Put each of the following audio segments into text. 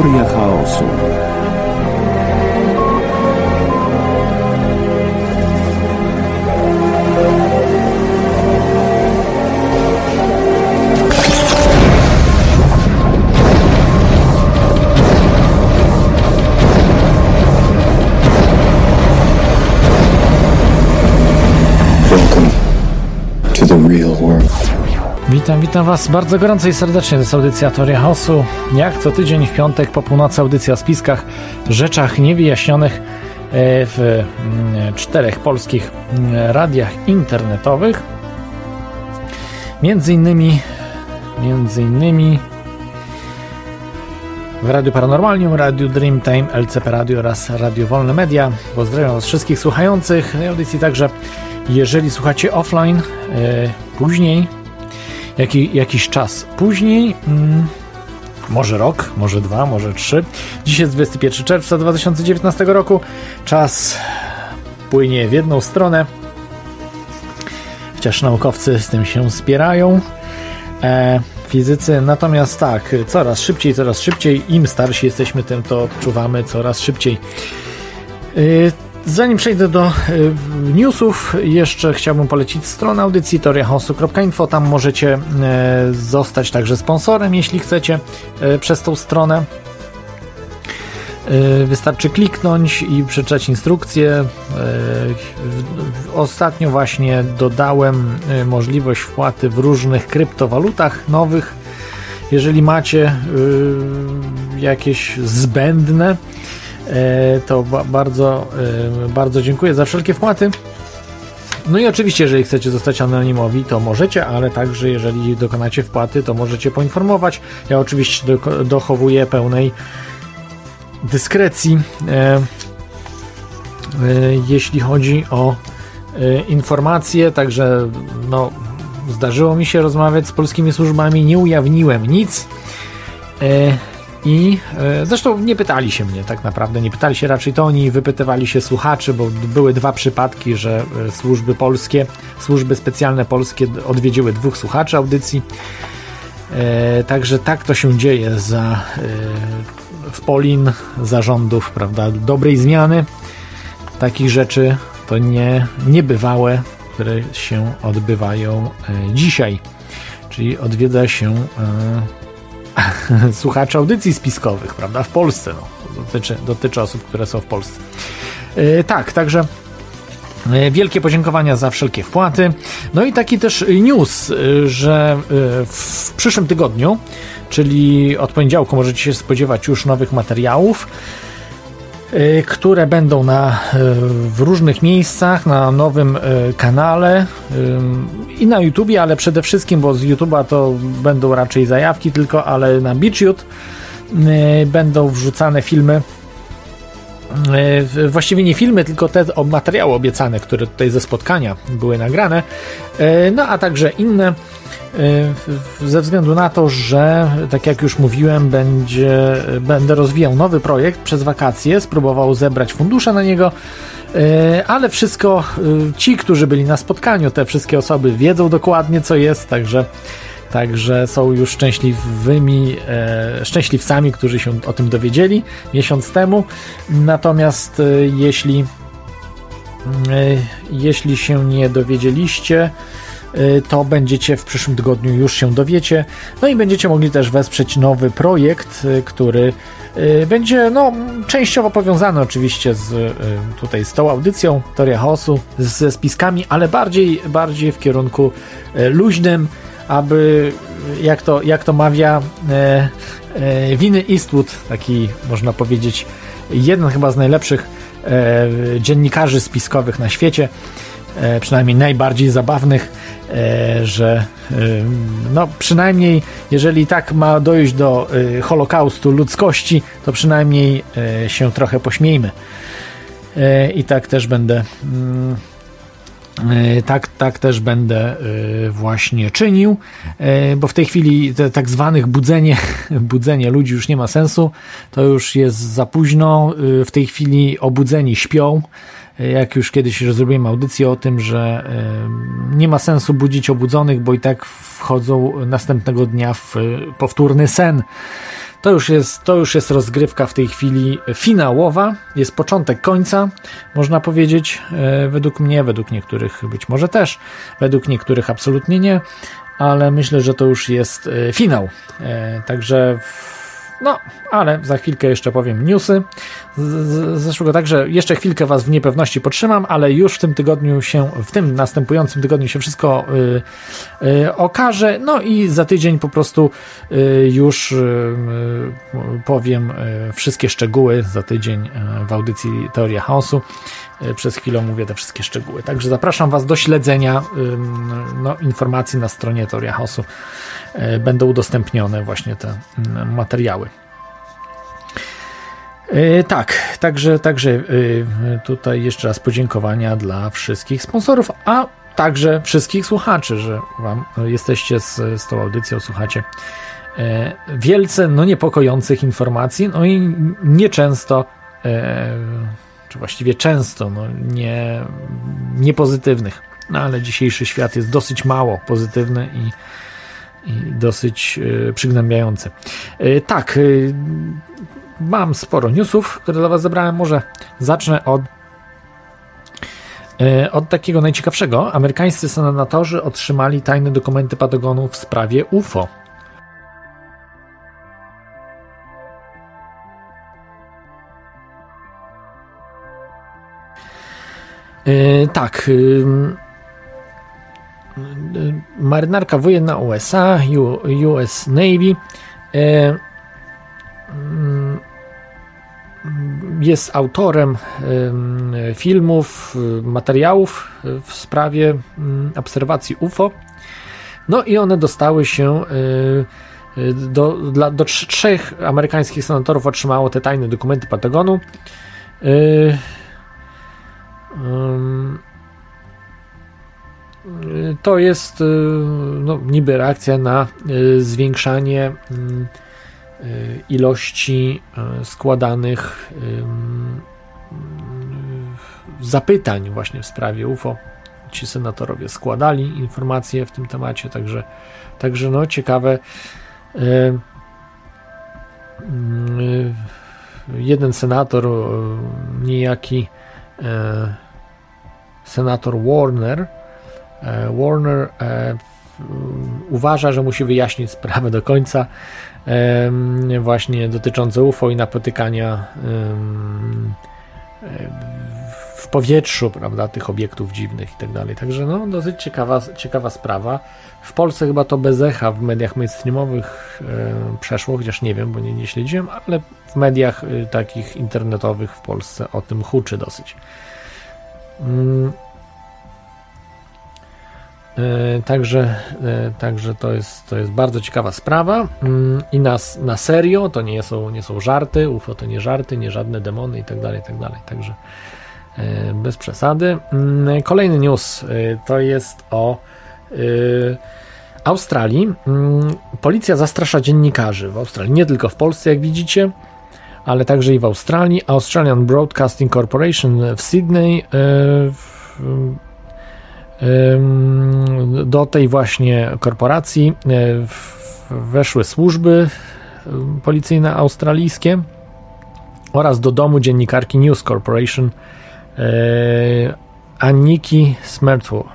Teoria chaosu. Witam, Was bardzo gorąco i serdecznie. To jest audycja Teoria Chaosu. Jak co tydzień w piątek po północy audycja o spiskach, rzeczach niewyjaśnionych e, w mm, czterech polskich mm, radiach internetowych. Między innymi, między innymi w Radiu Paranormalium, Radiu Dreamtime, LCP Radio oraz Radio Wolne Media. Pozdrawiam Was wszystkich słuchających audycji także. Jeżeli słuchacie offline, e, później jaki, jakiś czas później, mm, może rok, może dwa, może trzy. Dziś jest 21 czerwca 2019 roku. Czas płynie w jedną stronę, chociaż naukowcy z tym się spierają. E, fizycy, natomiast tak, coraz szybciej, coraz szybciej, im starsi jesteśmy, tym to odczuwamy coraz szybciej. E, Zanim przejdę do y, newsów, jeszcze chciałbym polecić stronę audycji toriahosu.info. Tam możecie y, zostać także sponsorem, jeśli chcecie, y, przez tą stronę. Wystarczy kliknąć i przeczytać instrukcję. Ostatnio właśnie dodałem możliwość wpłaty w różnych kryptowalutach nowych. Jeżeli macie jakieś zbędne, E, to bardzo, e, bardzo dziękuję za wszelkie wpłaty. No i oczywiście, jeżeli chcecie zostać anonimowi, to możecie, ale także jeżeli dokonacie wpłaty, to możecie poinformować. Ja oczywiście do, dochowuję pełnej dyskrecji, e, e, jeśli chodzi o e, informacje, także no, zdarzyło mi się rozmawiać z polskimi służbami, nie ujawniłem nic. I e, zresztą nie pytali się mnie tak naprawdę, nie pytali się raczej to oni, wypytywali się słuchaczy, bo były dwa przypadki, że e, służby polskie, służby specjalne polskie odwiedziły dwóch słuchaczy audycji. E, także tak to się dzieje za e, w Polin zarządów, prawda, dobrej zmiany. Takich rzeczy to nie niebywałe, które się odbywają e, dzisiaj. Czyli odwiedza się e, słuchaczy audycji spiskowych, prawda, w Polsce. No. Dotyczy, dotyczy osób, które są w Polsce. Yy, tak, także e, Wielkie podziękowania za wszelkie wpłaty. No i taki też news, e, że w przyszłym tygodniu, czyli od poniedziałku, możecie się spodziewać już nowych materiałów. Y, które będą na, y, w różnych miejscach, na nowym y, kanale i na YouTubie, ale przede wszystkim, bo z YouTube'a to będą raczej zajawki tylko, ale na BeachYouth będą wrzucane filmy właściwie nie filmy, tylko te materiały obiecane, które tutaj ze spotkania były nagrane, no a także inne ze względu na to, że tak jak już mówiłem, będzie, będę rozwijał nowy projekt przez wakacje, spróbował zebrać fundusze na niego, e, ale wszystko e, ci, którzy byli na spotkaniu, te wszystkie osoby wiedzą dokładnie co jest, także Także są już szczęśliwymi, e, szczęśliwcami, którzy się o tym dowiedzieli miesiąc temu. Natomiast e, jeśli, e, jeśli się nie dowiedzieliście, Y, to będziecie w przyszłym tygodniu już się dowiecie. No i będziecie mogli też wesprzeć nowy projekt, y, który będzie no, częściowo powiązany oczywiście z tutaj z tą audycją Teoria Chaosu, ze spiskami, ale bardziej, bardziej w kierunku luźnym, aby jak to, jak to mawia e, e, Winy Eastwood, taki można powiedzieć jeden chyba z najlepszych e, dziennikarzy spiskowych na świecie, e, przynajmniej najbardziej zabawnych, E, że e, no przynajmniej jeżeli tak ma dojść do e, Holokaustu ludzkości, to przynajmniej się trochę pośmiejmy. I tak też będę mm, tak, tak też będę właśnie czynił, bo w tej chwili te tak zwanych budzenie, budzenie ludzi już nie ma sensu, to już jest za późno, w tej chwili obudzeni śpią, jak już kiedyś zrobiłem audycję o tym, że nie ma sensu budzić obudzonych, bo i tak wchodzą następnego dnia w powtórny sen. To już jest, to już jest rozgrywka w tej chwili finałowa. Jest początek końca, można powiedzieć, e, według mnie, według niektórych być może też, według niektórych absolutnie nie, ale myślę, że to już jest e, finał. E, także no, ale za chwilkę jeszcze powiem newsy z zeszłego, także jeszcze chwilkę Was w niepewności potrzymam, ale już w tym tygodniu się, w tym następującym tygodniu się wszystko y, y, okaże, no i za tydzień po prostu y, już y, y, powiem y, wszystkie szczegóły za tydzień w audycji Teoria Chaosu. Przez chwilę mówię te wszystkie szczegóły. Także zapraszam Was do śledzenia no, informacji na stronie Teoria Chaosu. Będą udostępnione właśnie te materiały. Yy, tak, także, także yy, tutaj jeszcze raz podziękowania dla wszystkich sponsorów, a także wszystkich słuchaczy, że wam jesteście z, z tą audycją, słuchacie yy, wielce no, niepokojących informacji, no i nieczęsto, czy właściwie często, no, nie, niepozytywnych. No ale dzisiejszy świat jest dosyć mało pozytywny i, i dosyć przygnębiający. Tak, mam sporo newsów, które dla Was zebrałem. Może zacznę od e, od takiego najciekawszego. Amerykańscy senatorzy otrzymali tajne dokumenty Patagonu w sprawie UFO. Yy, tak. Yy, marynarka wojenna USA, US Navy. Jest autorem filmów, materiałów w sprawie obserwacji UFO. No i one dostały się y, do, dla, do trzech amerykańskich senatorów otrzymało te tajne dokumenty Pentagonu. Y, to jest no, niby reakcja na zwiększanie ilości y, składanych zapytań właśnie w sprawie UFO. Ci senatorowie składali informacje w tym temacie, także, także no ciekawe. Y, jeden senator, niejaki senator Warner, Warner uważa, że musi wyjaśnić sprawę do końca właśnie dotyczące UFO i napotykania w powietrzu, prawda, tych obiektów dziwnych i tak dalej. Także no, dosyć ciekawa, ciekawa sprawa. W Polsce chyba to bez echa w mediach mainstreamowych przeszło, chociaż nie wiem, bo nie, nie śledziłem, ale w mediach y, takich internetowych w Polsce o tym huczy dosyć. E, także, e, także to, jest, to jest bardzo ciekawa sprawa mm, i na, na serio to nie są, nie są żarty, UFO to nie żarty, nie żadne demony i tak dalej, i tak. Także e, bez przesady. Mm, kolejny news to jest o Australii. Mm, policja zastrasza dziennikarzy w Australii, nie tylko w Polsce, jak widzicie, ale także i w Australii. Australian Broadcasting Corporation w Sydney do tej właśnie korporacji e, weszły służby policyjne australijskie oraz do domu dziennikarki News Corporation e, Anniki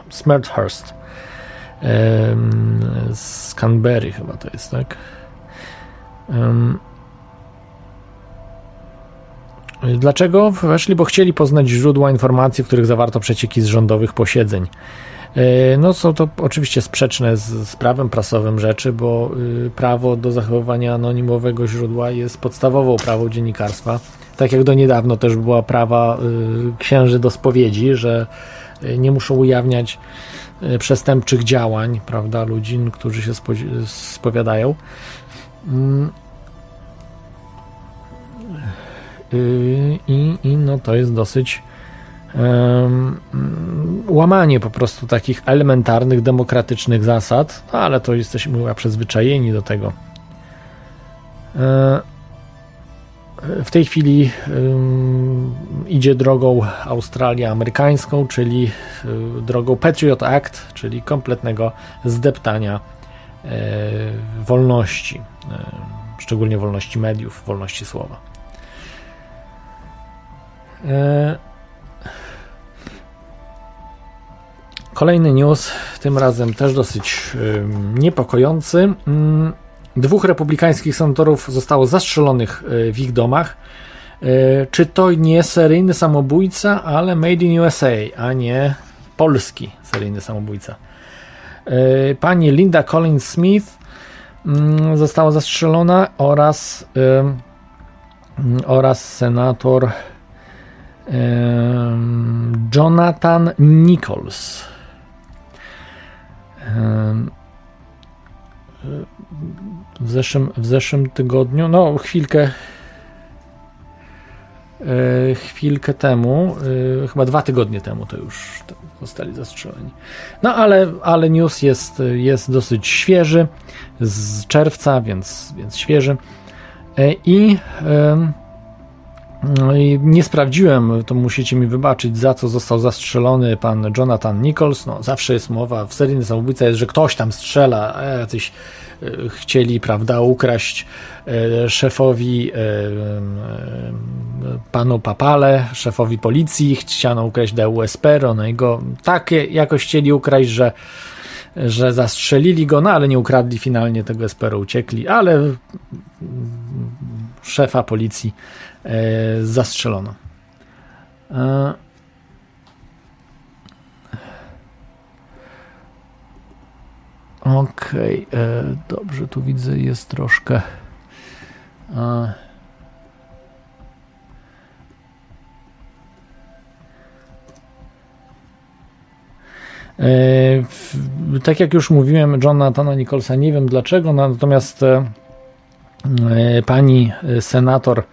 Smerthurst z Canberry chyba to jest, tak? Dlaczego weszli? Bo chcieli poznać źródła informacji, w których zawarto przecieki z rządowych posiedzeń. E, no są to oczywiście sprzeczne z, z prawem prasowym rzeczy, bo y, prawo do zachowywania anonimowego źródła jest podstawową prawą dziennikarstwa. Tak jak do niedawno też była prawa y, księży do spowiedzi, że y, nie muszą ujawniać przestępczych działań, prawda, ludzi, którzy się spowiadają. I, I no to jest dosyć um, łamanie po prostu takich elementarnych, demokratycznych zasad, no, ale to jesteśmy chyba przyzwyczajeni do tego. E, w tej chwili um, idzie drogą Australia amerykańską, czyli e, drogą Patriot Act, czyli kompletnego zdeptania e, wolności szczególnie wolności mediów, wolności słowa. E, kolejny news, tym razem też dosyć niepokojący. Mm, dwóch republikańskich senatorów zostało zastrzelonych e, w ich domach. E, czy to nie seryjny samobójca, ale made in USA, a nie polski seryjny samobójca? Pani Linda Collins Smith mm, została zastrzelona oraz, oraz senator Jonathan Nichols. W zeszłym, w zeszłym tygodniu, no chwilkę e, chwilkę temu, e, chyba dwa tygodnie temu to już zostali zastrzeleni. No ale, ale news jest, jest dosyć świeży, z czerwca, więc, więc świeży. E, I i nie sprawdziłem, to musicie mi wybaczyć, za co został zastrzelony pan Jonathan Nichols. No, zawsze jest mowa w seryjnym samobójca, jest, że ktoś tam strzela, a jacyś e, chcieli, prawda, ukraść e, szefowi e, panu Papale, szefowi policji, chciano ukraść DUSP, no i go takie jakoś chcieli ukraść, że że zastrzelili go, no ale nie ukradli finalnie tego Espero, uciekli, ale szefa policji E, zastrzelono. E, okej, okay. E, dobrze, tu widzę, jest troszkę. tak jak już mówiłem, Jonathana Nicholsa nie wiem dlaczego, natomiast pani senator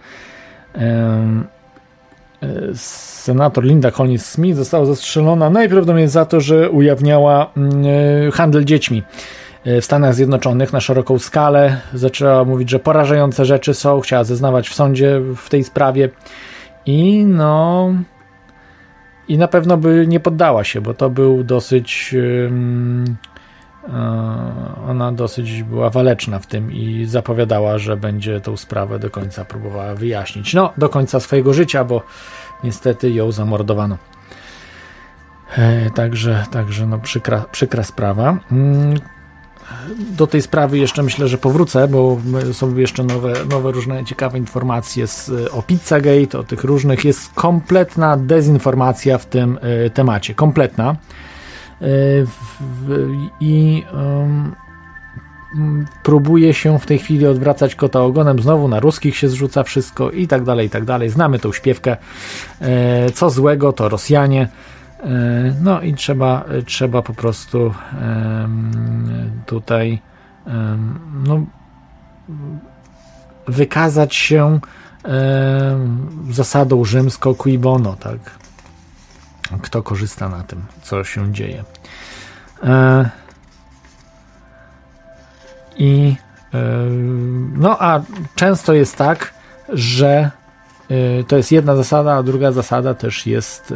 senator Linda Collins Smith została zastrzelona najprawdopodobniej za to, że ujawniała mm, e, handel dziećmi e, w Stanach Zjednoczonych na szeroką skalę. Zaczęła mówić, że porażające rzeczy są, chciała zeznawać w sądzie w tej sprawie i no. I na pewno by nie poddała się, bo to był dosyć. E, ona dosyć była waleczna w tym i zapowiadała, że będzie tą sprawę do końca próbowała wyjaśnić. No, do końca swojego życia, bo niestety ją zamordowano. E, także, także no przykra, przykra sprawa. Mm, do tej sprawy jeszcze myślę, że powrócę, bo są jeszcze nowe, nowe różne ciekawe informacje z, o Pizzagate, o tych różnych. Jest kompletna dezinformacja w tym e, temacie. Kompletna. I próbuje się w tej chwili odwracać kota ogonem, znowu na ruskich się zrzuca wszystko i tak dalej, i tak dalej. Znamy tą śpiewkę. E, co złego to Rosjanie. E, no i trzeba, trzeba po prostu tutaj no, wykazać się zasadą rzymską qui bono, tak? Kto korzysta na tym, co się dzieje. E, I e, no, a często jest tak, że e, to jest jedna zasada, a druga zasada też jest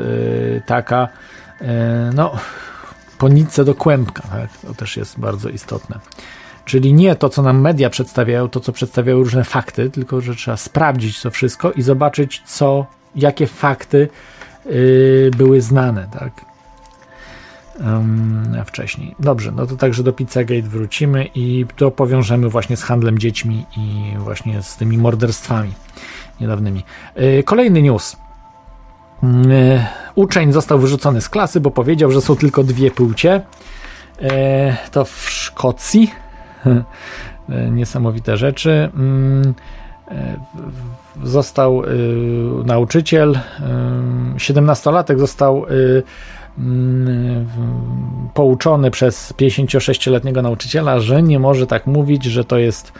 taka, no, po nitce do kłębka, tak? to też jest bardzo istotne. Czyli nie to, co nam media przedstawiają, to, co przedstawiają różne fakty, tylko że trzeba sprawdzić to wszystko i zobaczyć, co, jakie fakty były znane, tak? Um, wcześniej. Dobrze, no to także do Pizzagate wrócimy i to powiążemy właśnie z handlem dziećmi i właśnie z tymi morderstwami niedawnymi. Yy, kolejny news. Yy, uczeń został wyrzucony z klasy, bo powiedział, że są tylko dwie płcie. Yy, to w Szkocji. Yy, niesamowite rzeczy. Został y, nauczyciel, 17-latek y, został y, pouczony przez 56-letniego nauczyciela, że nie może tak mówić, że to jest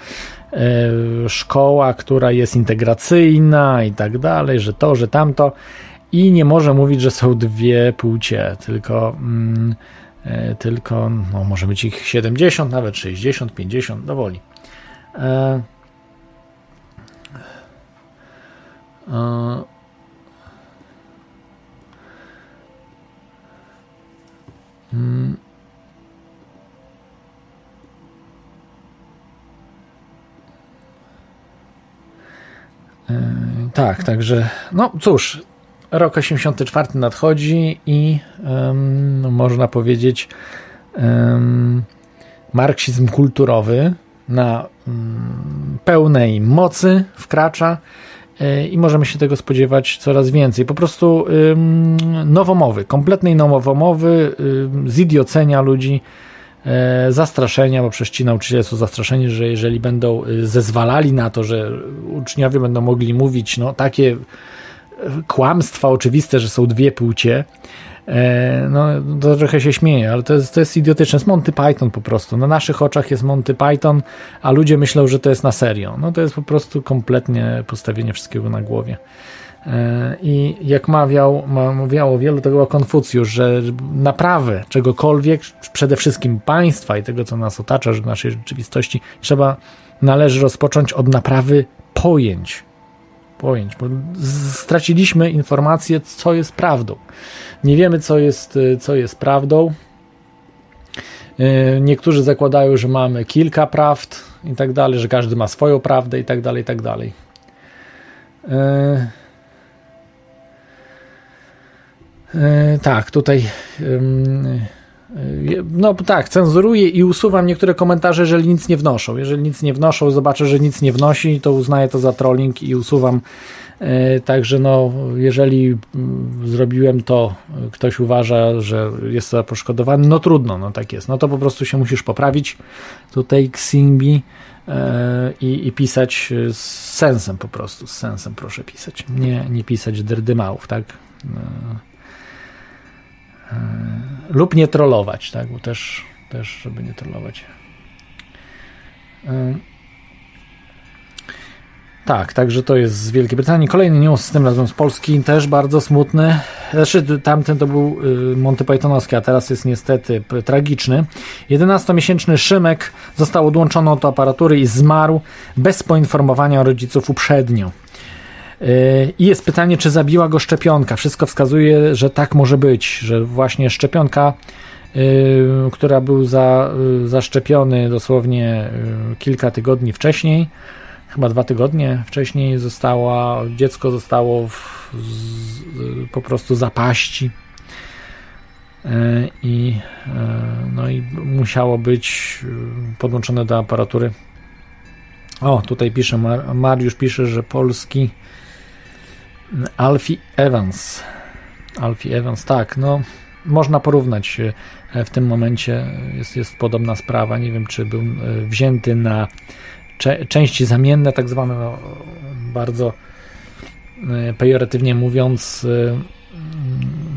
szkoła, która jest integracyjna i tak dalej, że to, że tamto i nie może mówić, że są dwie płcie, tylko mm, tylko no, może być ich 70, nawet 60, 50, dowoli. E, Hmm. tak, także, no cóż, rok 84 nadchodzi i można powiedzieć um, marksizm kulturowy na pełnej mocy wkracza e, i możemy się tego spodziewać coraz więcej. Po prostu nowomowy, kompletnej nowomowy, zidiocenia ludzi, e, zastraszenia, bo przecież ci nauczyciele są zastraszeni, że jeżeli będą y, zezwalali na to, że uczniowie będą mogli mówić no, takie kłamstwa oczywiste, że są dwie płcie, e, no to trochę się śmieje, ale to jest, to jest idiotyczne. Jest Monty Python po prostu. Na naszych oczach jest Monty Python, a ludzie myślą, że to jest na serio. No to jest po prostu kompletnie postawienie wszystkiego na głowie. E, I jak mawiał, mawiało wielu tego Konfucjusz, że naprawę czegokolwiek, przede wszystkim państwa i tego, co nas otacza, że naszej rzeczywistości, trzeba, należy rozpocząć od naprawy pojęć pojęć, bo straciliśmy informację, co jest prawdą. Nie wiemy, co jest, y, co jest prawdą. Y, niektórzy zakładają, że mamy kilka prawd i tak dalej, że każdy ma swoją prawdę i tak dalej, i tak dalej. Y, tak, tutaj no tak, cenzuruję i usuwam niektóre komentarze, jeżeli nic nie wnoszą. Jeżeli nic nie wnoszą, zobaczę, że nic nie wnosi, to uznaję to za trolling i usuwam. E, także no, jeżeli mm, zrobiłem to, ktoś uważa, że jest to poszkodowany, no trudno, no tak jest. No to po prostu się musisz poprawić tutaj Xingbi e, i, i pisać z sensem po prostu, z sensem proszę pisać. Nie, nie pisać drdymałów, tak? E, lub nie trollować, tak, bo też, też żeby nie trollować. Tak, także to jest z Wielkiej Brytanii. Kolejny news, tym razem z Polski, też bardzo smutny. Znaczy, tamten to był y, Monty Pythonowski, a teraz jest niestety tragiczny. 11-miesięczny Szymek został odłączony od aparatury i zmarł bez poinformowania rodziców uprzednio. I jest pytanie, czy zabiła go szczepionka. Wszystko wskazuje, że tak może być, że właśnie szczepionka, y, która był za, y, zaszczepiony dosłownie y, kilka tygodni wcześniej, chyba dwa tygodnie wcześniej, została, dziecko zostało w, po prostu zapaści. I, no i musiało być podłączone do aparatury. O, tutaj pisze, Mariusz pisze, że polski Alfie Evans. Alfie Evans, tak, no można porównać e, w tym momencie. Jest, jest podobna sprawa. Nie wiem, czy był e, wzięty na cze części zamienne, tak zwane, no, bardzo e, pejoratywnie mówiąc.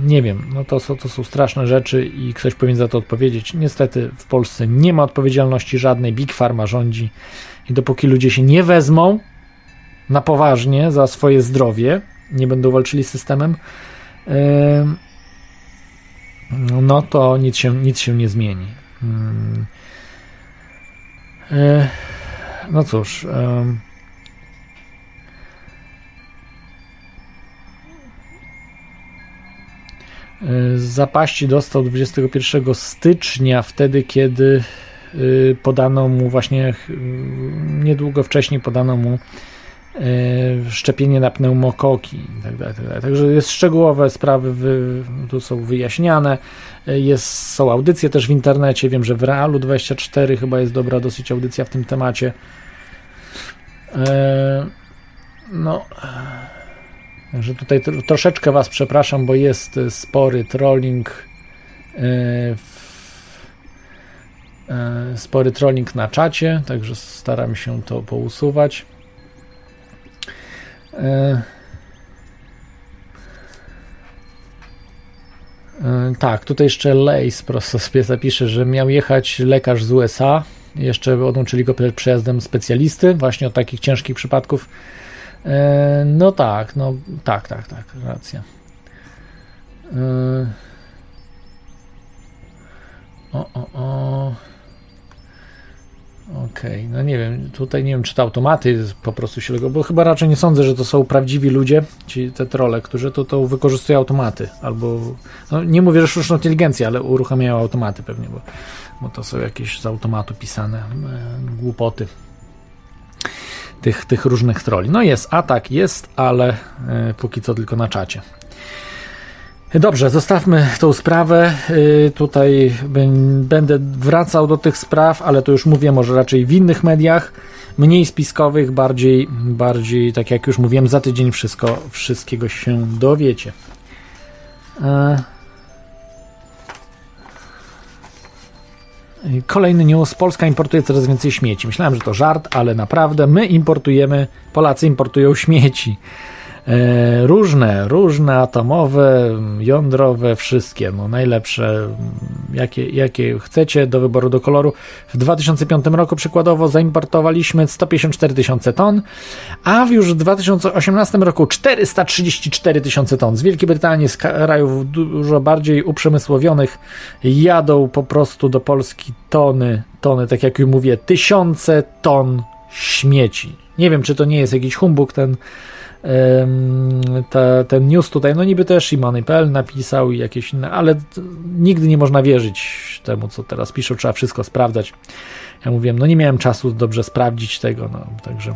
Nie wiem, no to, to są straszne rzeczy i ktoś powinien za to odpowiedzieć. Niestety w Polsce nie ma odpowiedzialności żadnej, Big Pharma rządzi i dopóki ludzie się nie wezmą na poważnie za swoje zdrowie, nie będą walczyli z systemem, no to nic się, nic się nie zmieni. E, no cóż. Z zapaści dostał 21 stycznia, wtedy kiedy y, podano mu właśnie niedługo wcześniej podano mu E, szczepienie na pneumokoki itd. Tak itd. Tak Także jest szczegółowe sprawy wy, tu są wyjaśniane. E, jest, są audycje też w internecie. Wiem, że w Realu 24 chyba jest dobra dosyć audycja w tym temacie. E, no. Że tutaj troszeczkę Was przepraszam, bo jest spory trolling. Spory trolling na czacie, także staram się to pousuwać. E, e, tak, tutaj jeszcze Lace prosto sobie zapisze, że miał jechać lekarz z USA. Jeszcze odłączyli go przed przejazdem specjalisty, właśnie od takich ciężkich przypadków. E, no tak, no tak, tak, tak, racja. O, o, o. Okej, okay. no nie wiem, tutaj nie wiem, czy te automaty po prostu się bo chyba raczej nie sądzę, że to są prawdziwi ludzie, ci te trole, którzy to, to wykorzystują automaty, albo, no nie mówię, że sztuczną inteligencję, ale uruchamiają automaty pewnie, bo, bo to są jakieś z automatu pisane e, głupoty. tych, tych różnych troli. No jest atak, jest, ale póki co tylko na czacie. Dobrze, zostawmy tą sprawę. Tutaj będę wracał do tych spraw, ale to już mówię może raczej w innych mediach mniej spiskowych, bardziej, bardziej tak jak już mówiłem, za tydzień wszystko, wszystkiego się dowiecie. E... Kolejny news. Polska importuje coraz więcej śmieci. Myślałem, że to żart, ale naprawdę my importujemy, Polacy importują śmieci. E, różne, różne atomowe, jądrowe, wszystkie, no najlepsze, jakie, jakie chcecie do wyboru do koloru. W 2005 roku przykładowo zaimportowaliśmy 154 tysiące ton, a już w 2018 roku 434 tysiące ton. Z Wielkiej Brytanii, z krajów dużo bardziej uprzemysłowionych jadą po prostu do Polski tony, tony, tak jak już mówię, tysiące ton śmieci. Nie wiem, czy to nie jest jakiś humbug ten ten news tutaj, no niby też i Money.pl napisał i jakieś inne, ale nigdy nie można wierzyć temu, co teraz piszą, trzeba wszystko sprawdzać. Ja mówiłem, no nie miałem czasu dobrze sprawdzić tego, no także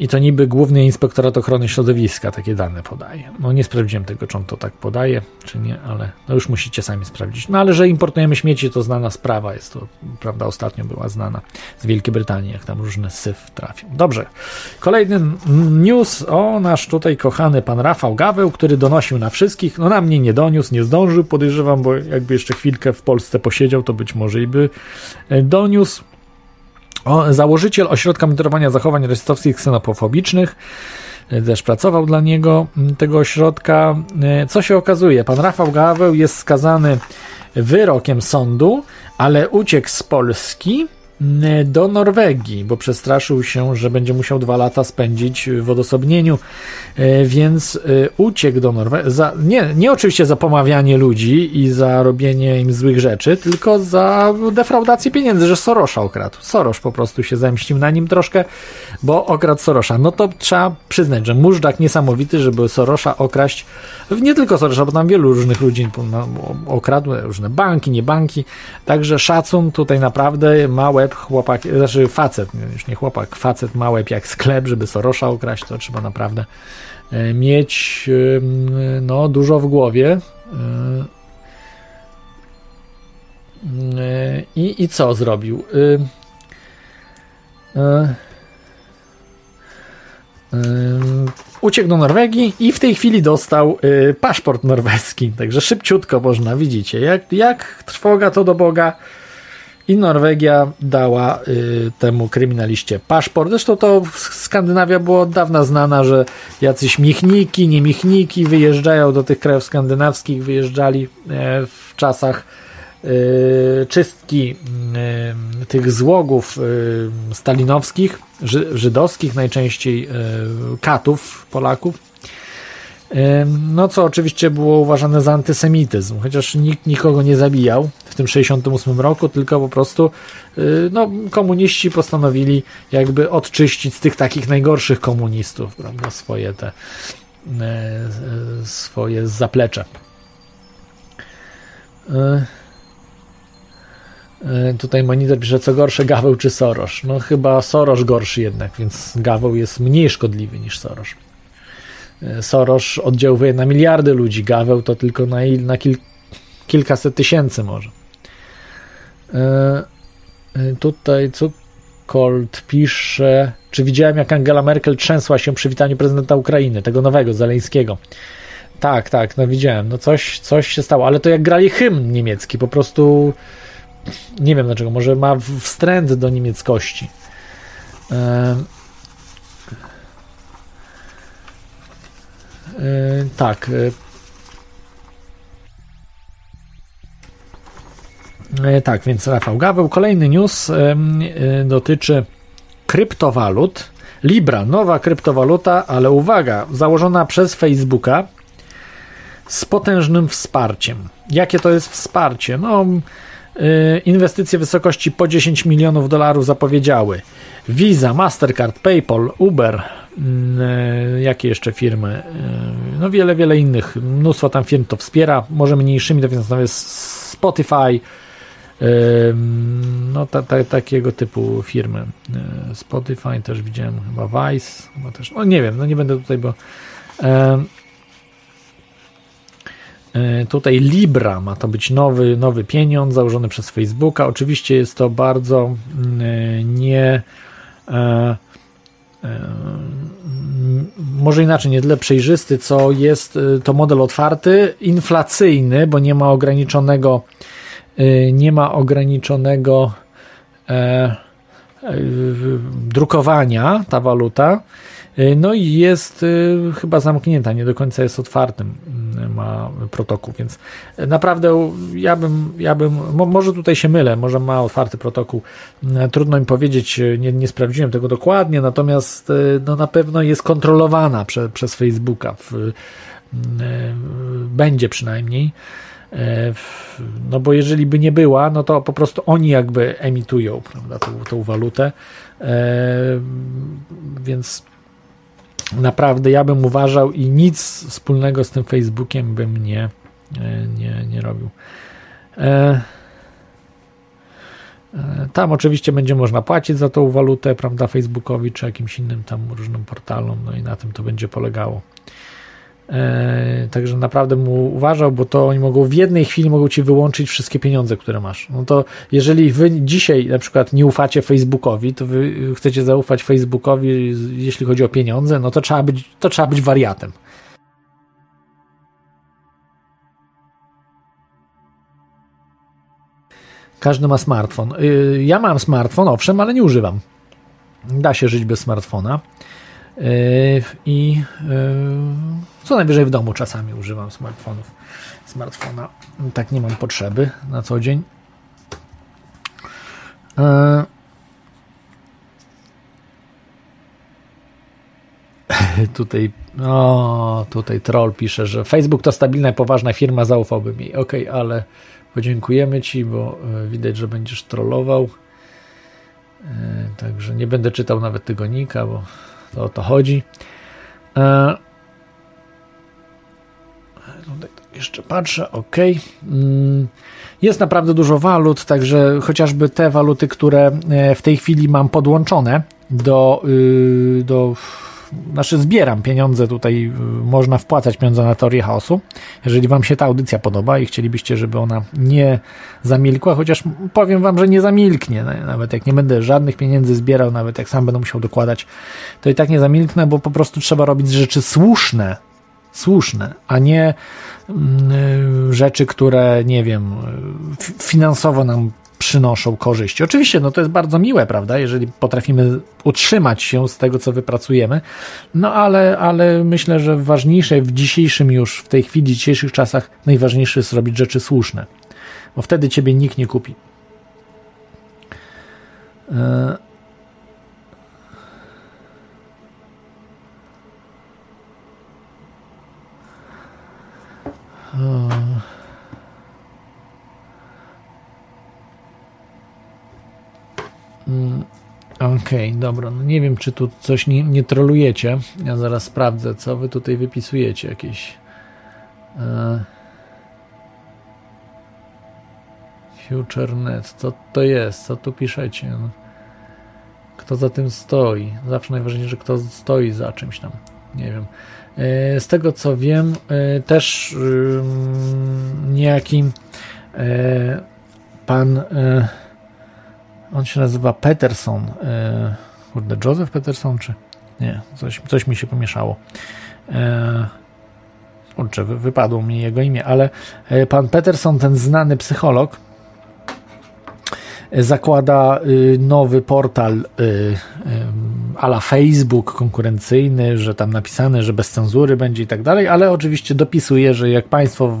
i to niby Główny Inspektorat Ochrony Środowiska takie dane podaje. No nie sprawdziłem tego, czy on to tak podaje, czy nie, ale no już musicie sami sprawdzić. No ale że importujemy śmieci, to znana sprawa jest to, prawda, ostatnio była znana z Wielkiej Brytanii, jak tam różny syf trafił. Dobrze, kolejny news o nasz tutaj kochany pan Rafał Gaweł, który donosił na wszystkich, no na mnie nie doniósł, nie zdążył, podejrzewam, bo jakby jeszcze chwilkę w Polsce posiedział, to być może i by e, doniósł. O, założyciel Ośrodka Monitorowania Zachowań Rasistowskich Ksenopofobicznych e, też pracował dla niego, tego ośrodka. E, co się okazuje? Pan Rafał Gaweł jest skazany wyrokiem sądu, ale uciekł z Polski do Norwegii, bo przestraszył się, że będzie musiał dwa lata spędzić w odosobnieniu, e, więc e, uciekł do Norwegii. Nie, nie oczywiście za pomawianie ludzi i za robienie im złych rzeczy, tylko za defraudację pieniędzy, że Sorosza okradł. Soros po prostu się zemścił na nim troszkę, bo okradł Sorosza. No to trzeba przyznać, że mużdżak niesamowity, żeby Sorosza okraść, nie tylko Sorosza, bo tam wielu różnych ludzi okradł, różne banki, nie banki, także szacun tutaj naprawdę małe łeb, chłopak, znaczy facet, już nie chłopak, facet ma jak sklep, żeby Sorosza okraść, to trzeba naprawdę e, mieć no, dużo w głowie. E, I, I co zrobił? Uciekł do Norwegii i w tej chwili dostał paszport norweski. Także szybciutko można, widzicie, jak, jak trwoga to do Boga i Norwegia dała y, temu kryminaliście paszport. Zresztą to Skandynawia była od dawna znana, że jacyś michniki, nie michniki wyjeżdżają do tych krajów skandynawskich, wyjeżdżali e, w czasach y, czystki y, tych złogów y, stalinowskich, ży, żydowskich, najczęściej y, katów Polaków no co oczywiście było uważane za antysemityzm, chociaż nikt nikogo nie zabijał w tym 68 roku, tylko po prostu y, no, komuniści postanowili jakby odczyścić z tych takich najgorszych komunistów, prawda, swoje te e, swoje zaplecze. E, e, tutaj monitor pisze, co gorsze, Gaweł czy Soros. No chyba Soros gorszy jednak, więc Gaweł jest mniej szkodliwy niż Soros. E, Soros oddziałuje na miliardy ludzi, Gaweł to tylko na, na kil, kilkaset tysięcy może. E, e, tutaj co Colt pisze, czy widziałem jak Angela Merkel trzęsła się przy witaniu prezydenta Ukrainy, tego nowego, Zaleńskiego. Tak, tak, no widziałem, no coś, coś się stało, ale to jak grali hymn niemiecki, po prostu nie wiem dlaczego, może ma wstręt do niemieckości. E, tak. E, e, tak, więc Rafał Gaweł. Kolejny news dotyczy kryptowalut. Libra, nowa kryptowaluta, ale uwaga, założona przez Facebooka z potężnym wsparciem. Jakie to jest wsparcie? No, inwestycje w wysokości po 10 milionów dolarów zapowiedziały Visa, Mastercard, PayPal, Uber, e, jakie jeszcze firmy? E, no wiele, wiele innych. Mnóstwo tam firm to wspiera, może mniejszymi, to więc Spotify, no ta, ta, takiego typu firmy. Spotify też widziałem, chyba Vice, chyba też, no nie wiem, no nie będę tutaj, bo Tutaj Libra ma to być nowy, nowy pieniądz założony przez Facebooka. Oczywiście jest to bardzo nie. Może inaczej, nie tyle przejrzysty, co jest e, to model otwarty, inflacyjny, bo nie ma ograniczonego, e, nie ma ograniczonego e, drukowania ta waluta. No i jest chyba zamknięta, nie do końca jest otwartym, mm, ma protokół, więc naprawdę ja bym, ja bym może tutaj się mylę, może ma otwarty protokół, trudno mi powiedzieć, nie, nie sprawdziłem tego dokładnie, natomiast no na pewno jest kontrolowana prze, przez Facebooka, w, będzie przynajmniej. No bo jeżeli by nie była, no to po prostu oni jakby emitują prawda, tą, tą walutę. Więc naprawdę ja bym uważał i nic wspólnego z tym Facebookiem bym nie, e, nie, nie robił. E, e, tam oczywiście będzie można płacić za tą walutę, prawda, Facebookowi czy jakimś innym tam różnym portalom, no i na tym to będzie polegało. E, także naprawdę mu uważał, bo to oni mogą w jednej chwili mogą ci wyłączyć wszystkie pieniądze, które masz. No to jeżeli wy dzisiaj na przykład nie ufacie Facebookowi, to wy chcecie zaufać Facebookowi, jeśli chodzi o pieniądze, no to trzeba być, to trzeba być wariatem. Każdy ma smartfon. Y, ja mam smartfon, owszem, ale nie używam. Da się żyć bez smartfona. Y, I y, co najwyżej w domu czasami używam smartfonów. Smartfona. Tak nie mam potrzeby na co dzień. E, tutaj, o, tutaj troll pisze, że Facebook to stabilna poważna firma, zaufałbym jej. Ok, ale podziękujemy Ci, bo e, widać, że będziesz trollował. E, także nie będę czytał nawet tygodnika, bo to o to chodzi. Tutaj jeszcze patrzę, ok. Mm, jest naprawdę dużo walut, także chociażby te waluty, które e, w tej chwili mam podłączone do, y, do znaczy zbieram pieniądze tutaj, y, można wpłacać pieniądze na teorię chaosu. Jeżeli Wam się ta audycja podoba i chcielibyście, żeby ona nie zamilkła, chociaż powiem Wam, że nie zamilknie, nawet jak nie będę żadnych pieniędzy zbierał, nawet jak sam będę musiał dokładać, to i tak nie zamilknę, bo po prostu trzeba robić rzeczy słuszne słuszne, a nie mm, y, rzeczy, które, nie wiem, finansowo nam przynoszą korzyści. Oczywiście, no to jest bardzo miłe, prawda, jeżeli potrafimy utrzymać się z tego, co wypracujemy, no ale, ale myślę, że ważniejsze w dzisiejszym już, w tej chwili, w dzisiejszych czasach, najważniejsze jest robić rzeczy słuszne, bo wtedy ciebie nikt nie kupi. E, Mm, okej, okay, dobra. No nie wiem, czy tu coś nie, nie trolujecie. Ja zaraz sprawdzę, co wy tutaj wypisujecie. Jakieś. E... FutureNet. Co to jest? Co tu piszecie? No. Kto za tym stoi? Zawsze najważniejsze, kto stoi za czymś tam. Nie wiem. E, z tego co wiem, e, też niejaki pan, on się nazywa Peterson, kurde, Joseph Peterson, czy nie, coś, coś mi się pomieszało. Kurczę, wypadło mi jego imię, ale pan Peterson, ten znany psycholog, zakłada y, nowy portal y, ala Facebook konkurencyjny, że tam napisane, że bez cenzury będzie i tak dalej, ale oczywiście dopisuje, że jak państwo,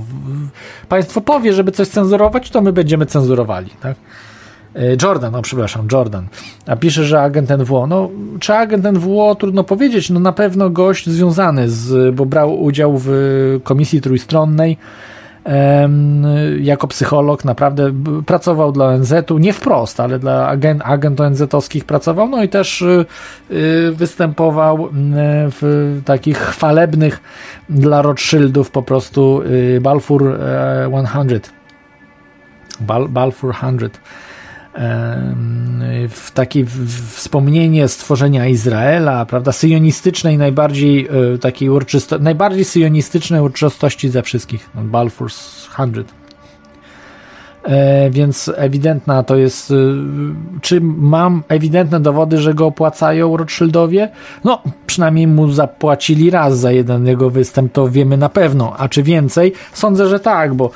państwo powie, żeby coś cenzurować, to my będziemy cenzurowali, tak? Y, Jordan, no przepraszam, Jordan. A pisze, że agent NWO. No, czy agent NWO, trudno powiedzieć. No na pewno gość związany z, bo brał udział w komisji trójstronnej, jako psycholog naprawdę pracował dla ONZ-u, nie wprost, ale dla agent, agent ONZ-owskich pracował, no i też y, y, występował w takich chwalebnych dla Rothschildów po prostu y, Balfour 100 Bal Balfour 100 w takie wspomnienie stworzenia Izraela, prawda, syjonistycznej, najbardziej takiej uroczysto, najbardziej syjonistycznej uroczystości ze wszystkich, Balfour 100. E, więc ewidentna to jest. Y, czy mam ewidentne dowody, że go opłacają Rothschildowie? No, przynajmniej mu zapłacili raz za jeden jego występ, to wiemy na pewno. A czy więcej? Sądzę, że tak, bo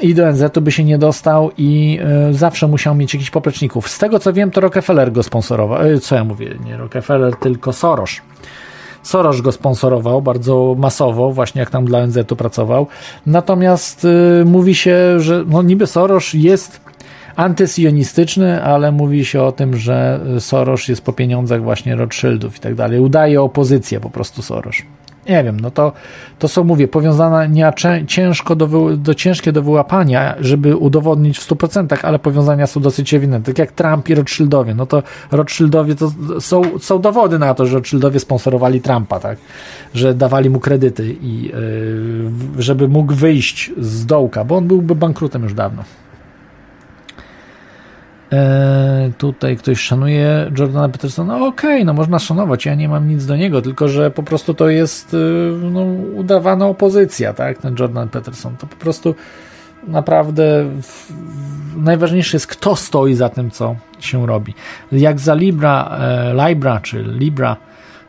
i do NZ-u by się nie dostał i y, zawsze musiał mieć jakichś popleczników. Z tego co wiem, to Rockefeller go sponsorował. Y, co ja mówię? Nie Rockefeller, tylko Soros. Soros go sponsorował bardzo masowo, właśnie jak tam dla ONZ-u pracował. Natomiast y, mówi się, że no niby Soros jest antysionistyczny, ale mówi się o tym, że Soros jest po pieniądzach właśnie Rothschildów i tak dalej. Udaje opozycję po prostu Soros nie wiem, no to, to są, mówię, powiązania ciężko do, do, ciężkie do wyłapania, żeby udowodnić w 100%, ale powiązania są dosyć ewidentne, tak jak Trump i Rothschildowie, no to Rothschildowie to są, są dowody na to, że Rothschildowie sponsorowali Trumpa, tak, że dawali mu kredyty i yy, żeby mógł wyjść z dołka, bo on byłby bankrutem już dawno. E, tutaj ktoś szanuje Jordana Petersona. Okej, okay, no można szanować, ja nie mam nic do niego, tylko że po prostu to jest y, no, udawana opozycja, tak? Ten Jordan Peterson. To po prostu naprawdę w, najważniejsze jest, kto stoi za tym, co się robi. Jak za Libra, e, Libra czy Libra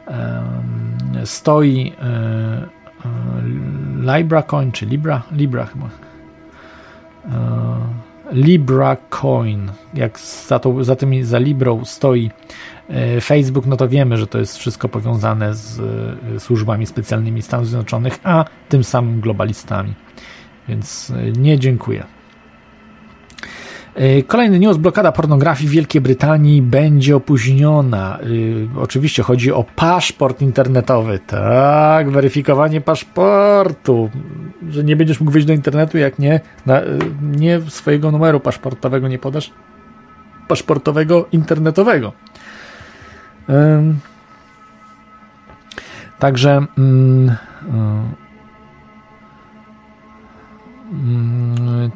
e, stoi e, e Libra Coin, czy Libra? Libra chyba. Libra Coin. Jak za, to, za, tymi, za Librą stoi e, Facebook, no to wiemy, że to jest wszystko powiązane z e, służbami specjalnymi Stanów Zjednoczonych, a tym samym globalistami. Więc e, nie dziękuję. E, kolejny news, blokada pornografii w Wielkiej Brytanii będzie opóźniona. E, oczywiście chodzi o paszport internetowy. Tak, weryfikowanie paszportu. Że nie będziesz mógł wyjść do internetu, jak nie, na, e, nie swojego numeru paszportowego nie podasz. Paszportowego internetowego. Także. Mm,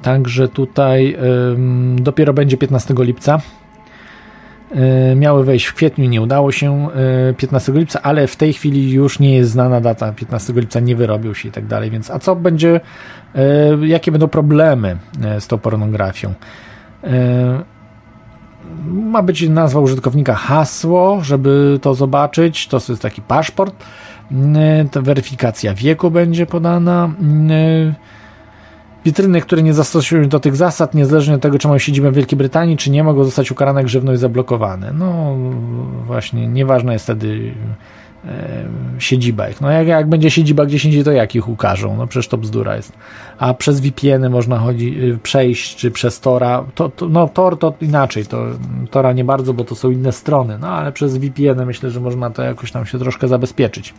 także tutaj dopiero będzie 15 lipca. E, miały wejść w kwietniu, nie udało się 15 e, lipca, ale w tej chwili już nie jest znana data 15 lipca, nie wyrobił się i tak dalej. Więc a co będzie, e, jakie będą problemy z tą pornografią? Ma być nazwa użytkownika, hasło, żeby to zobaczyć. To jest taki paszport. To weryfikacja wieku będzie podana Witryny, które nie zastosują do tych zasad, niezależnie od tego, czy mają siedzibę w Wielkiej Brytanii, czy nie, mogą zostać ukarane grzywną i zablokowane. No właśnie, nieważna jest wtedy e, siedziba ich. No jak, jak będzie siedziba gdzieś indziej, to jak ich ukażą? No przecież to bzdura jest. A przez VPN-y można chodzi, y, przejść, czy przez Tora. To, to, no Tor to inaczej, to Tora nie bardzo, bo to są inne strony, no ale przez VPN-y myślę, że można to jakoś tam się troszkę zabezpieczyć.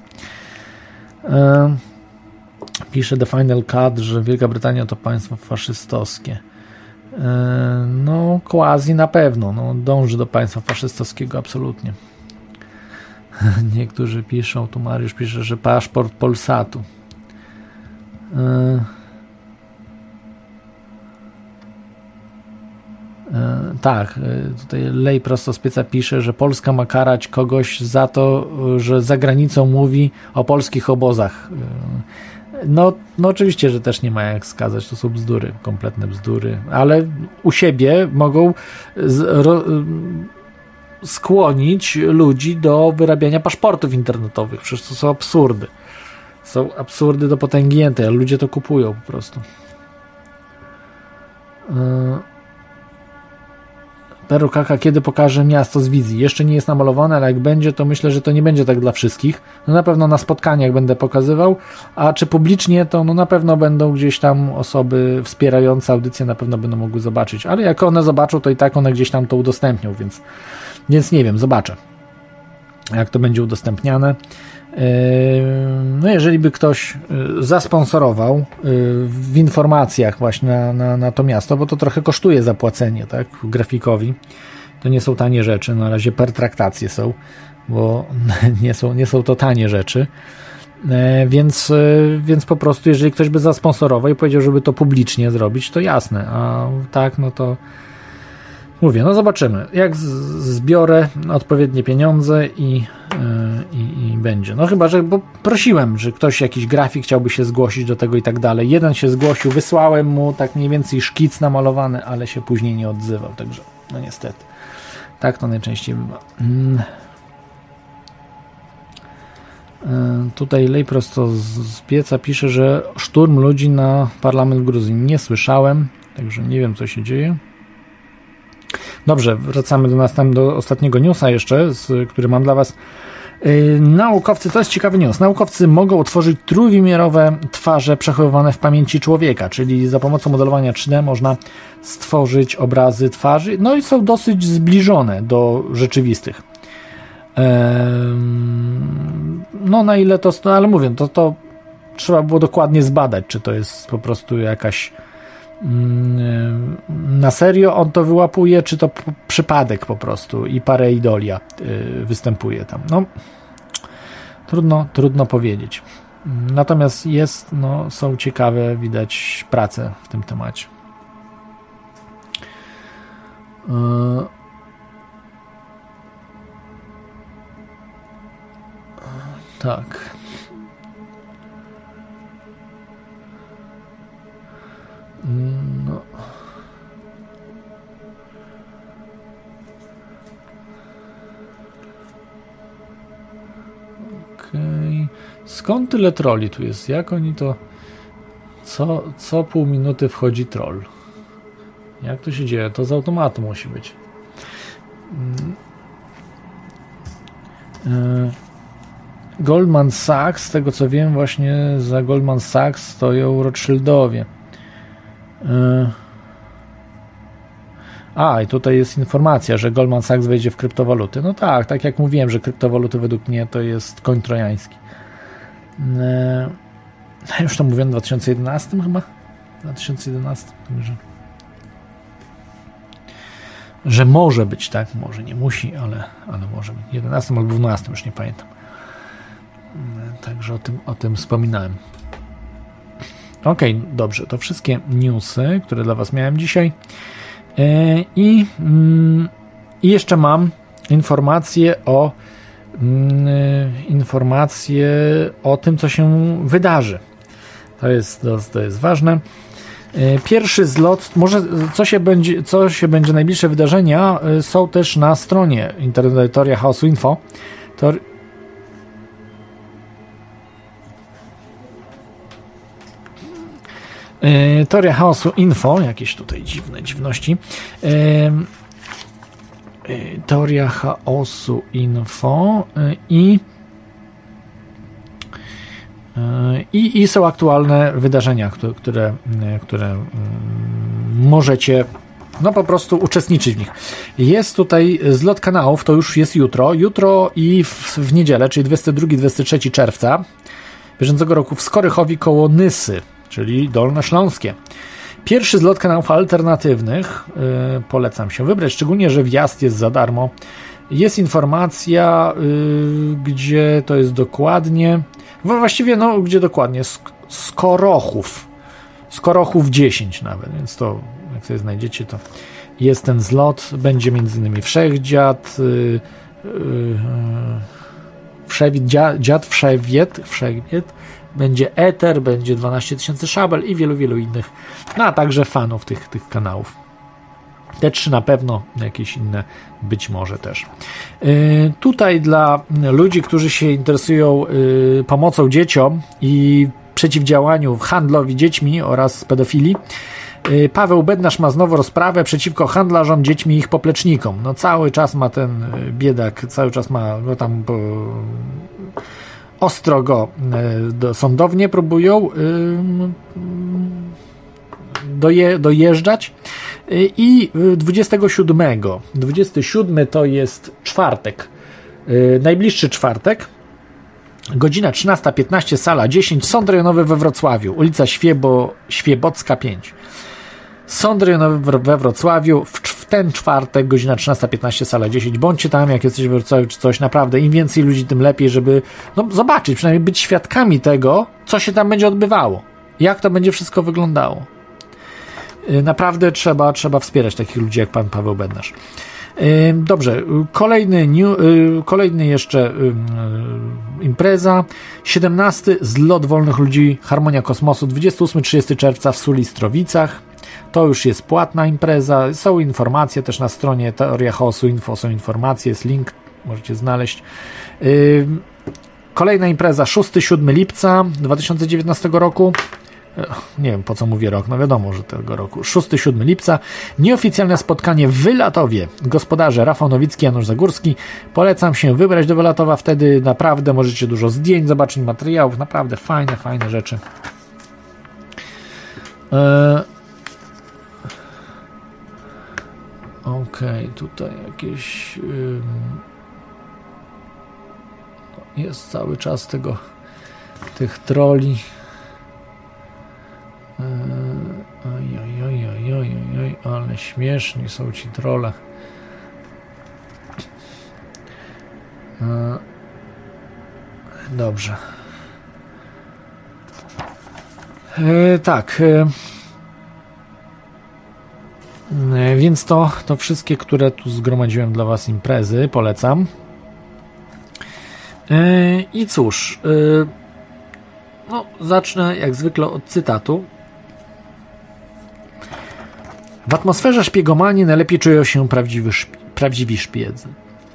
E, Pisze The Final Cut, że Wielka Brytania to państwo faszystowskie. E, no, quasi na pewno. No, dąży do państwa faszystowskiego, absolutnie. Niektórzy piszą, tu Mariusz pisze, że paszport Polsatu. E, e, tak, tutaj Lej prosto pieca pisze, że Polska ma karać kogoś za to, że za granicą mówi o polskich obozach. No, no oczywiście, że też nie ma jak skazać, to są bzdury, kompletne bzdury, ale u siebie mogą z, ro, skłonić ludzi do wyrabiania paszportów internetowych, przecież to są absurdy. Są absurdy do potęgi ale ludzie to kupują po prostu. Yy. Perukaka kiedy pokaże miasto z wizji. Jeszcze nie jest namalowane, ale jak będzie, to myślę, że to nie będzie tak dla wszystkich. No na pewno na spotkaniach będę pokazywał, a czy publicznie, to no na pewno będą gdzieś tam osoby wspierające audycję, na pewno będą mogły zobaczyć. Ale jak one zobaczą, to i tak one gdzieś tam to udostępnią, więc, więc nie wiem, zobaczę, jak to będzie udostępniane. No jeżeli by ktoś y, zasponsorował y, w informacjach właśnie na, na, na, to miasto, bo to trochę kosztuje zapłacenie, tak, grafikowi. To nie są tanie rzeczy, na razie pertraktacje są, bo nie są, nie są to tanie rzeczy. E, więc, e, więc po prostu, jeżeli ktoś by zasponsorował i powiedział, żeby to publicznie zrobić, to jasne. A tak, no to mówię, no zobaczymy. Jak zbiorę odpowiednie pieniądze i, e, i, i, będzie. No chyba, że bo prosiłem, że ktoś, jakiś grafik chciałby się zgłosić do tego i tak dalej. Jeden się zgłosił, wysłałem mu tak mniej więcej szkic namalowany, ale się później nie odzywał, także no niestety. Tak to najczęściej bywa. Mm. E, tutaj lej prosto z pieca pisze, że szturm ludzi na parlament Gruzji. Nie słyszałem, także nie wiem co się dzieje. Dobrze, wracamy do następnego, do ostatniego newsa jeszcze, z, który mam dla Was. Yy, naukowcy, to jest ciekawy news, naukowcy mogą utworzyć trójwymiarowe twarze przechowywane w pamięci człowieka, czyli za pomocą modelowania 3D można stworzyć obrazy twarzy, no i są dosyć zbliżone do rzeczywistych. No na ile to, no ale mówię, to, to trzeba było dokładnie zbadać, czy to jest po prostu jakaś na serio on to wyłapuje, czy to przypadek po prostu i parę idolia y, występuje tam. No, trudno, trudno powiedzieć. Natomiast jest, no, są ciekawe, widać prace w tym temacie. Y, Tak. No. Okay. Skąd tyle troli tu jest? Jak oni to... Co, co pół minuty wchodzi troll? Jak to się dzieje? To z automatu musi być. Yy. Goldman Sachs, z tego co wiem, właśnie za Goldman Sachs stoją Rothschildowie. E, a, i tutaj jest informacja, że Goldman Sachs wejdzie w kryptowaluty. No tak, tak jak mówiłem, że kryptowaluty według mnie to jest koń trojański. E, już to mówiłem w 2011 chyba? 2011, że, że może być, tak? Może nie musi, ale, ale może być. 11 albo 12, już nie pamiętam. Także o tym, o tym wspominałem. Ok, dobrze, to wszystkie newsy, które dla Was miałem dzisiaj. E, I, mm, I jeszcze mam informacje o mm, informacje o tym, co się wydarzy. To jest, to, to jest ważne. E, pierwszy zlot, może co się będzie, co się będzie najbliższe wydarzenia, e, są też na stronie internetoria Chaosu Info. To E, teoria chaosu info, jakieś tutaj dziwne dziwności. E, teoria chaosu info i i, I są aktualne wydarzenia, które, które, które mm, możecie no po prostu uczestniczyć w nich. Jest tutaj zlot kanałów, to już jest jutro. Jutro i w, w niedzielę, czyli 22-23 czerwca bieżącego roku w Skorychowi koło Nysy czyli Dolnośląskie. Pierwszy zlot kanałów alternatywnych yy, polecam się wybrać, szczególnie, że wjazd jest za darmo. Jest informacja, yy, gdzie to jest dokładnie. Właściwie, no, gdzie dokładnie? Skorochów. Skorochów 10 nawet, więc to, jak sobie znajdziecie, to jest ten zlot. Będzie m.in. Wszechdziad, yy, yy, wszewiet, dziad, dziad wszewiet, wszewiet będzie Ether, będzie 12 tysięcy szabel i wielu, wielu innych, no a także fanów tych, tych kanałów. Te trzy na pewno, jakieś inne być może też. Yy, tutaj dla ludzi, którzy się interesują yy, pomocą dzieciom i przeciwdziałaniu handlowi dziećmi oraz pedofilii, yy, Paweł Bednarz ma znowu rozprawę przeciwko handlarzom dziećmi i ich poplecznikom. No cały czas ma ten y, biedak, cały czas ma go tam ostro go e, sądownie próbują y, doje, dojeżdżać. I 27, 27 to jest czwartek, najbliższy czwartek, godzina 13.15, sala 10, Sąd Rejonowy we Wrocławiu, ulica Świebo, Świebocka 5. Sąd Rejonowy we Wrocławiu w ten czwartek, godzina 13.15, sala 10. Bądźcie tam, jak jesteście w Wrocławiu czy coś, naprawdę. Im więcej ludzi, tym lepiej, żeby no, zobaczyć, przynajmniej być świadkami tego, co się tam będzie odbywało. Jak to będzie wszystko wyglądało. Y, naprawdę trzeba, trzeba wspierać takich ludzi jak pan Paweł Bednarz. Y, dobrze, kolejny, new, y, kolejny jeszcze impreza. 17 zlot wolnych ludzi Harmonia Kosmosu 28-30 czerwca w Sulistrowicach. To już jest płatna impreza. Są informacje też na stronie Teoria Chaosu Info, są informacje, jest link, możecie znaleźć. Kolejna impreza 6-7 lipca 2019 roku nie wiem po co mówię rok, no wiadomo, że tego roku. 6-7 lipca, nieoficjalne spotkanie w Wylatowie. Gospodarze Rafał Nowicki, Janusz Zagórski. Polecam się wybrać do Wylatowa, wtedy naprawdę możecie dużo zdjęć zobaczyć, materiałów, naprawdę fajne, fajne rzeczy. Eee... Okej, okay, tutaj jakieś... Jest cały czas tego tych troli. Oj, oj, oj, oj, oj, oj, ale śmieszni są ci trole. Dobrze. E, tak. E, więc to, to wszystkie, które tu zgromadziłem dla Was imprezy, polecam. E, I cóż, e, no, zacznę jak zwykle od cytatu. W atmosferze szpiegomanii najlepiej czują się prawdziwy, prawdziwi szpiedzy.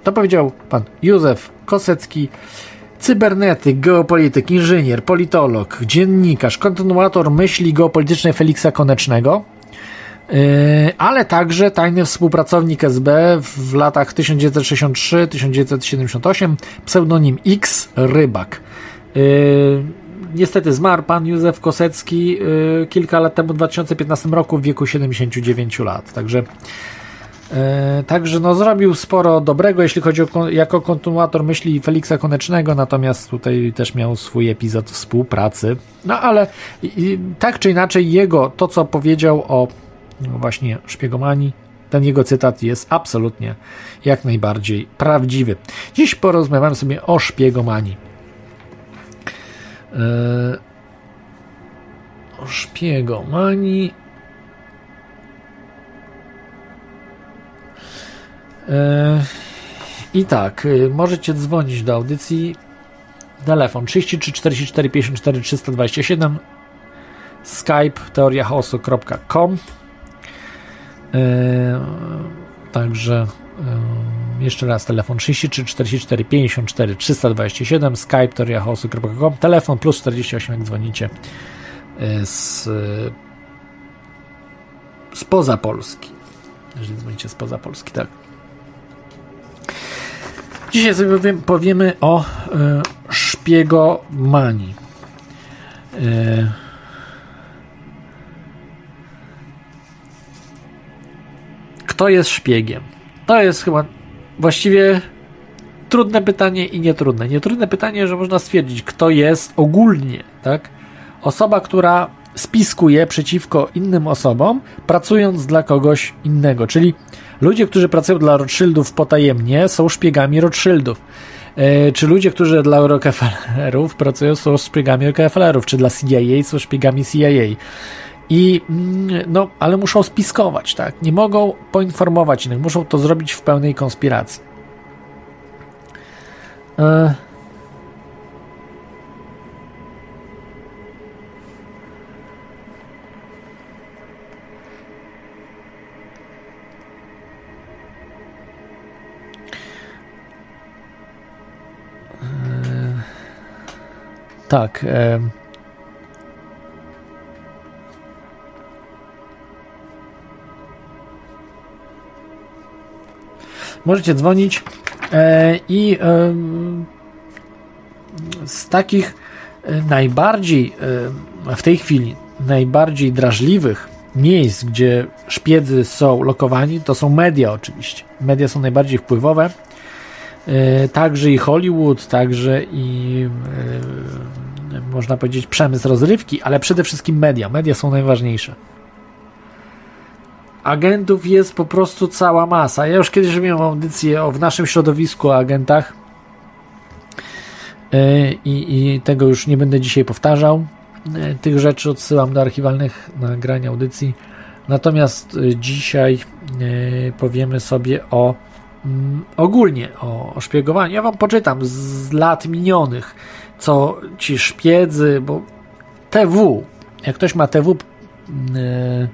To powiedział pan Józef Kosecki, cybernetyk, geopolityk, inżynier, politolog, dziennikarz, kontynuator myśli geopolitycznej Feliksa Konecznego, ale także tajny współpracownik SB w latach 1963-1978, pseudonim X Rybak. Yy, niestety zmarł pan Józef Kosecki y, kilka lat temu, w 2015 roku, w wieku 79 lat. Także, także no, zrobił sporo dobrego, jeśli chodzi o jako kontynuator myśli Feliksa Konecznego, natomiast tutaj też miał swój epizod współpracy. No ale tak czy inaczej, jego to, co powiedział o właśnie szpiegomanii, ten jego cytat jest absolutnie jak najbardziej prawdziwy. Dziś porozmawiamy sobie o szpiegomanii. Eee, szpiegomani. Eee, I tak, y, możecie dzwonić do audycji. Telefon 33 44 54 327 Skype teoriachaosu.com Także jeszcze raz telefon 33 44 54 327, skype toriachaosu.com, telefon plus 48 jak dzwonicie e, z spoza Polski. Jeżeli dzwonicie spoza Polski, tak. Dzisiaj sobie powiemy o y, szpiegomanii. Y, kto jest szpiegiem? To jest chyba właściwie trudne pytanie i nietrudne. Nietrudne pytanie, że można stwierdzić, kto jest ogólnie, tak? Osoba, która spiskuje przeciwko innym osobom, pracując dla kogoś innego. Czyli ludzie, którzy pracują dla Rothschildów potajemnie, są szpiegami Rothschildów. E, czy ludzie, którzy dla Rockefellerów pracują, są szpiegami Rockefellerów, czy dla CIA są szpiegami CIA. I mm, no, ale muszą spiskować, tak? Nie mogą poinformować innych, muszą to zrobić w pełnej konspiracji. E... e tak. Możecie dzwonić e, i e, z takich e, najbardziej w tej chwili najbardziej drażliwych miejsc, gdzie szpiedzy są lokowani, to są media oczywiście. Media są najbardziej wpływowe. Także i Hollywood, także i można powiedzieć przemysł rozrywki, ale przede wszystkim media. Media są najważniejsze. Agentów jest po prostu cała masa. Ja już kiedyś robiłem audycję o, w naszym środowisku o agentach e, i, i tego już nie będę dzisiaj powtarzał. E, tych rzeczy odsyłam do archiwalnych nagrań audycji. Natomiast e, dzisiaj powiemy sobie o mm, ogólnie o, o szpiegowaniu. Ja wam poczytam z lat minionych, co ci szpiedzy, bo TW, jak ktoś ma TW E,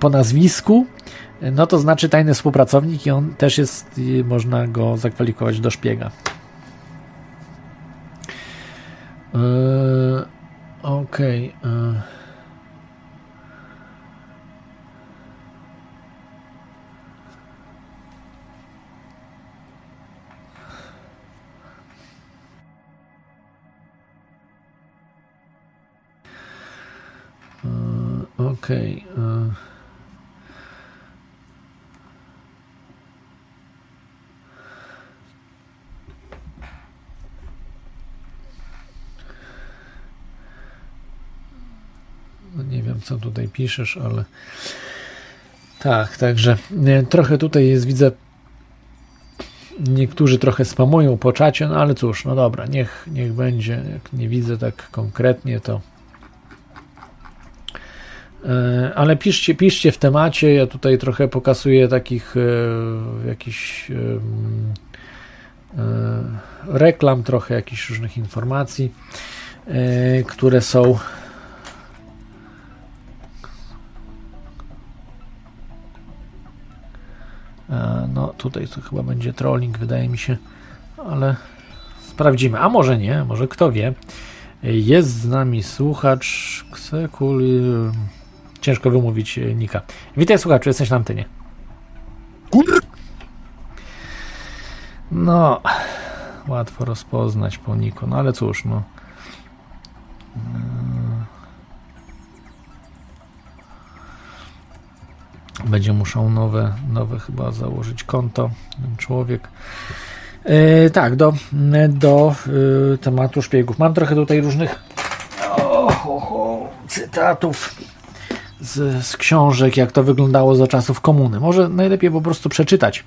po nazwisku, no to znaczy tajny współpracownik i on też jest, można go zakwalifikować do szpiega. Yy, Okej. Okay. Okej. Okay. E. No nie wiem, co tutaj piszesz, ale tak, także nie, trochę tutaj jest, widzę, niektórzy trochę spamują po czacie, no ale cóż, no dobra, niech, niech będzie, jak nie widzę tak konkretnie, to E, ale piszcie, piszcie w temacie. Ja tutaj trochę pokazuję takich e, jakichś e, reklam, trochę jakichś różnych informacji, e, które są. E, no, tutaj to chyba będzie trolling, wydaje mi się, ale sprawdzimy. A może nie, może kto wie. Jest z nami słuchacz Ksekul. Ciężko wymówić e, Nika. Witaj słuchaczu, jesteś na antynie. No, łatwo rozpoznać po Niku, no ale cóż, no. E, będzie muszą nowe, nowe chyba założyć konto ten człowiek. E, tak, do, do e, tematu szpiegów. Mam trochę tutaj różnych cytatów z, z, książek, jak to wyglądało za czasów komuny. Może najlepiej po prostu przeczytać,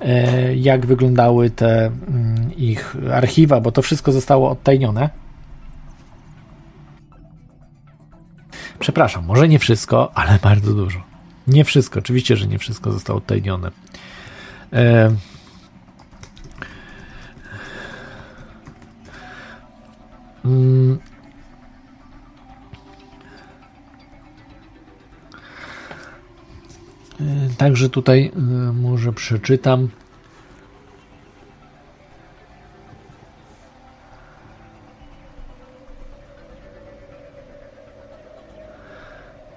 e, jak wyglądały te mm, ich archiwa, bo to wszystko zostało odtajnione. Przepraszam, może nie wszystko, ale bardzo dużo. Nie wszystko, oczywiście, że nie wszystko zostało odtajnione. Także tutaj e, może przeczytam.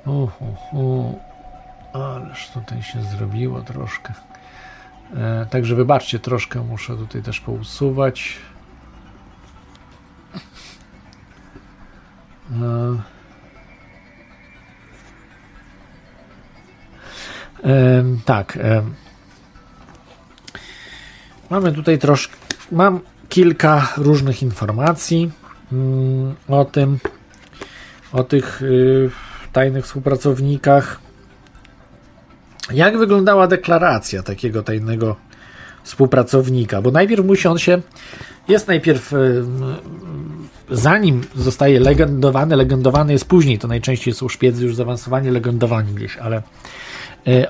Uhu, ależ tutaj się zrobiło troszkę. E, także wybaczcie, troszkę muszę tutaj też pousuwać. E, tak. Mamy tutaj troszkę. Mam kilka różnych informacji mm, o tym, o tych y, tajnych współpracownikach. Jak wyglądała deklaracja takiego tajnego współpracownika? Bo najpierw musi on się. Jest najpierw. Zanim zostaje legendowany, legendowany jest później. To najczęściej są szpiedzy już zaawansowani, legendowani gdzieś, ale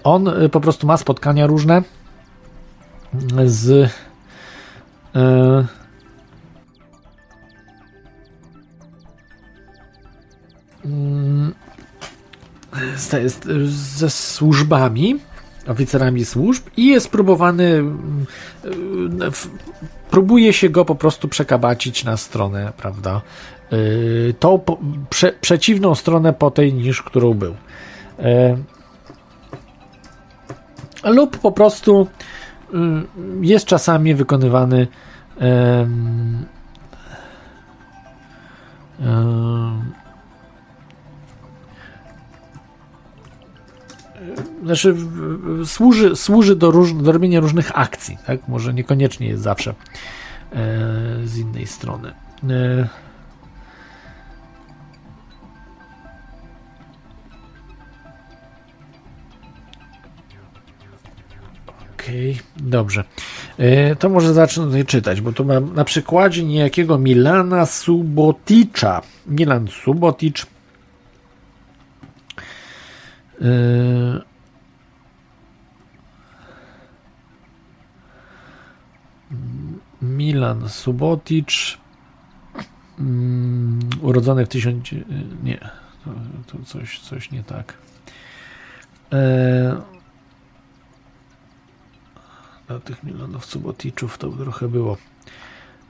on e, po prostu ma spotkania różne z e, mm, ze służbami, oficerami służb i jest próbowany, próbuje się go po prostu przekabacić na stronę, prawda, tą prze, przeciwną stronę po tej niż którą był lub po prostu y, jest czasami wykonywany znaczy służy, służy do, róż, do robienia różnych akcji, tak? Może niekoniecznie jest zawsze e, z innej strony. E, Okej, okay, dobrze. E, to może zacznę czytać, bo tu mam na przykładzie niejakiego Milana Suboticza. Milan Suboticz. E, Milan Suboticz. Mm, urodzony w tysiąc... Nie, to, to coś, coś nie tak. E, dla tych milionów Suboticzów to trochę było.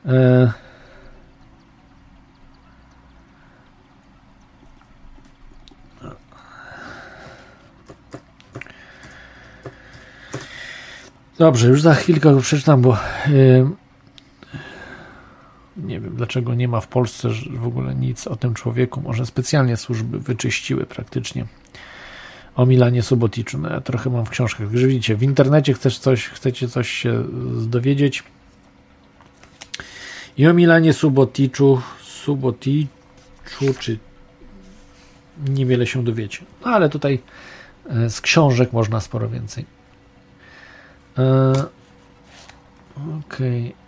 E... Dobrze, już za chwilkę go przeczytam, bo yy, nie wiem dlaczego nie ma w Polsce w ogóle nic o tym człowieku. Może specjalnie służby wyczyściły praktycznie o Milanie Suboticzu. No ja trochę mam w książkach. Także widzicie, w internecie chcesz coś, chcecie coś się dowiedzieć. I o Milanie Suboticzu, Suboticzu, czy niewiele się dowiecie. No ale tutaj e, z książek można sporo więcej. E, Okej. Okay.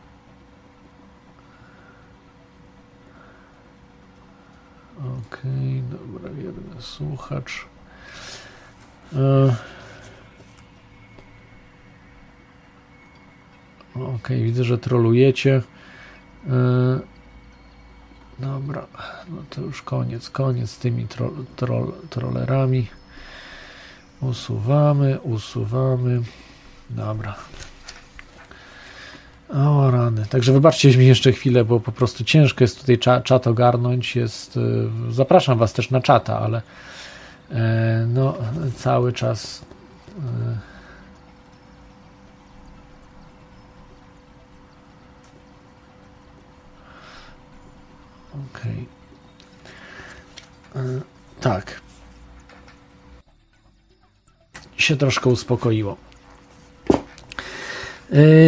Okej, okay, dobra, jeden słuchacz. E, ok, widzę, że trolujecie. E, dobra, no to już koniec, koniec z tymi tro, tro, trollerami. Usuwamy, usuwamy. Dobra. O rany. Także wybaczcie mi jeszcze chwilę, bo po prostu ciężko jest tutaj czat, ogarnąć. Jest, e, zapraszam Was też na czata, ale no cały czas e, Okej. Okay. E, tak. Się troszkę uspokoiło.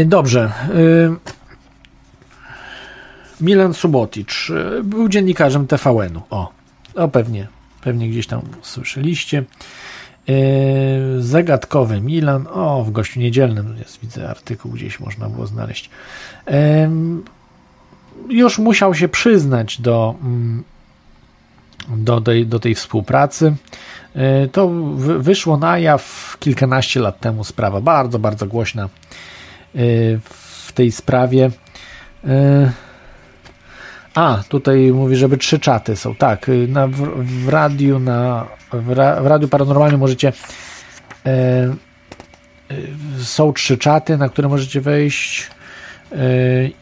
Dobrze. Milan Subotic był dziennikarzem TVN-u. O, o pewnie pewnie gdzieś tam słyszeliście. E, zagadkowy Milan. O, w gościu niedzielnym jest, widzę artykuł, gdzieś można było znaleźć. Już musiał się przyznać do, mm, do, tej, do tej współpracy. E, to wyszło na jaw kilkanaście lat temu sprawa, bardzo, bardzo głośna e, w tej sprawie. A, tutaj mówi, żeby trzy czaty są. Tak, y, na, w, w radiu, na, w, ra, w radiu paranormalnym możecie. E, e, są trzy czaty, na które możecie wejść. E,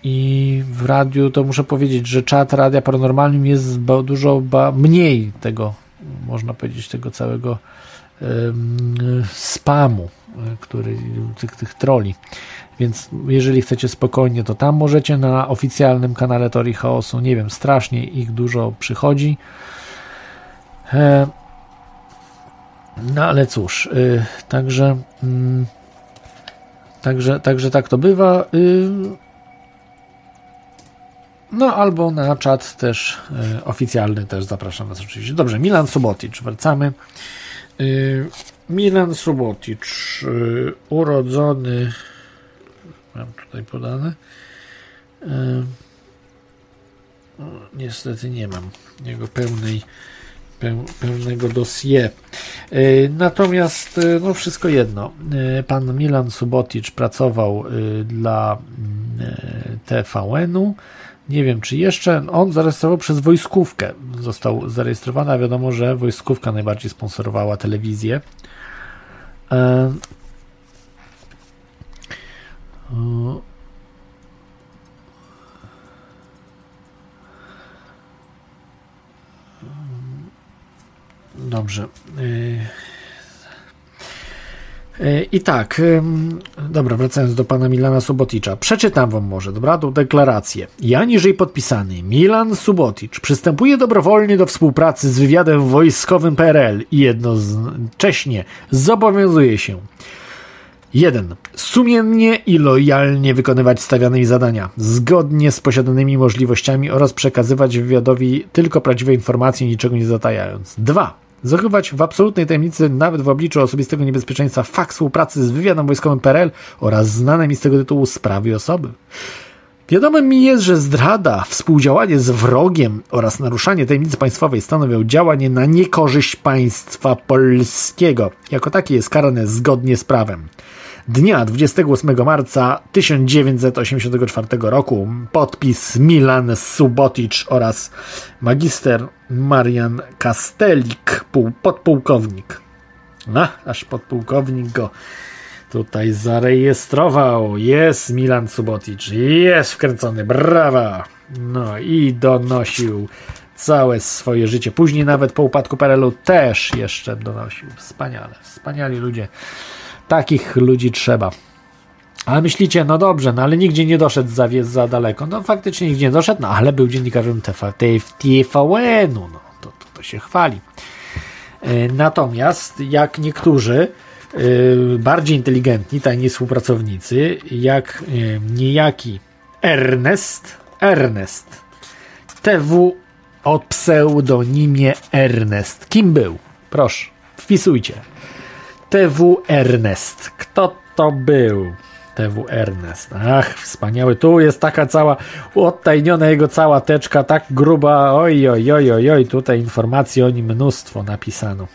I w radiu to muszę powiedzieć, że czat radia paranormalnym jest ba, dużo ba, mniej tego, można powiedzieć, tego całego spamu, e, który, tych, tych troli. Więc jeżeli chcecie spokojnie, to tam możecie na oficjalnym kanale Tori Chaosu. Nie wiem, strasznie ich dużo przychodzi. E, no ale cóż, y, także, mm, także, także tak to bywa. Y, no albo na czat też y, oficjalny też zapraszam Was oczywiście. Dobrze, Milan Sobotic, wracamy. Milan Sobotic, urodzony mam tutaj podane. E, niestety nie mam jego pełnej, pełnego dossier. E, natomiast e, no wszystko jedno. Pan Milan Subotic pracował dla TVN-u. Nie wiem, czy jeszcze. On zarejestrował przez wojskówkę. Został zarejestrowany, a wiadomo, że wojskówka najbardziej sponsorowała telewizję. Dobrze. Y, y, I tak, dobra, wracając do pana Milana Suboticza. Przeczytam wam może, dobra, tą deklarację. Ja niżej podpisany, Milan Suboticz, przystępuje dobrowolnie do współpracy z wywiadem wojskowym PRL i jednocześnie zobowiązuje się 1. Sumiennie i lojalnie wykonywać stawiane zadania, zgodnie z posiadanymi możliwościami oraz przekazywać wywiadowi tylko prawdziwe informacje, niczego nie zatajając. 2. zachować w absolutnej tajemnicy, nawet w obliczu osobistego niebezpieczeństwa, fakt współpracy z wywiadem wojskowym PRL oraz znane mi z tego tytułu sprawy osoby. Wiadomym mi jest, że zdrada, współdziałanie z wrogiem oraz naruszanie tajemnicy państwowej stanowią działanie na niekorzyść państwa polskiego. Jako takie jest karane zgodnie z prawem. Dnia 28 marca 1984 roku podpis Milan Subotic oraz magister Marian Kastelik, podpułkownik. A, aż podpułkownik go tutaj zarejestrował. Jest Milan Subotic, jest wkręcony, brawa! No i donosił całe swoje życie. Później nawet po upadku PRL-u też jeszcze donosił. Wspaniale, wspaniali ludzie. Takich ludzi trzeba. Ale myślicie, no dobrze, no ale nigdzie nie doszedł za, za daleko. No faktycznie nigdzie nie doszedł, no ale był dziennikarzem TVN-u, no to, to, to się chwali. E, natomiast jak niektórzy e, bardziej inteligentni, tajni współpracownicy, jak e, niejaki Ernest, Ernest, TW o pseudonimie Ernest. Kim był? Proszę, wpisujcie. TW Ernest. Kto to był? TW Ernest. Ach, wspaniały. Tu jest taka cała odtajniona jego cała teczka, tak gruba. Oj, oj, oj, oj, oj. Tutaj informacji o nim mnóstwo napisano.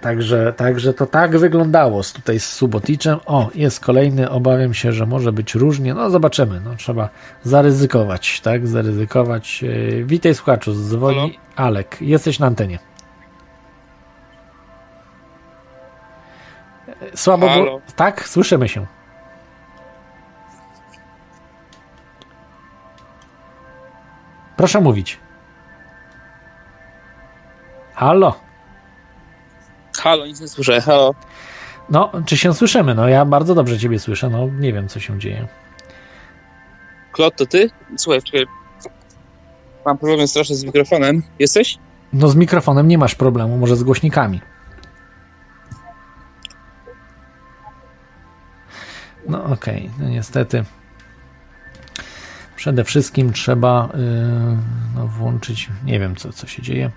Także, także to tak wyglądało z tutaj z Suboticzem. O, jest kolejny, obawiam się, że może być różnie. No zobaczymy, no trzeba zaryzykować, tak? Zaryzykować. E, witaj słuchaczu, dzwoni Alek. Jesteś na antenie. Słabo było. Tak, słyszymy się. Proszę mówić. Halo. Halo, nic nie słyszę. Halo. No, czy się słyszymy? No, ja bardzo dobrze Ciebie słyszę. No, nie wiem, co się dzieje. Klot, to Ty? Słuchaj, czekaj. Mam problem straszny z mikrofonem. Jesteś? No, z mikrofonem nie masz problemu, może z głośnikami. No okej, okay. no niestety. Przede wszystkim trzeba yy, no, włączyć, nie wiem co, co się dzieje.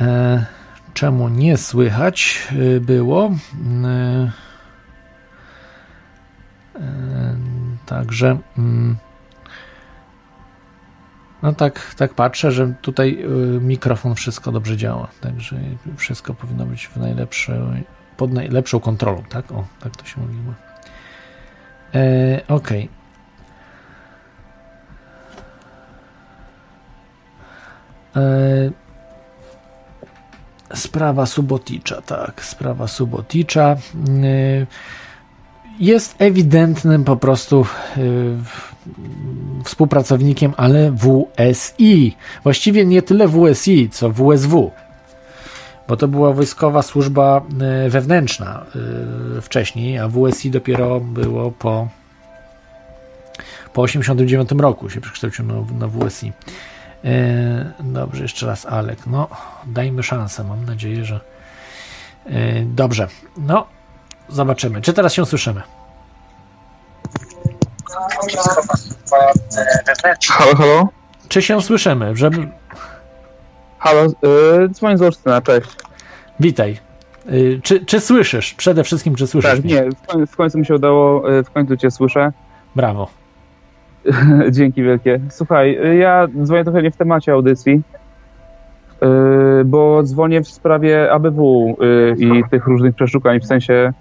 E, czemu nie słychać yy, było? Yy, także mm, no tak, tak patrzę, że tutaj y, mikrofon wszystko dobrze działa, także wszystko powinno być w najlepszej, pod najlepszą kontrolą, tak? O, tak to się mówiło. E, ok. E, sprawa Suboticza, tak, sprawa Suboticza e, jest ewidentnym po prostu e, współpracownikiem, ale WSI. Właściwie nie tyle WSI, co WSW bo to była wojskowa służba e, wewnętrzna e, wcześniej, a WSI dopiero było po po 89 roku się przekształcił na, na WSI. E, dobrze, jeszcze raz Alek. No, dajmy szansę. Mam nadzieję, że dobrze. No, zobaczymy. Czy teraz się słyszymy? Halo, halo? Czy się słyszymy? Żeby... Halo, yy, dzwonię z Olsztyna, cześć. Witaj. Yy, czy, czy słyszysz? Przede wszystkim, czy słyszysz Tak, mnie? nie, w końcu, w końcu mi się udało, yy, w końcu cię słyszę. Brawo. Dzięki wielkie. Słuchaj, yy, ja dzwonię trochę nie w temacie audycji, yy, bo dzwonię w sprawie ABW i tych różnych przeszukań, w sensie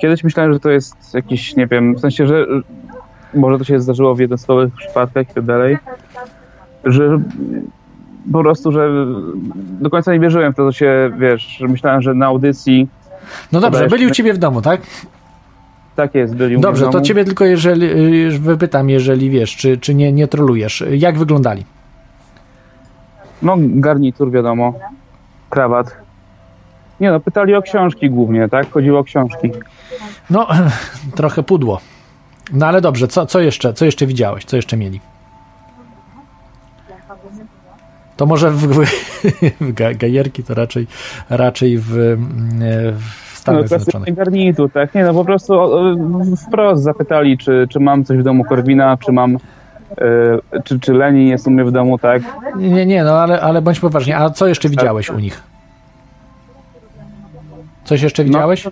kiedyś myślałem, że to jest jakiś, nie wiem, w sensie, że może to się zdarzyło w jednostkowych przypadkach i tak dalej, że po prostu, że do końca nie wierzyłem w to, co się, wiesz, myślałem, że na audycji... No dobrze, byli u ciebie w domu, tak? Tak jest, byli u Dobrze, to ciebie tylko jeżeli, wypytam, jeżeli wiesz, czy, czy nie, nie trolujesz. Jak wyglądali? No, garnitur, wiadomo, krawat. Nie no, pytali o książki głównie, tak? Chodziło o książki. No, trochę pudło. No ale dobrze, co, co jeszcze, co jeszcze widziałeś? Co jeszcze mieli? To może w, w, w gajerki to raczej, raczej w, w Stanach no, Zjednoczonych. garnitur, tak? Nie, no po prostu wprost zapytali, czy, czy mam coś w domu Korwina, czy mam E, czy, czy Lenin jest u mnie w domu, tak? Nie, nie, no ale, ale bądź poważnie. A co jeszcze widziałeś u nich? Coś jeszcze widziałeś?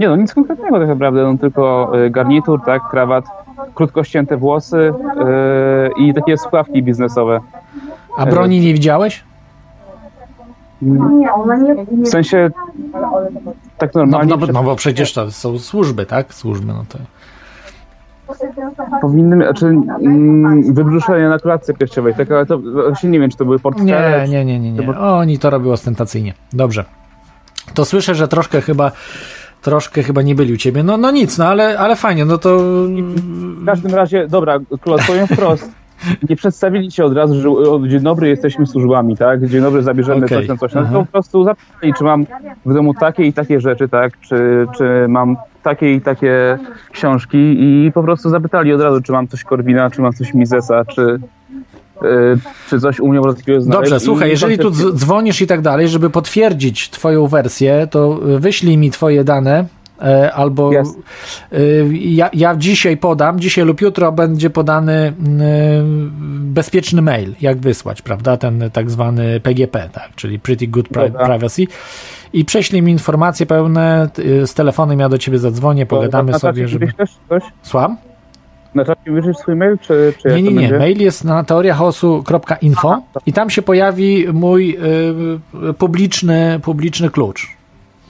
Nie no, nic konkretnego tak naprawdę, no tylko e, garnitur, tak, krawat, krótko ścięte włosy e, i takie słuchawki biznesowe. A broni nie widziałeś? Nie, ona nie. W sensie tak No, normalnie no, bo- przed- no bo przecież to są służby, tak? Służby, no to... powinny, znaczy mm, wybrzuszenie na klatce piersiowej, tak, ale to właśnie nie wiem, czy to były portfele, Nie, nie, nie, nie, nie. To Oni to robią ostentacyjnie. Dobrze. To słyszę, że troszkę chyba troszkę chyba nie byli u ciebie. No, no nic, no ale, ale fajnie, no to W każdym razie, dobra, Klot, powiem wprost. Nie przedstawili się od razu, że dzień dobry, jesteśmy służbami, tak? Dzień dobry, zabierzemy Okej, coś tam, coś aha. Tylko po prostu zapytali, czy mam w domu takie i takie rzeczy, tak? Czy, czy mam takie i takie książki i po prostu zapytali od razu, czy mam coś Korwina, czy mam coś Misesa, czy, y, czy coś u mnie można takiego znaleźć. Dobrze, słuchaj, jeżeli tu dzwonisz i tak dalej, żeby potwierdzić twoją wersję, to wyślij mi twoje dane e, albo Jasne. y, ja, ja dzisiaj podam, dzisiaj lub jutro będzie podany y, bezpieczny mail, jak wysłać, prawda, ten tak zwany PGP, tak, czyli Pretty Good Pri- Dobra. Privacy i prześlij mi informacje pełne z telefonem, ja do ciebie zadzwonię, pogadamy na sobie, żeby... coś? Słucham? Na czacie wyślesz swój mail, czy, czy Nie, nie, nie. będzie? Mail jest na teoriachaosu.info i tam się pojawi mój y, publiczny, publiczny klucz.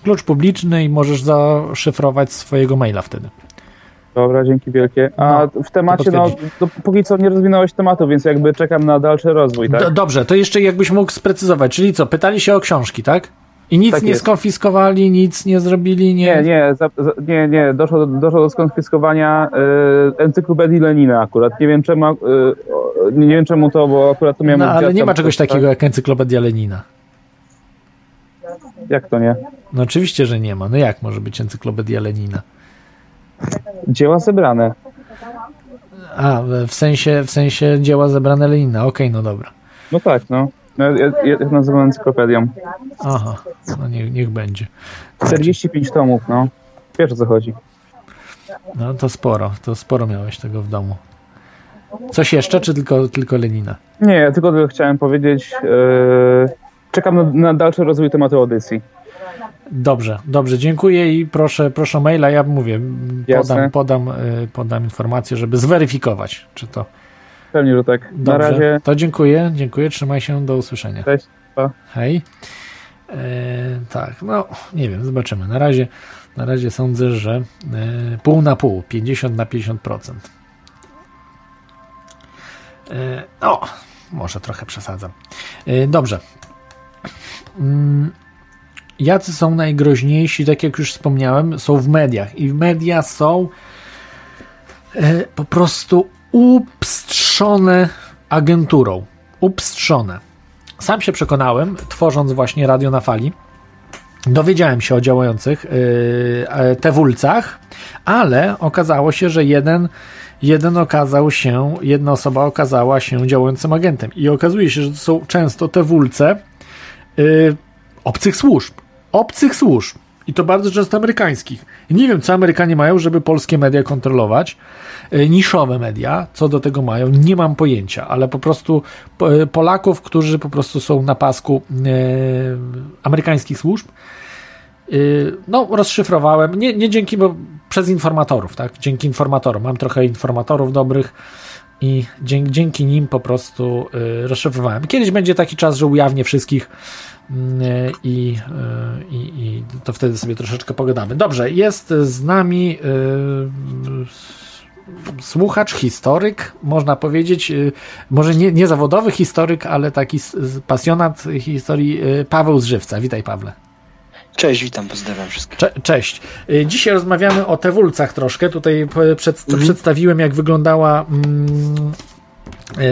Klucz publiczny i możesz zaszyfrować swojego maila wtedy. Dobra, dzięki wielkie. A No, w temacie, no, to póki co nie rozwinąłeś tematu, więc jakby czekam na dalszy rozwój, tak? Do, dobrze, to jeszcze jakbyś mógł sprecyzować, czyli co, pytali się o książki, tak? I nic Tak nie jest. skonfiskowali, nic nie zrobili, nie... Nie, nie, za, za, nie, nie, doszło do, doszło do skonfiskowania y, encyklopedii Lenina akurat. Nie wiem czemu, y, nie wiem czemu to, bo akurat to miałem... No, ale nie ma czegoś tak? takiego jak encyklopedia Lenina. Jak to nie? No oczywiście, że nie ma. No jak może być encyklopedia Lenina? Dzieła zebrane. A, w sensie, w sensie dzieła zebrane Lenina. Okej, no dobra. No tak, no. no ja, ja, ja nazywam encyklopedią. Aha, no niech, niech będzie. 45 tomów, no. Wiesz o co chodzi. No to sporo, to sporo miałeś tego w domu. Coś jeszcze, czy tylko, tylko Lenina? Nie, ja tylko chciałem powiedzieć. y, czekam na, na dalszy rozwój tematu audycji. Dobrze, dobrze, dziękuję i proszę, proszę o maila, ja mówię, podam, podam, y, podam informację, żeby zweryfikować, czy to Pewnie, że tak. Na dobrze. razie. To dziękuję, dziękuję, trzymaj się, do usłyszenia. Cześć. Pa. Hej. E, tak, no nie wiem, zobaczymy. Na razie, na razie sądzę, że e, pół na pół, 50 na 50%. E, no, może trochę przesadzam. E, dobrze. Mm, Jacy są najgroźniejsi, tak jak już wspomniałem, są w mediach. I media są e, po prostu upstrzone agenturą. Upstrzone. Sam się przekonałem, tworząc właśnie radio na fali. Dowiedziałem się o działających yy, tewulcach, ale okazało się, że jeden, jeden okazał się, jedna osoba okazała się działającym agentem. I okazuje się, że to są często tewulce yy, obcych służb. Obcych służb. I to bardzo często amerykańskich. Nie wiem, co Amerykanie mają, żeby polskie media kontrolować. E, Niszowe media, co do tego mają, nie mam pojęcia, ale po prostu e, Polaków, którzy po prostu są na pasku e, amerykańskich służb, no, rozszyfrowałem. Nie, nie dzięki, bo przez informatorów, tak? Dzięki informatorom. Mam trochę informatorów dobrych i dzięki, dzięki nim po prostu e, rozszyfrowałem. Kiedyś będzie taki czas, że ujawnię wszystkich mm, e, i, to wtedy sobie troszeczkę pogadamy. Dobrze, jest z nami s- słuchacz, historyk, można powiedzieć, y, może nie, nie zawodowy historyk, ale taki pasjonat historii, y, Paweł z Żywca. Witaj Pawle. Cześć, witam, pozdrawiam wszystkich. Cze- Cześć. Y, Dzisiaj rozmawiamy o Tewulcach troszkę. Tutaj przed, przedstawiłem, jak wyglądała mm,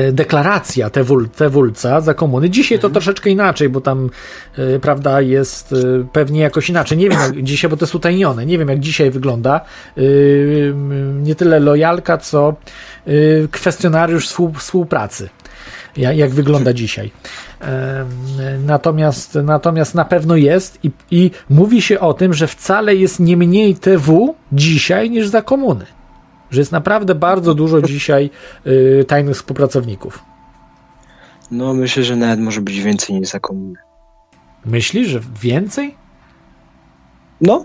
y, deklaracja Tewul, Tewulca za komuny. Dzisiaj to troszeczkę inaczej, bo tam, y, prawda, jest y, pewnie jakoś inaczej. Nie wiem jak dzisiaj, bo to jest utajnione. Nie wiem, jak dzisiaj wygląda. Y, Nie tyle lojalka, co y, kwestionariusz współ, współpracy. Ja- Jak wygląda dzisiaj. Natomiast, natomiast na pewno jest i, i mówi się o tym, że wcale jest nie mniej TW dzisiaj niż za komuny. Że jest naprawdę bardzo dużo dzisiaj y, tajnych współpracowników. No, myślę, że nawet może być więcej niż za komuny. Myślisz, że więcej? No.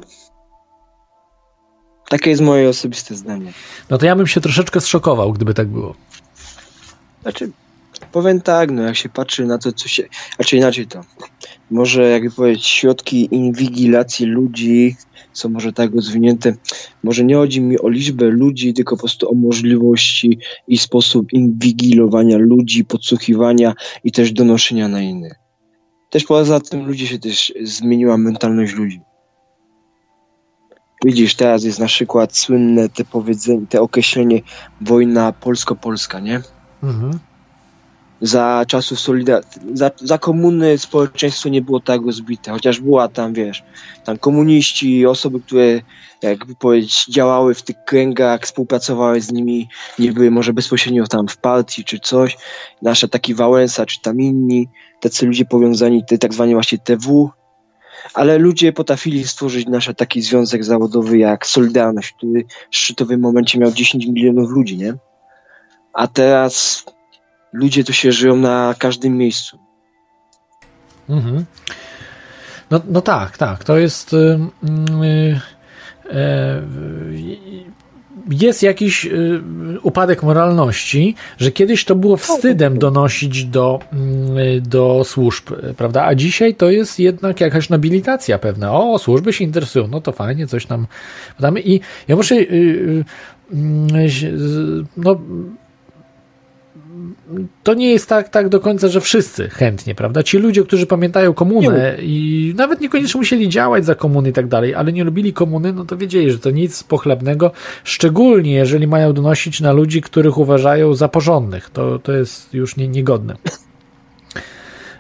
Takie jest moje osobiste zdanie. No to ja bym się troszeczkę zszokował, gdyby tak było. Znaczy, powiem tak, no jak się patrzy na to, co się... Znaczy inaczej to. Może jakby powiedzieć, środki inwigilacji ludzi są może tak rozwinięte. Może nie chodzi mi o liczbę ludzi, tylko po prostu o możliwości i sposób inwigilowania ludzi, podsłuchiwania i też donoszenia na innych. Też poza tym ludzie się też zmieniła mentalność ludzi. Widzisz, teraz jest na przykład słynne te powiedzenie, te określenie wojna polsko-polska, nie? Mhm. Za czasów Solidarności, za, za komuny społeczeństwo nie było tak rozbite, chociaż była tam, wiesz, tam komuniści, osoby, które jakby powiedzieć, działały w tych kręgach, współpracowały z nimi, nie były może bezpośrednio tam w partii czy coś, nasza taki Wałęsa czy tam inni, tacy ludzie powiązani, te tak zwane właśnie TW, ale ludzie potrafili stworzyć nasz taki związek zawodowy jak Solidarność, który w szczytowym momencie miał 10 milionów ludzi, nie? A teraz ludzie tu się żyją na każdym miejscu. Mhm. No, no tak, tak. To jest. Yy, yy, jest jakiś y, upadek moralności, że kiedyś to było wstydem donosić do, y, do służb, prawda? A dzisiaj to jest jednak jakaś nobilitacja pewna. O, służby się interesują, no to fajnie, coś tam. I ja muszę. Y, no, to nie jest tak, tak do końca, że wszyscy chętnie, prawda? Ci ludzie, którzy pamiętają komunę i nawet niekoniecznie musieli działać za komuny i tak dalej, ale nie lubili komuny, no to wiedzieli, że to nic pochlebnego, szczególnie jeżeli mają donosić na ludzi, których uważają za porządnych. To, to jest już nie, niegodne.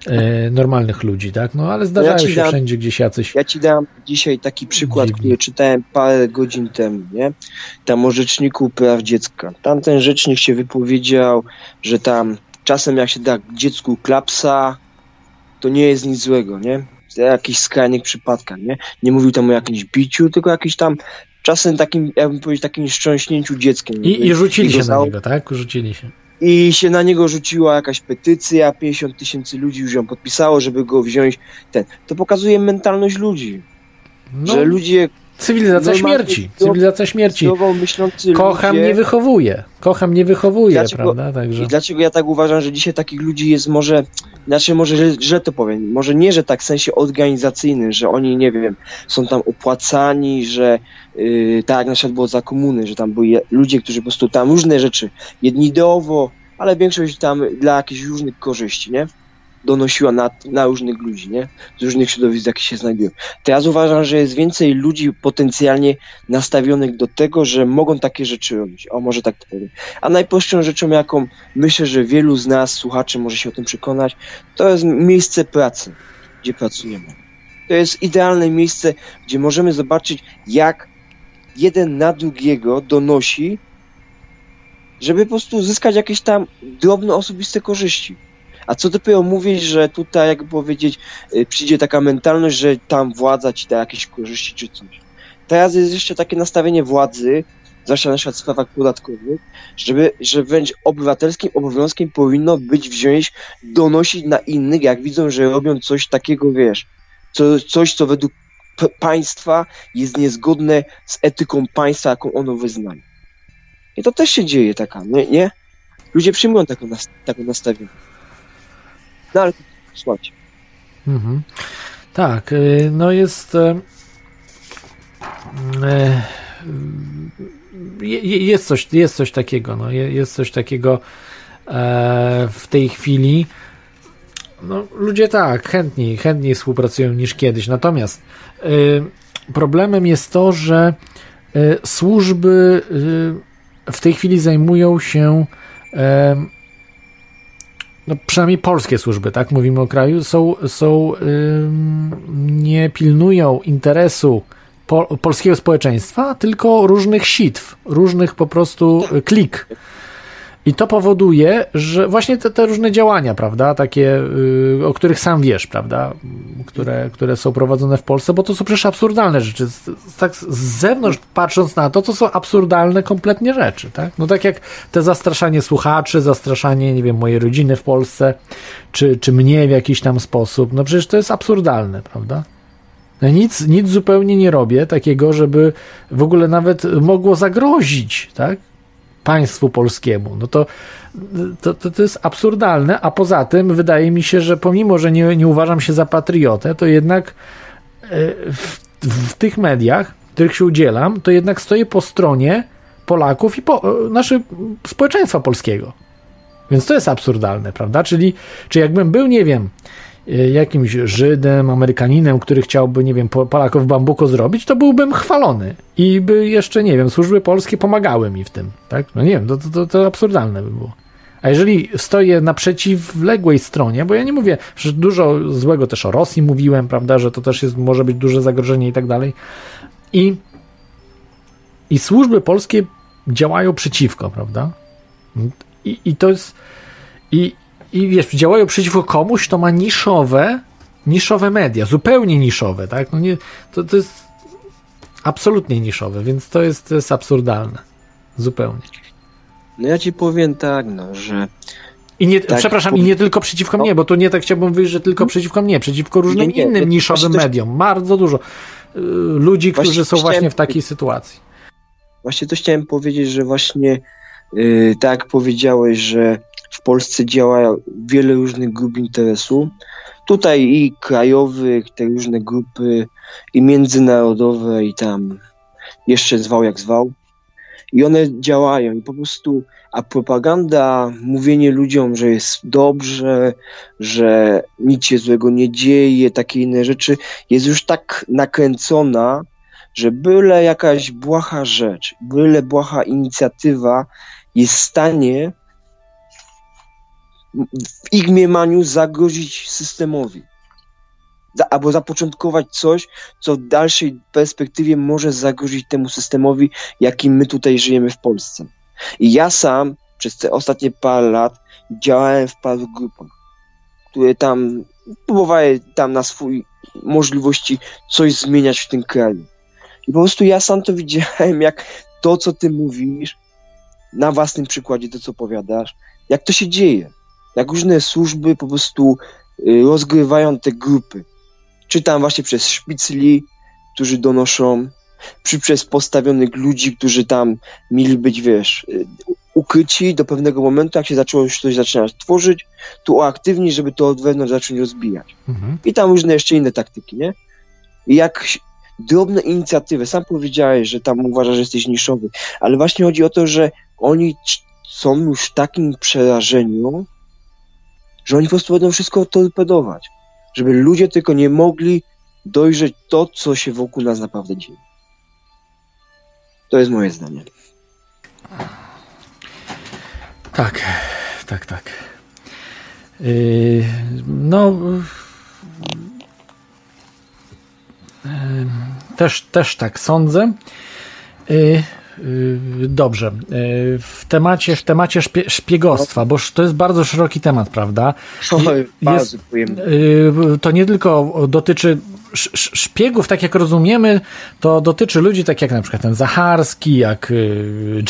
E, normalnych ludzi, tak? No ale zdarzają ja się dam, wszędzie gdzieś jacyś. Ja ci dam dzisiaj taki przykład, dziwni. który czytałem parę godzin temu, nie? Tam o rzeczniku praw dziecka. Tamten rzecznik się wypowiedział, że tam czasem jak się da dziecku klapsa, to nie jest nic złego, nie? Jakiś skrajnych przypadkach, nie? Nie mówił tam o jakimś biciu, tylko jakiś tam czasem takim, jakbym powiedział, takim szczęśnięciu dzieckiem. I, i rzucili się na niego, tak? Rzucili się i się na niego rzuciła jakaś petycja, 50 tysięcy ludzi już ją podpisało, żeby go wziąć. Ten. To pokazuje mentalność ludzi. No, że ludzie. Cywilizacja śmierci. Cywilizacja śmierci. Kocham, ludzie, nie wychowuje. Kocham, nie wychowuje, dlaczego, prawda? Także... I dlaczego ja tak uważam, że dzisiaj takich ludzi jest może, znaczy może źle to powiem, może nie, że tak w sensie organizacyjnym, że oni, nie wiem, są tam opłacani, że yy, tak jak na przykład było za komuny, że tam byli ludzie, którzy po prostu tam różne rzeczy, jedni ideowo, ale większość tam dla jakichś różnych korzyści, nie? Donosiła na, na różnych ludzi, nie? Z różnych środowisk, jakie się znajdują. Teraz uważam, że jest więcej ludzi potencjalnie nastawionych do tego, że mogą takie rzeczy robić. O, może tak to powiem. A najprostszą rzeczą, jaką myślę, że wielu z nas, słuchaczy, może się o tym przekonać, to jest miejsce pracy, gdzie pracujemy. To jest idealne miejsce, gdzie możemy zobaczyć, jak jeden na drugiego donosi, żeby po prostu zyskać jakieś tam drobne osobiste korzyści. A co dopiero mówić, że tutaj, jakby powiedzieć, y, przyjdzie taka mentalność, że tam władza ci da jakieś korzyści czy coś. Teraz jest jeszcze takie nastawienie władzy, zwłaszcza na przykład w sprawach podatkowych, żeby, że wręcz obywatelskim obowiązkiem powinno być wziąć, donosić na innych, jak widzą, że robią coś takiego, wiesz, co, coś, co według państwa jest niezgodne z etyką państwa, jaką ono wyznaje. I to też się dzieje taka, nie? nie? Ludzie przyjmują taką, taką nastawienie. No ale słuchajcie. Mhm. Tak, y, no jest. E, e, jest coś, jest coś takiego, no, jest coś takiego e, w tej chwili. No, ludzie tak, chętniej, chętniej współpracują niż kiedyś. Natomiast problemem jest to, że służby w tej chwili zajmują się no przynajmniej polskie służby, tak, mówimy o kraju, są, są nie pilnują interesu po, polskiego społeczeństwa, tylko różnych sitw, różnych po prostu klik. I to powoduje, że właśnie te, te różne działania, prawda, takie, y, o których sam wiesz, prawda, które, które są prowadzone w Polsce, bo to są przecież absurdalne rzeczy. Z, tak z zewnątrz patrząc na to, to są absurdalne kompletnie rzeczy, tak? No tak jak te zastraszanie słuchaczy, zastraszanie, nie wiem, mojej rodziny w Polsce, czy, czy mnie w jakiś tam sposób, no przecież to jest absurdalne, prawda? No nic, nic zupełnie nie robię takiego, żeby w ogóle nawet mogło zagrozić, tak? Państwu polskiemu. No to, to, to, to jest absurdalne, a poza tym wydaje mi się, że pomimo, że nie, nie uważam się za patriotę, to jednak e, w, w tych mediach, których się udzielam, to jednak stoję po stronie Polaków i po, naszego społeczeństwa polskiego. Więc to jest absurdalne, prawda? Czyli, czy jakbym był, nie wiem, e, jakimś Żydem, Amerykaninem, który chciałby, nie wiem, Polaków bambuko zrobić, to byłbym chwalony. I by jeszcze, nie wiem, służby polskie pomagały mi w tym, tak? No nie wiem, to, to, to absurdalne by było. A jeżeli stoję na przeciwległej stronie, bo ja nie mówię, że dużo złego też o Rosji mówiłem, prawda, że to też jest, może być duże zagrożenie i tak dalej. I, i służby polskie działają przeciwko, prawda? I, i to jest. I, I wiesz, działają przeciwko komuś, to ma niszowe, niszowe media, zupełnie niszowe, tak? No nie, to, to jest absolutnie niszowe, więc to jest, to jest absurdalne. Zupełnie. No ja ci powiem tak, no, że. I nie, tak, przepraszam, i nie tylko przeciwko mnie, bo tu nie tak chciałbym wyjść, że tylko przeciwko mnie, przeciwko różnym nie, nie, innym niszowym mediom. Bardzo dużo y, ludzi, którzy są właśnie w takiej sytuacji. Właśnie to chciałem powiedzieć, że właśnie yy, tak powiedziałeś, że w Polsce działa wiele różnych grup interesu. Tutaj i krajowych, te różne grupy, i międzynarodowe, i tam jeszcze zwał jak zwał. I one działają i po prostu, a propaganda, mówienie ludziom, że jest dobrze, że nic się złego nie dzieje, takie inne rzeczy, jest już tak nakręcona, że byle jakaś błaha rzecz, byle błaha inicjatywa jest w stanie w ich mniemaniu zagrozić systemowi. Albo zapoczątkować coś, co w dalszej perspektywie może zagrozić temu systemowi, jakim my tutaj żyjemy w Polsce. I ja sam przez te ostatnie parę lat działałem w paru grupach, które tam próbowały tam na swój możliwości coś zmieniać w tym kraju. I po prostu ja sam to widziałem, jak to, co ty mówisz, na własnym przykładzie, to, co opowiadasz, jak to się dzieje jak różne służby po prostu y, rozgrywają te grupy. Czy tam właśnie przez szpicli, którzy donoszą, czy przez postawionych ludzi, którzy tam mieli być, wiesz, y, ukryci do pewnego momentu, jak się zaczęło już coś zaczynać tworzyć, tu uaktywni, żeby to od wewnątrz zacząć rozbijać. Mhm. I tam różne jeszcze inne taktyki, nie? I jak drobne inicjatywy, sam powiedziałeś, że tam uważasz, że jesteś niszowy, ale właśnie chodzi o to, że oni są już w takim przerażeniu, że oni po prostu będą wszystko torpedować, żeby ludzie tylko nie mogli dojrzeć to, co się wokół nas naprawdę dzieje. To jest moje zdanie. Tak, tak, tak. Yy, no. Yy, też, też tak sądzę. Yy, dobrze. Y, w temacie, w temacie szpie, szpiegostwa, bo to jest bardzo szeroki temat, prawda? Jest, y, to nie tylko dotyczy szpiegów, tak jak rozumiemy, to dotyczy ludzi tak jak na przykład ten Zacharski, jak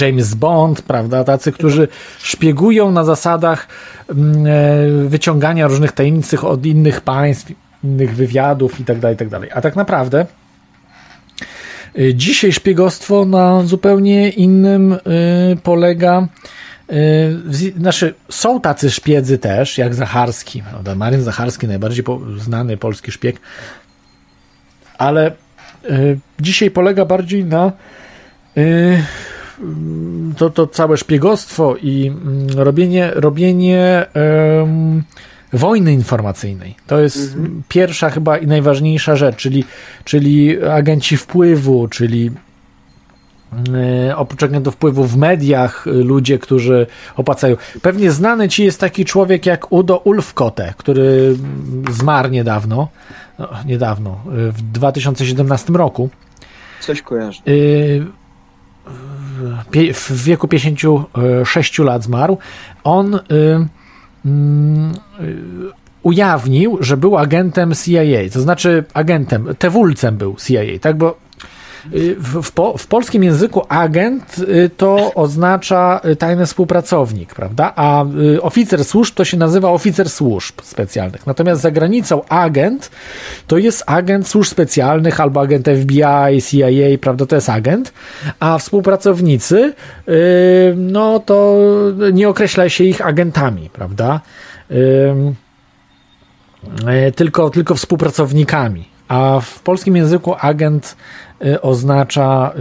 James Bond, prawda? Tacy, którzy szpiegują na zasadach mm, e, wyciągania różnych tajemnic od innych państw, innych wywiadów itd., tak itd. Tak A tak naprawdę Y, dzisiaj szpiegostwo na zupełnie innym y, polega. Y, znaczy, są tacy szpiedzy też, jak Zacharski, prawda? Zacharski, najbardziej znany polski szpieg, ale dzisiaj polega bardziej na to, to całe szpiegostwo i mm, robienie, robienie wojny informacyjnej. To jest mhm. pierwsza chyba i najważniejsza rzecz, czyli, czyli agenci wpływu, czyli e, oprócz agentów wpływu w mediach, e, ludzie, którzy opłacają. Pewnie znany ci jest taki człowiek jak Udo Ulfkote, który zmarł niedawno, no, niedawno, e, w 2017 roku. Coś kojarzy. w wieku 56 lat zmarł. On mm, ujawnił, że był agentem CIA, to znaczy agentem, tewulcem był CIA, tak, bo w, w, po, w, polskim języku agent y, to oznacza y, tajny współpracownik, prawda? A oficer służb to się nazywa oficer służb specjalnych. Natomiast za granicą agent to jest agent służb specjalnych albo agent FBI, CIA, prawda? To jest agent. A współpracownicy, no to nie określa się ich agentami, prawda? Tylko, tylko współpracownikami. A w polskim języku agent e, oznacza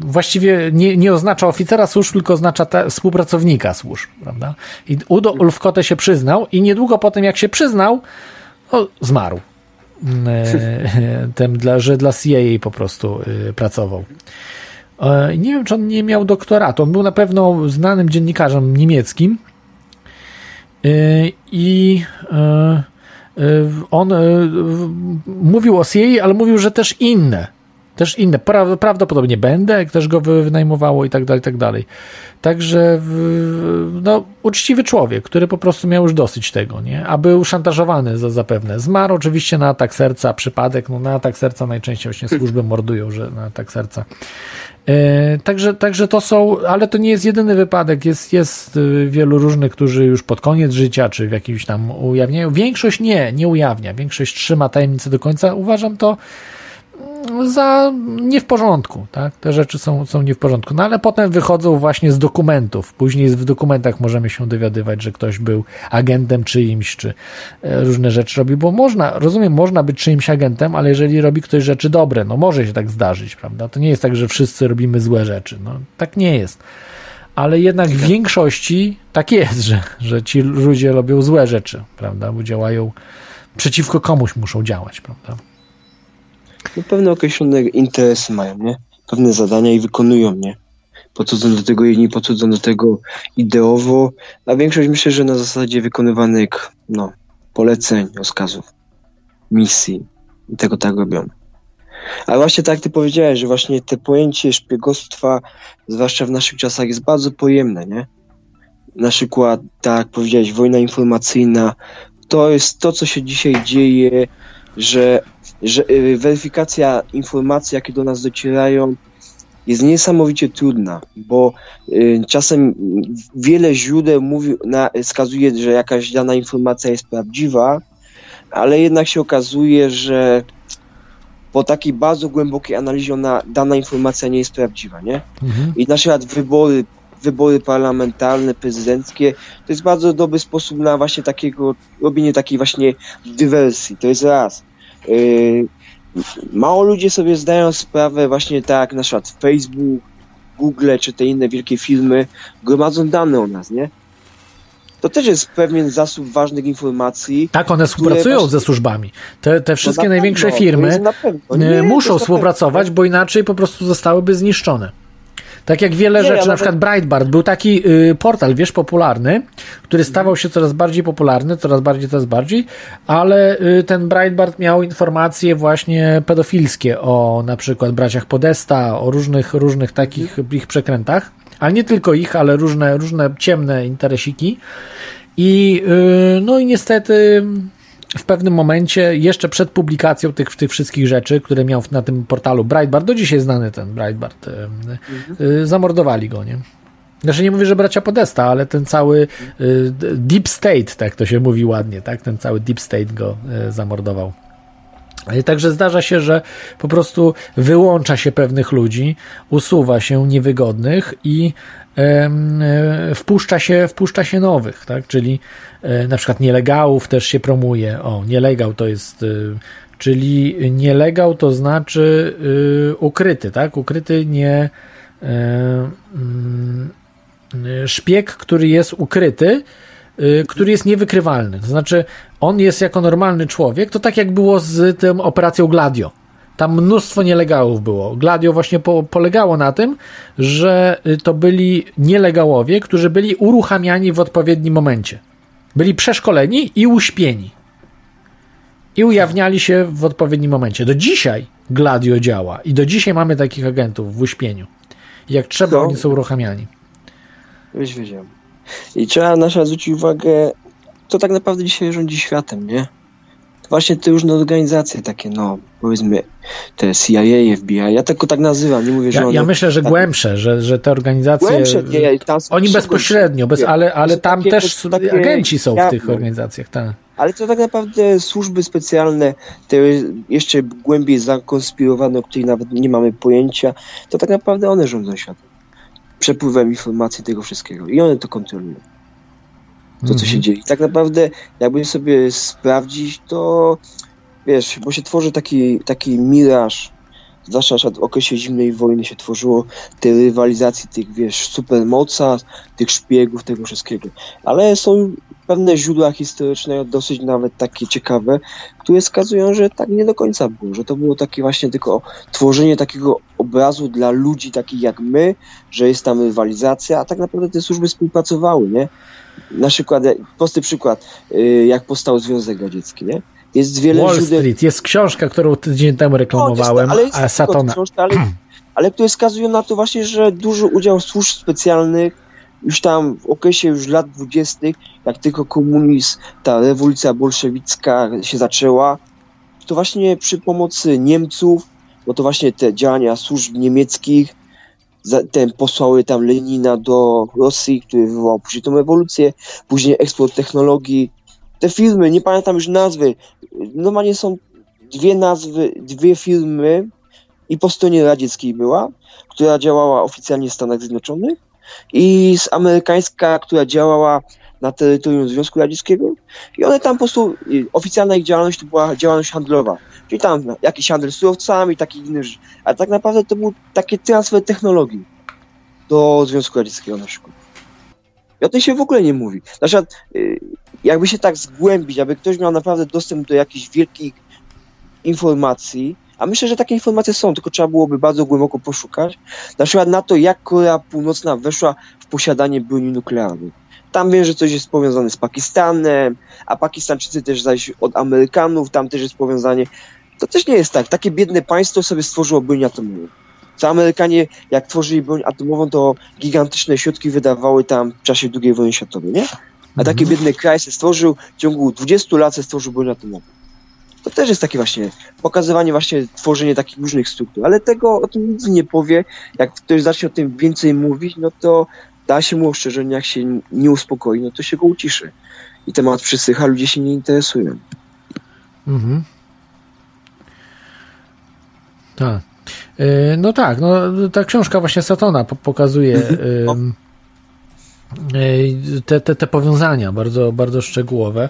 właściwie nie, nie oznacza oficera służb, tylko oznacza te, współpracownika służb, prawda? I Udo Ulfkote się przyznał i niedługo po tym, jak się przyznał, no, zmarł. E, tym, dla, że dla CIA po prostu pracował. Nie wiem, czy on nie miał doktoratu. On był na pewno znanym dziennikarzem niemieckim Y, I y, y, on mówił o CIA, ale mówił, że też inne. Też inne. Prawdopodobnie będę, też go wynajmowało i tak dalej, i tak dalej. Także no, uczciwy człowiek, który po prostu miał już dosyć tego, nie? A był szantażowany za, zapewne. Zmarł oczywiście na atak serca, przypadek, no na atak serca najczęściej właśnie służby mordują, że na atak serca. E, także, także to są, ale to nie jest jedyny wypadek. Jest, jest y, wielu różnych, którzy już pod koniec życia, czy w jakimś tam ujawniają. Większość nie, nie ujawnia. Większość trzyma tajemnicę do końca. Uważam to za nie w porządku, tak? Te rzeczy są, są nie w porządku. No ale potem wychodzą właśnie z dokumentów. Później w dokumentach możemy się dowiadywać, że ktoś był agentem czyimś, czy e, różne rzeczy robi, bo można, rozumiem, można być czyimś agentem, ale jeżeli robi ktoś rzeczy dobre, no może się tak zdarzyć, prawda? To nie jest tak, że wszyscy robimy złe rzeczy. No tak nie jest. Ale jednak w większości tak jest, że, że ci ludzie robią złe rzeczy, prawda? Bo działają przeciwko komuś muszą działać, prawda? No, pewne określone interesy mają, nie? Pewne zadania i wykonują, nie? Podchodzą do tego jedni, podchodzą do tego ideowo, a większość myślę, że na zasadzie wykonywanych, no, poleceń, rozkazów, misji i tego tak robią. Ale właśnie tak ty powiedziałeś, że właśnie te pojęcie szpiegostwa, zwłaszcza w naszych czasach, jest bardzo pojemne, nie? Na przykład, tak jak powiedziałeś, wojna informacyjna, to jest to, co się dzisiaj dzieje, że że y, weryfikacja informacji, jakie do nas docierają, jest niesamowicie trudna, bo y, czasem wiele źródeł mówi, na, wskazuje, że jakaś dana informacja jest prawdziwa, ale jednak się okazuje, że po takiej bardzo głębokiej analizie ona, dana informacja nie jest prawdziwa, nie? Mhm. I na przykład wybory, wybory parlamentarne, prezydenckie, to jest bardzo dobry sposób na właśnie takiego, robienie takiej właśnie dywersji, to jest raz. Yy, mało ludzie sobie zdają sprawę właśnie tak, na przykład Facebook, Google czy te inne wielkie firmy gromadzą dane o nas, nie? To też jest pewien zasób ważnych informacji. Tak, one współpracują właśnie... ze służbami. Te, te wszystkie no największe pewno, firmy nie, muszą współpracować, bo inaczej po prostu zostałyby zniszczone. Tak jak wiele nie, rzeczy, ja na przykład Breitbart był taki y, portal, wiesz, popularny, który stawał się coraz bardziej popularny, coraz bardziej, coraz bardziej, ale y, ten Breitbart miał informacje właśnie pedofilskie o na przykład braciach Podesta, o różnych, różnych takich ich przekrętach, ale nie tylko ich, ale różne, różne ciemne interesiki. I y, no i niestety w pewnym momencie, jeszcze przed publikacją tych, tych wszystkich rzeczy, które miał na tym portalu Breitbart, do dzisiaj znany ten Breitbart, mhm. zamordowali go, nie? Znaczy nie mówię, że bracia Podesta, ale ten cały y, Deep State, tak to się mówi ładnie, tak? Ten cały Deep State go y, zamordował. Także zdarza się, że po prostu wyłącza się pewnych ludzi, usuwa się niewygodnych i e, wpuszcza się, wpuszcza się nowych, tak? Czyli e, na przykład nielegalów też się promuje. O, nielegal to jest, e, czyli nielegal to znaczy ukryty, tak? Ukryty nie mm, szpieg, który jest ukryty, który jest niewykrywalny. To znaczy, on jest jako normalny człowiek, to tak jak było z tym operacją Gladio. Tam mnóstwo nielegałów było. Gladio właśnie po, polegało na tym, że y, to byli nielegałowie, którzy byli uruchamiani w odpowiednim momencie. Byli przeszkoleni i uśpieni. I ujawniali się w odpowiednim momencie. Do dzisiaj Gladio działa i do dzisiaj mamy takich agentów w uśpieniu. Jak trzeba, No. oni są uruchamiani. Już wiedziałem. I trzeba na przykład zwrócić uwagę, to tak naprawdę dzisiaj rządzi światem, nie? To właśnie te różne organizacje takie, no, powiedzmy, te CIA, FBI, ja tylko tak nazywam, nie mówię, że Ja, one... ja myślę, że tak- głębsze, że, że te organizacje. Głębsze, nie, ja- tam są Oni bezpośrednio, bez, ale, ale tam takie- też takie agenci są w tych organizacjach. Tak. Ale to tak naprawdę służby specjalne, te jeszcze głębiej zakonspirowane, o których nawet nie mamy pojęcia, to tak naprawdę one rządzą światem. Przepływem informacji tego wszystkiego. I one to kontrolują. To, co się Mhm. dzieje. I tak naprawdę, jakby sobie sprawdzić, to wiesz, bo się tworzy taki, taki miraż, zwłaszcza w okresie zimnej wojny się tworzyło te rywalizacje tych, wiesz, supermoca, tych szpiegów, tego wszystkiego. Ale są pewne źródła historyczne, dosyć nawet takie ciekawe, które wskazują, że tak nie do końca było, że to było takie właśnie tylko tworzenie takiego obrazu dla ludzi takich jak my, że jest tam rywalizacja, a tak naprawdę te służby współpracowały, nie? Na przykład, prosty przykład, y, jak powstał Związek Radziecki, nie? Jest wiele Wall źródeł... Street. Jest książka, którą tydzień temu reklamowałem, No, jest- ale a jest Satona. książka, ale, ale które wskazują na to właśnie, że duży udział służb specjalnych już tam w okresie już lat dwudziestych, jak tylko komunizm, ta rewolucja bolszewicka się zaczęła, to właśnie przy pomocy Niemców, bo to właśnie te działania służb niemieckich, ten posłały tam Lenina do Rosji, który wywołał później tą rewolucję, później eksport technologii. Te firmy, nie pamiętam już nazwy, normalnie są dwie nazwy, dwie firmy i po stronie radzieckiej była, która działała oficjalnie w Stanach Zjednoczonych i z amerykańska, która działała na terytorium Związku Radzieckiego i one tam po prostu, y, oficjalna ich działalność to była działalność handlowa, czyli tam jakiś handel surowcami, takich innych rzeczy, ale tak naprawdę to był taki transfer technologii do Związku Radzieckiego na przykład. I o tym się w ogóle nie mówi. Na przykład, y, jakby się tak zgłębić, aby ktoś miał naprawdę dostęp do jakichś wielkich informacji, a myślę, że takie informacje są, tylko trzeba byłoby bardzo głęboko poszukać, na przykład na to, jak Korea Północna weszła w posiadanie broni nuklearnej. Tam wiem, że coś jest powiązane z Pakistanem, a Pakistańczycy też zaś od Amerykanów, tam też jest powiązanie. To też nie jest tak. Takie biedne państwo sobie stworzyło broń atomową. Co Amerykanie, jak tworzyli broń atomową, to gigantyczne środki wydawały tam w czasie II wojny światowej, nie? A taki Mhm. biedny kraj se stworzył, w ciągu 20 lat se stworzył broń atomową. To też jest takie właśnie pokazywanie właśnie, tworzenie takich różnych struktur. Ale tego o tym nic nie powie. Jak ktoś zacznie o tym więcej mówić, no to da się mu ostrzeżenie, jak się nie uspokoi, no to się go uciszy. I temat przysycha, ludzie się nie interesują. Mhm. Tak. E, No tak, no ta książka właśnie Satona po- pokazuje e, te, te, te powiązania bardzo, bardzo szczegółowe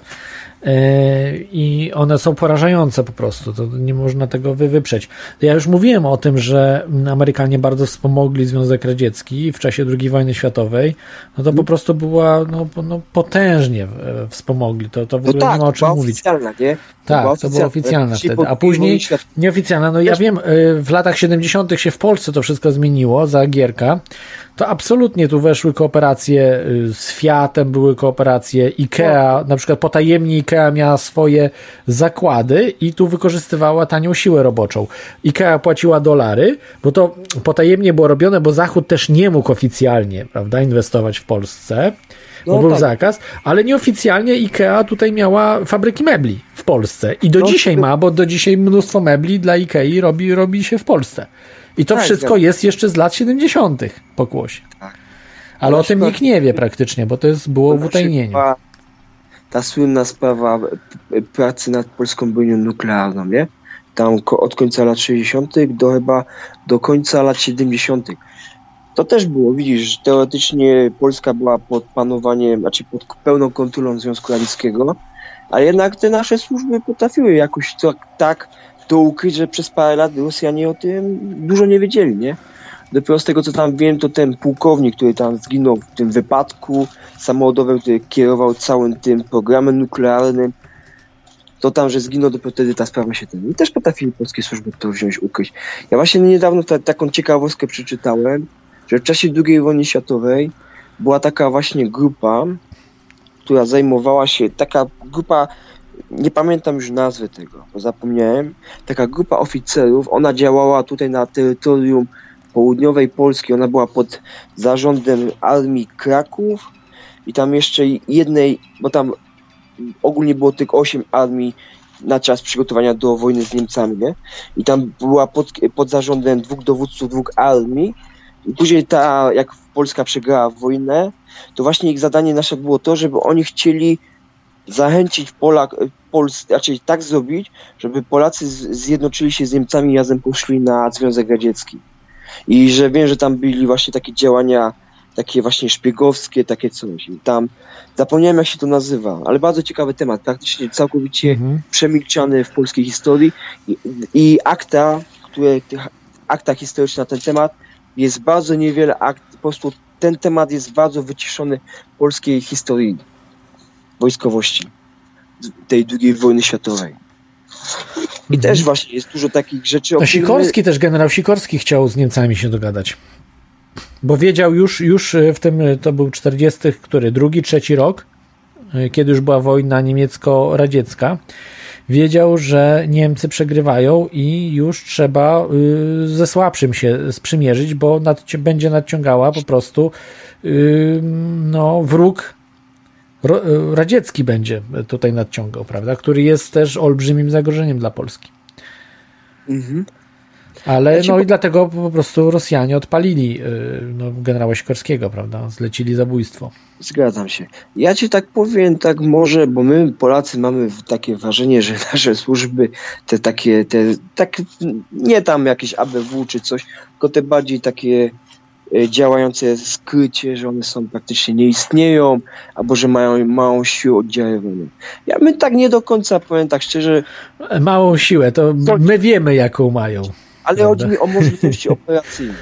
i one są porażające po prostu, to nie można tego wy- wyprzeć. Ja już mówiłem o tym, że Amerykanie bardzo wspomogli Związek Radziecki w czasie II wojny światowej, no to po prostu była no, no, potężnie e, wspomogli, to, to w No ogóle tak, nie ma o czym była mówić. oficjalna, nie? Tak, to było oficjalne Dzisiaj wtedy. A później nieoficjalne. No ja wiem, y, w latach 70. się w Polsce to wszystko zmieniło za Gierka. To absolutnie tu weszły kooperacje y, z Fiatem, były kooperacje IKEA, na przykład potajemnie IKEA miała swoje zakłady i tu wykorzystywała tanią siłę roboczą. IKEA płaciła dolary, bo to potajemnie było robione, bo Zachód też nie mógł oficjalnie, prawda, inwestować w Polsce bo No był tak. zakaz, ale nieoficjalnie IKEA tutaj miała fabryki mebli w Polsce i do No, dzisiaj ma, bo do dzisiaj mnóstwo mebli dla IKEA robi, robi się w Polsce. I to Tak, wszystko jest jeszcze z lat 70. pokłosie. Tak. Ale Na o tym nikt nie wie praktycznie, bo to jest było w utajnieniu. Ta słynna sprawa p- pracy nad polską bronią nuklearną, nie? Tam od końca lat 60. do chyba do końca lat 70. To też było, widzisz, teoretycznie Polska była pod panowaniem, znaczy pod pełną kontrolą Związku Radzieckiego, ale jednak te nasze służby potrafiły jakoś to, tak to ukryć, że przez parę lat Rosjanie o tym dużo nie wiedzieli, nie? Dopiero z tego, co tam wiem, to ten pułkownik, który tam zginął w tym wypadku samochodowym, który kierował całym tym programem nuklearnym, to tam, że zginął, dopiero wtedy ta sprawa się ten. I też potrafili polskie służby to wziąć, ukryć. Ja właśnie niedawno ta, taką ciekawostkę przeczytałem, że w czasie II wojny światowej była taka właśnie grupa, która zajmowała się, taka grupa, nie pamiętam już nazwy tego, bo zapomniałem, taka grupa oficerów, ona działała tutaj na terytorium południowej Polski. Ona była pod zarządem armii Kraków i tam jeszcze jednej, bo tam ogólnie było tylko 8 armii na czas przygotowania do wojny z Niemcami, nie? I tam była pod, pod zarządem dwóch dowódców dwóch armii. I później ta, jak Polska przegrała wojnę, to właśnie ich zadanie nasze było to, żeby oni chcieli zachęcić Polak, Pols, raczej tak zrobić, żeby Polacy zjednoczyli się z Niemcami i razem poszli na Związek Radziecki. I że wiem, że tam byli właśnie takie działania takie właśnie szpiegowskie, takie coś. I tam zapomniałem jak się to nazywa, ale bardzo ciekawy temat, praktycznie całkowicie mhm. przemilczany w polskiej historii i, i akta, które akta historyczne na ten temat jest bardzo niewiele akt, po prostu ten temat jest bardzo wyciszony w polskiej historii wojskowości tej II wojny światowej. I mhm. też właśnie jest dużo takich rzeczy. No Sikorski też, generał Sikorski chciał z Niemcami się dogadać. Bo wiedział już, już e, w tym, e, to był 40, który, drugi, trzeci rok, e, kiedy już była wojna niemiecko-radziecka, wiedział, że Niemcy przegrywają i już trzeba ze słabszym się sprzymierzyć, bo będzie nadciągała po prostu no, wróg radziecki będzie tutaj nadciągał, prawda? Który jest też olbrzymim zagrożeniem dla Polski. Mhm. Ale no i dlatego po prostu Rosjanie odpalili y, no, generała Sikorskiego, prawda? Zlecili zabójstwo. Zgadzam się. Ja ci tak powiem, tak może, bo my Polacy mamy takie wrażenie, że nasze służby, te takie, te, tak, nie tam jakieś ABW czy coś, tylko te bardziej takie działające skrycie, że one są praktycznie nie istnieją, albo że mają małą siłę oddziaływania. Ja my tak nie do końca powiem tak szczerze. Małą siłę, to my wiemy jaką mają ale Prawda? chodzi mi o możliwości operacyjne.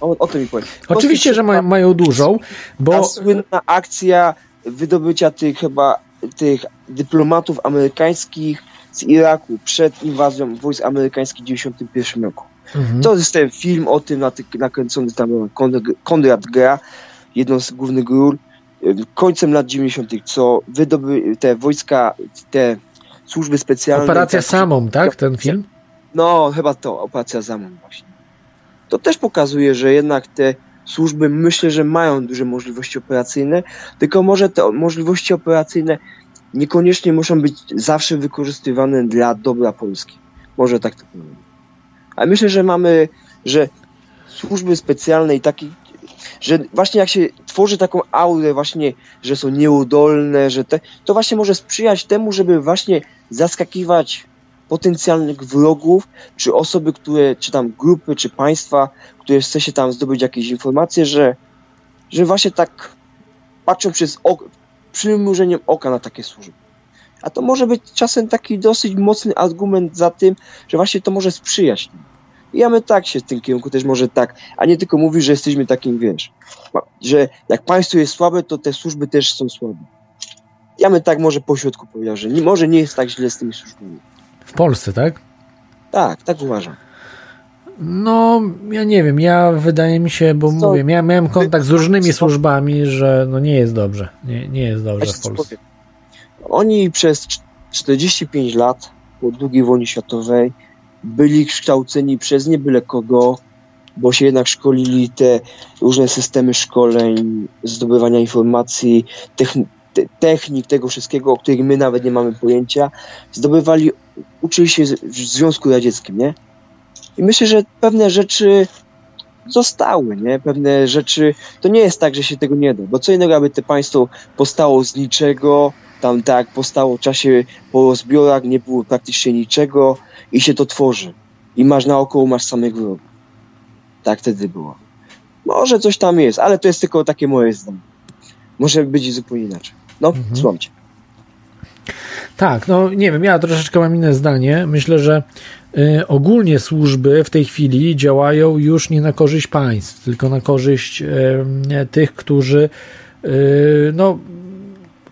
O, o to mi powiem. Oczywiście, że mają, mają dużą, bo... Ta słynna akcja wydobycia tych chyba tych dyplomatów amerykańskich z Iraku przed inwazją wojsk amerykańskich w 1991 roku. Mhm. To jest ten film o tym nakręcony tam Konrad Gra, jedną z głównych ról, końcem lat 90., co wydoby te wojska, te służby specjalne. Operacja tak, samą, tak? Ten film? No, chyba to, operacja Zamon właśnie. To też pokazuje, że jednak te służby myślę, że mają duże możliwości operacyjne, tylko może te możliwości operacyjne niekoniecznie muszą być zawsze wykorzystywane dla dobra Polski. Może tak to powiem. Ale myślę, że mamy, że służby specjalne i takie, że właśnie jak się tworzy taką aurę właśnie, że są nieudolne, że te, to właśnie może sprzyjać temu, żeby właśnie zaskakiwać potencjalnych wrogów, czy osoby, które, czy tam grupy, czy państwa, które chce się tam zdobyć jakieś informacje, że, że właśnie tak patrzą przez ok, przymrużeniem oka na takie służby. A to może być czasem taki dosyć mocny argument za tym, że właśnie to może sprzyjać. I ja my tak się w tym kierunku też może tak, a nie tylko mówisz, że jesteśmy takim, wiesz, że jak państwo jest słabe, to te służby też są słabe. Ja my tak może pośrodku powiedział, że nie, może nie jest tak źle z tymi służbami. W Polsce, tak? Tak, tak uważam. No, ja nie wiem, ja wydaje mi się, bo mówię, ja miałem kontakt z różnymi służbami, że no nie jest dobrze. Nie, nie jest dobrze w Polsce. Oni przez 45 lat po II wojnie światowej byli kształceni przez nie byle kogo, bo się jednak szkolili te różne systemy szkoleń, zdobywania informacji, techn technik tego wszystkiego, o których my nawet nie mamy pojęcia, zdobywali, uczyli się w Związku Radzieckim, nie? I myślę, że pewne rzeczy zostały, nie? Pewne rzeczy, to nie jest tak, że się tego nie da, bo co innego, aby to państwo powstało z niczego, tam tak powstało w czasie po zbiorach, nie było praktycznie niczego i się to tworzy. I masz naokoło, masz samych wrogów. Tak wtedy było. Może coś tam jest, ale to jest tylko takie moje zdanie. Może być zupełnie inaczej. No, mhm. słucham cię. Tak, no nie wiem, ja troszeczkę mam inne zdanie. Myślę, że y, ogólnie służby w tej chwili działają już nie na korzyść państw, tylko na korzyść y, tych, którzy y, no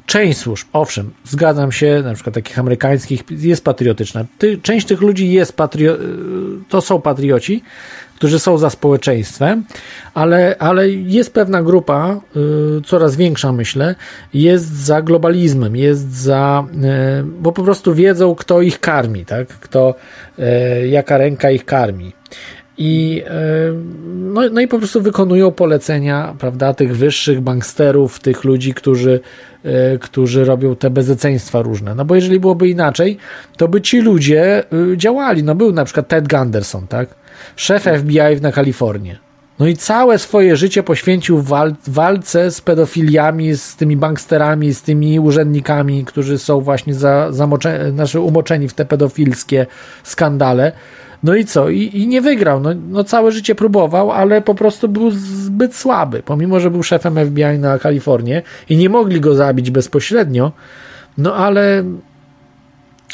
część służb, owszem, zgadzam się, na przykład takich amerykańskich, jest patriotyczna. Ty, część tych ludzi jest patrio, to są patrioci, którzy są za społeczeństwem, ale, ale jest pewna grupa, y, coraz większa myślę, jest za globalizmem, jest za, y, bo po prostu wiedzą, kto ich karmi, tak? Kto, y, jaka ręka ich karmi. I, e, no, no i po prostu wykonują polecenia, prawda, tych wyższych banksterów, tych ludzi, którzy, którzy robią te bezeceństwa różne. No bo jeżeli byłoby inaczej, to by ci ludzie e, działali. No był na przykład Ted Gunderson, tak? Szef FBI na Kalifornię. No i całe swoje życie poświęcił wal walce z pedofiliami, z tymi banksterami, z tymi urzędnikami, którzy są właśnie za, znaczy umoczeni w te pedofilskie skandale. No i co? I, i nie wygrał. No, no, całe życie próbował, ale po prostu był zbyt słaby. Pomimo, że był szefem FBI na Kalifornię i nie mogli go zabić bezpośrednio, no ale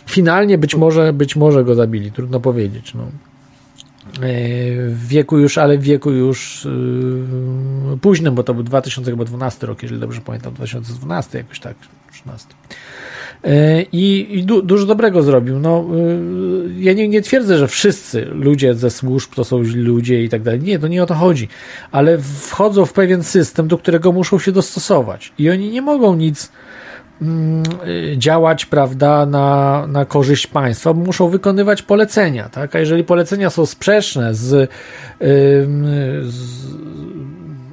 finalnie być może, być może go zabili. Trudno powiedzieć. No. E, w wieku już, ale w wieku już yy, późnym, bo to był 2012 rok, jeżeli dobrze pamiętam, 2012 jakoś tak, 13. E, I, du, dużo dobrego zrobił. No, ja nie, nie twierdzę, że wszyscy ludzie ze służb to są źli ludzie i tak dalej. Nie, to nie o to chodzi. Ale wchodzą w pewien system, do którego muszą się dostosować. I oni nie mogą nic działać, prawda, na, na korzyść państwa, muszą wykonywać polecenia, tak? A jeżeli polecenia są sprzeczne z, z,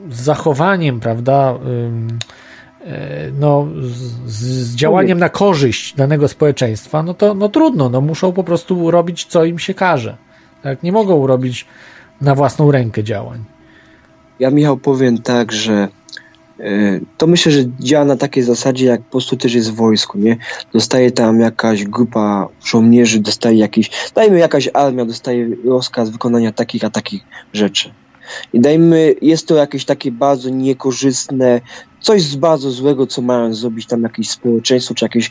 z zachowaniem, prawda, E, no, z, z, działaniem na korzyść danego społeczeństwa, no to no trudno, no muszą po prostu robić, co im się każe. Tak? Nie mogą robić na własną rękę działań. Ja, Michał, powiem tak, że to myślę, że działa na takiej zasadzie, jak po prostu też jest w wojsku, nie? Dostaje tam jakaś grupa żołnierzy, dostaje jakiś, dajmy jakaś armia, dostaje rozkaz wykonania takich a takich rzeczy. I dajmy, jest to jakieś takie bardzo niekorzystne, coś bardzo złego, co mają zrobić tam jakieś społeczeństwo, czy jakieś,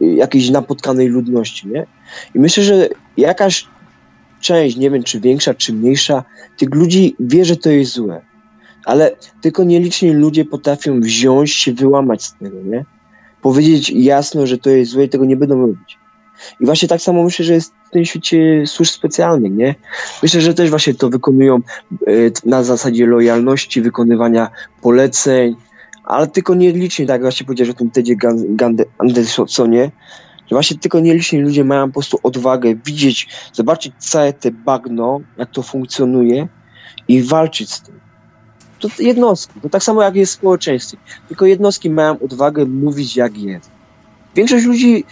jakiejś napotkanej ludności, nie? I myślę, że jakaś część, nie wiem, czy większa, czy mniejsza, tych ludzi wie, że to jest złe. Ale tylko nieliczni ludzie potrafią wziąć się, wyłamać z tego, nie? Powiedzieć jasno, że to jest złe i tego nie będą robić. I właśnie tak samo myślę, że jest w tym świecie służb specjalnych, nie? Myślę, że też właśnie to wykonują e, na zasadzie lojalności, wykonywania poleceń, ale tylko nieliczni, tak jak właśnie powiedziałeś o tym Tedzie Andersonie, że właśnie tylko nieliczni ludzie mają po prostu odwagę widzieć, zobaczyć całe te bagno, jak to funkcjonuje i walczyć z tym. To jednostki, to tak samo jak jest w społeczeństwie. Tylko jednostki mają odwagę mówić jak jest. Większość ludzi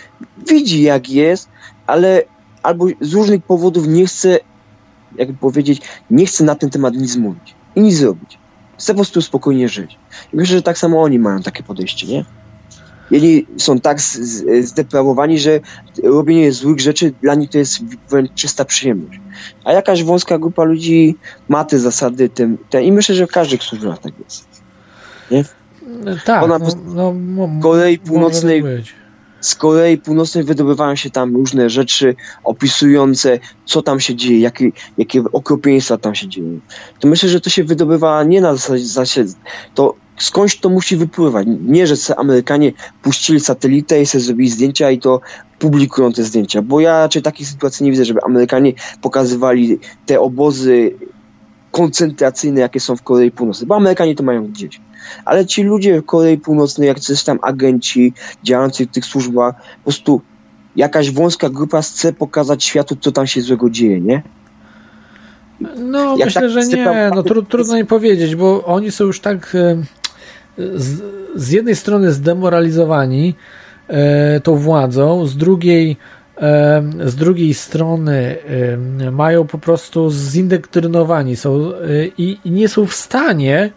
widzi jak jest, ale albo z różnych powodów nie chce, jakby powiedzieć, nie chce na ten temat nic mówić i nic zrobić. Chce po prostu spokojnie żyć. I myślę, że tak samo oni mają takie podejście, nie? Jedni są tak zdeprawowani, że robienie złych rzeczy dla nich to jest wręcz czysta przyjemność. A jakaś wąska grupa ludzi ma te zasady ten, ten, i myślę, że w każdych służbach tak jest. Nie? Tak, Ona no, no, Korei Północnej z Korei Północnej wydobywają się tam różne rzeczy opisujące, co tam się dzieje, jakie, jakie okropieństwa tam się dzieją. To myślę, że to się wydobywa nie na zasadzie, to skądś to musi wypływać. Nie, że Amerykanie puścili satelitę i sobie zrobili zdjęcia i to publikują te zdjęcia, bo ja raczej takiej sytuacji nie widzę, żeby Amerykanie pokazywali te obozy koncentracyjne, jakie są w Korei Północnej, bo Amerykanie to mają gdzieś. Ale ci ludzie w Korei Północnej, jak coś tam agenci działający w tych służbach, po prostu jakaś wąska grupa chce pokazać światu, co tam się złego dzieje, nie? No, jak myślę, tak że nie. No, tru, trudno mi powiedzieć, bo oni są już tak z, z jednej strony zdemoralizowani e, tą władzą, z drugiej z drugiej strony mają po prostu zindoktrynowani są e, i nie są w stanie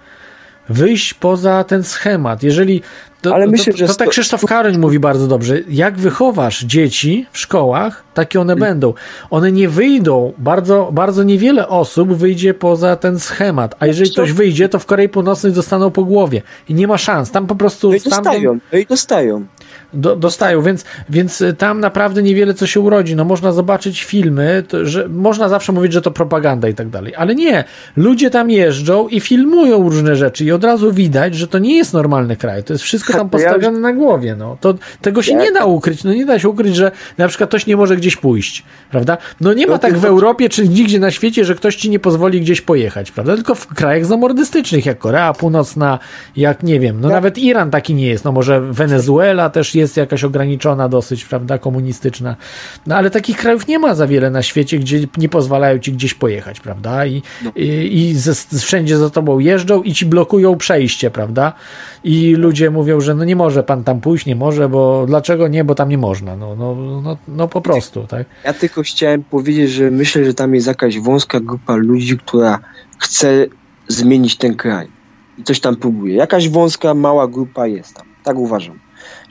wyjść poza ten schemat. Jeżeli to, Ale myślę, to, to, to tak Krzysztof Karoń mówi bardzo dobrze. Jak wychowasz dzieci w szkołach, takie one będą. One nie wyjdą, bardzo, bardzo niewiele osób wyjdzie poza ten schemat, a jeżeli ktoś wyjdzie, to w Korei Północnej dostaną po głowie i nie ma szans. Tam po prostu... No i dostają, no i dostają do, dostają, więc, więc y, tam naprawdę niewiele co się urodzi. No można zobaczyć filmy, to, że można zawsze mówić, że to propaganda i tak dalej, ale nie. Ludzie tam jeżdżą i filmują różne rzeczy i od razu widać, że to nie jest normalny kraj. To jest wszystko tam postawione na głowie. No. To, tego się nie da ukryć. No nie da się ukryć, że na przykład ktoś nie może gdzieś pójść, prawda? No nie ma tak w Europie czy nigdzie na świecie, że ktoś ci nie pozwoli gdzieś pojechać, prawda? Tylko w krajach zamordystycznych, jak Korea Północna, jak nie wiem, no nawet Iran taki nie jest. No może Wenezuela też jest jest jakaś ograniczona dosyć, prawda, komunistyczna. No ale takich krajów nie ma za wiele na świecie, gdzie nie pozwalają ci gdzieś pojechać, prawda? I, no. i, i ze, wszędzie za tobą jeżdżą i ci blokują przejście, prawda? I ludzie mówią, że no nie może pan tam pójść, nie może, bo dlaczego nie, bo tam nie można. No, no, no, no po prostu, tak? Ja tylko chciałem powiedzieć, że myślę, że tam jest jakaś wąska grupa ludzi, która chce zmienić ten kraj. I coś tam próbuje. Jakaś wąska, mała grupa jest tam. Tak uważam.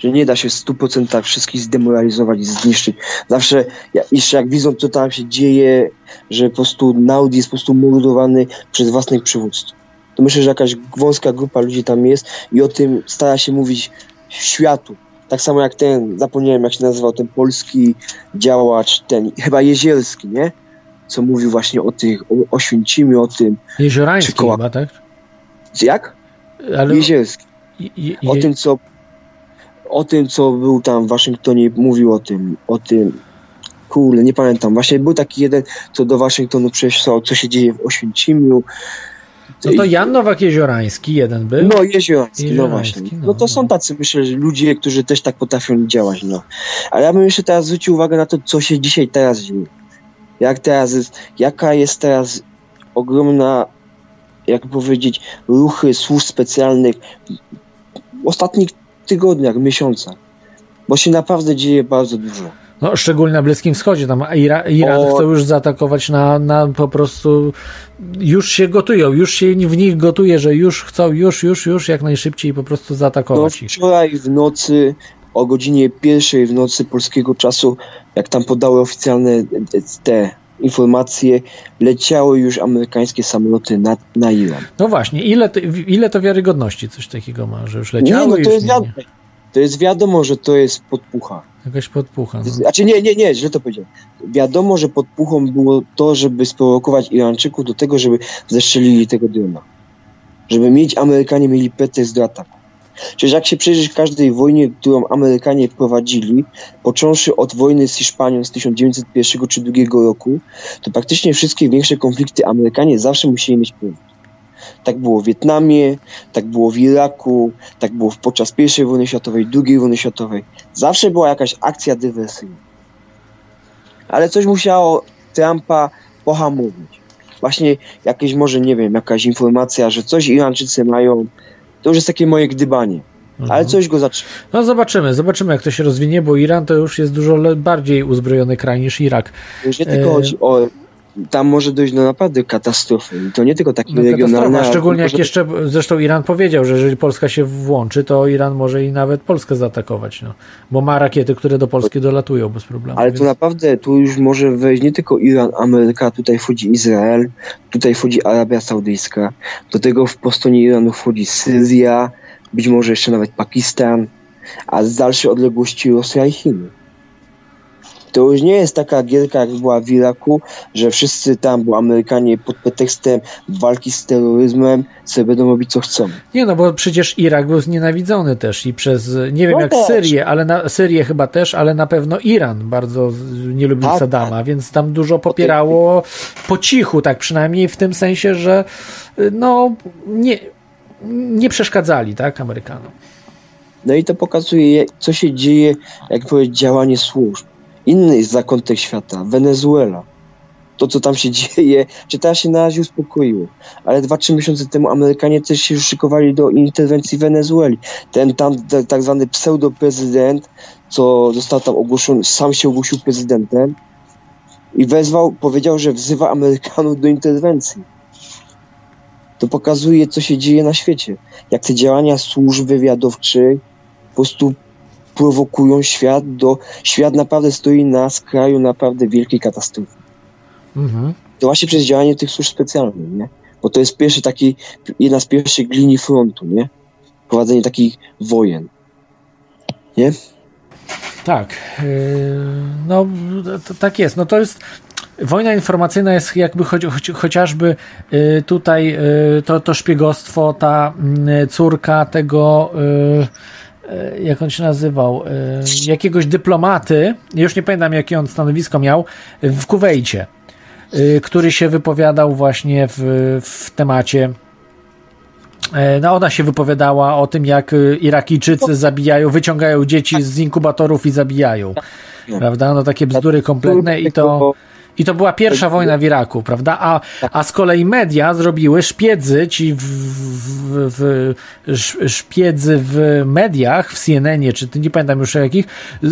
Że nie da się w 100% wszystkich zdemoralizować i zniszczyć. Zawsze, jeszcze jak widzą, co tam się dzieje, że po prostu naród jest po prostu mordowany przez własnych przywódców. To myślę, że jakaś wąska grupa ludzi tam jest i o tym stara się mówić światu. Tak samo jak ten, zapomniałem jak się nazywał, ten polski działacz, ten chyba Jezielski, nie? Co mówił właśnie o tych, o, o Święcimiu, o tym. Jeziorański chyba, tak? Jak? Ale... Jezielski. Je, je, je... O tym, co o tym, co był tam w Waszyngtonie, mówił o tym, o tym, kurde, nie pamiętam. Właśnie był taki jeden, co do Waszyngtonu przesłał, co się dzieje w Oświęcimiu, no to Jan Nowak-Jeziorański jeden był. No, Jeziorański, no właśnie. No, no to są tacy, myślę, że ludzie, którzy też tak potrafią działać, no. Ale ja bym jeszcze teraz zwrócił uwagę na to, co się dzisiaj teraz dzieje. Jak teraz jest, jaka jest teraz ogromna, jak powiedzieć, ruchy służb specjalnych ostatnich tygodniach, miesiącach. Bo się naprawdę dzieje bardzo dużo. No, szczególnie na Bliskim Wschodzie, tam Ira, Iran o... chce już zaatakować na, na po prostu, już się gotują, już się w nich gotuje, że już chcą, już, już, już jak najszybciej po prostu zaatakować no, wczoraj w nocy, o godzinie pierwszej w nocy polskiego czasu, jak tam podały oficjalne te informacje, leciały już amerykańskie samoloty na, na Iran. No właśnie, ile to, ile to wiarygodności coś takiego ma, że już leciały? Nie, no to jest wiadomo. To jest wiadomo, że to jest podpucha. Jakaś podpucha. No. Znaczy nie, nie, nie, źle to powiedziałem. Wiadomo, że podpuchą było to, żeby sprowokować Irańczyków do tego, żeby zestrzelili tego drona. Żeby mieć, Amerykanie mieli pretekst do ataku. Przecież jak się przyjrzeć każdej wojnie, którą Amerykanie prowadzili, począwszy od wojny z Hiszpanią z 1901 czy 1902 roku, to praktycznie wszystkie większe konflikty Amerykanie zawsze musieli mieć powód. Tak było w Wietnamie, tak było w Iraku, tak było podczas I wojny światowej, II wojny światowej. Zawsze była jakaś akcja dywersyjna. Ale coś musiało Trumpa pohamować. Właśnie jakieś może, nie wiem, jakaś informacja, że coś Irańczycy mają, to już jest takie moje gdybanie. Ale mhm. coś go zaczyna. No zobaczymy, zobaczymy jak to się rozwinie, bo Iran to już jest dużo bardziej uzbrojony kraj niż Irak. Już nie tylko e... chodzi o tam może dojść do naprawdę katastrofy. I to nie tylko takie no, regionalne. Szczególnie jak jeszcze, zresztą Iran powiedział, że jeżeli Polska się włączy, to Iran może i nawet Polskę zaatakować, no. bo ma rakiety, które do Polski dolatują bez problemu. Ale więc... to naprawdę, tu już może wejść nie tylko Iran, Ameryka, tutaj wchodzi Izrael, tutaj wchodzi Arabia Saudyjska, do tego w po stronie Iranu wchodzi Syria, być może jeszcze nawet Pakistan, a z dalszej odległości Rosja i Chiny to już nie jest taka gierka, jak była w Iraku, że wszyscy tam, bo Amerykanie pod pretekstem walki z terroryzmem sobie będą robić co chcą. Nie no, bo przecież Irak był znienawidzony też i przez, nie wiem no jak też. Syrię, ale na, Syrię chyba też, ale na pewno Iran bardzo nie lubił tak, Saddama, tak. więc tam dużo popierało po cichu, tak przynajmniej w tym sensie, że no nie, nie przeszkadzali, tak, Amerykanom. No i to pokazuje, co się dzieje, jak powiedzieć, działanie służb. Inny zakątek świata, Wenezuela. To, co tam się dzieje, czy teraz się na razie uspokoiło. Ale dwa, trzy miesiące temu Amerykanie też się szykowali do interwencji Wenezueli. Ten tam tak zwany pseudo-prezydent, co został tam ogłoszony, sam się ogłosił prezydentem i wezwał, powiedział, że wzywa Amerykanów do interwencji. To pokazuje, co się dzieje na świecie. Jak te działania służb wywiadowczych po prostu prowokują świat do. Świat naprawdę stoi na skraju naprawdę wielkiej katastrofy. Mhm. To właśnie przez działanie tych służb specjalnych, nie? Bo to jest pierwszy taki, jedna z pierwszych linii frontu, nie? Prowadzenie takich wojen. Nie? Tak. Yy, no, tak jest. No to jest. Wojna informacyjna jest jakby cho, cho, chociażby yy, tutaj yy, to, to szpiegostwo, ta mm, córka tego jak on się nazywał, e, jakiegoś dyplomaty, już nie pamiętam jakie on stanowisko miał, w Kuwejcie, e, który się wypowiadał właśnie w, w temacie E, no ona się wypowiadała o tym, jak Irakijczycy zabijają, wyciągają dzieci z inkubatorów i zabijają. No. Prawda? No takie bzdury kompletne i to, i to była pierwsza wojna w Iraku, prawda? A, a z kolei media zrobiły szpiedzy, ci w, w, w, sz- szpiedzy w mediach, w CNN-ie, czy nie pamiętam już jakich,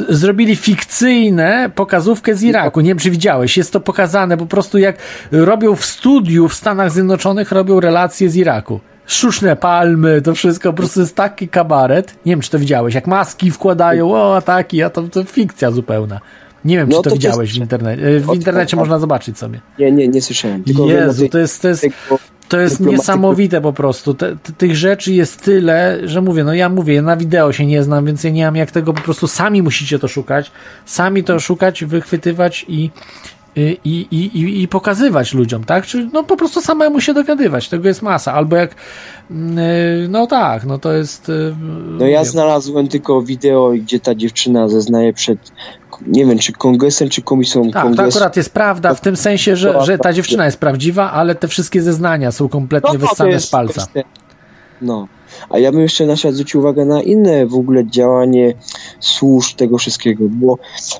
zrobili fikcyjne pokazówkę z Iraku. Nie wiem, czy widziałeś. Jest to pokazane po prostu jak robią w studiu w Stanach Zjednoczonych, robią relacje z Iraku. Sztuczne palmy, to wszystko, po prostu jest taki kabaret. Nie wiem, czy to widziałeś. Jak maski wkładają, o, ataki, a to, to fikcja zupełna. Nie wiem, czy No to to widziałeś w internecie. W Od- internecie można zobaczyć sobie. Nie, nie, nie słyszałem. Tylko Jezu, to jest, to jest, to jest niesamowite po prostu. Te, te, tych rzeczy jest tyle, że mówię, no ja mówię, ja na wideo się nie znam, więc ja nie mam jak tego po prostu sami musicie to szukać, sami to szukać, wychwytywać i, i, i, i, i pokazywać ludziom, tak? Czy no po prostu samemu się dowiadywać, tego jest masa. Albo jak, mm, y, no tak, no to jest. y, No ja mówię, znalazłem tylko wideo, gdzie ta dziewczyna zeznaje przed, nie wiem, czy kongresem, czy komisją tak, to kongresu. akurat jest prawda w tym sensie, że, że ta dziewczyna jest prawdziwa, ale te wszystkie zeznania są kompletnie No, to wyssane z palca. to No. A ja bym jeszcze na przykład zwrócił uwagę na inne w ogóle działanie służb tego wszystkiego, bo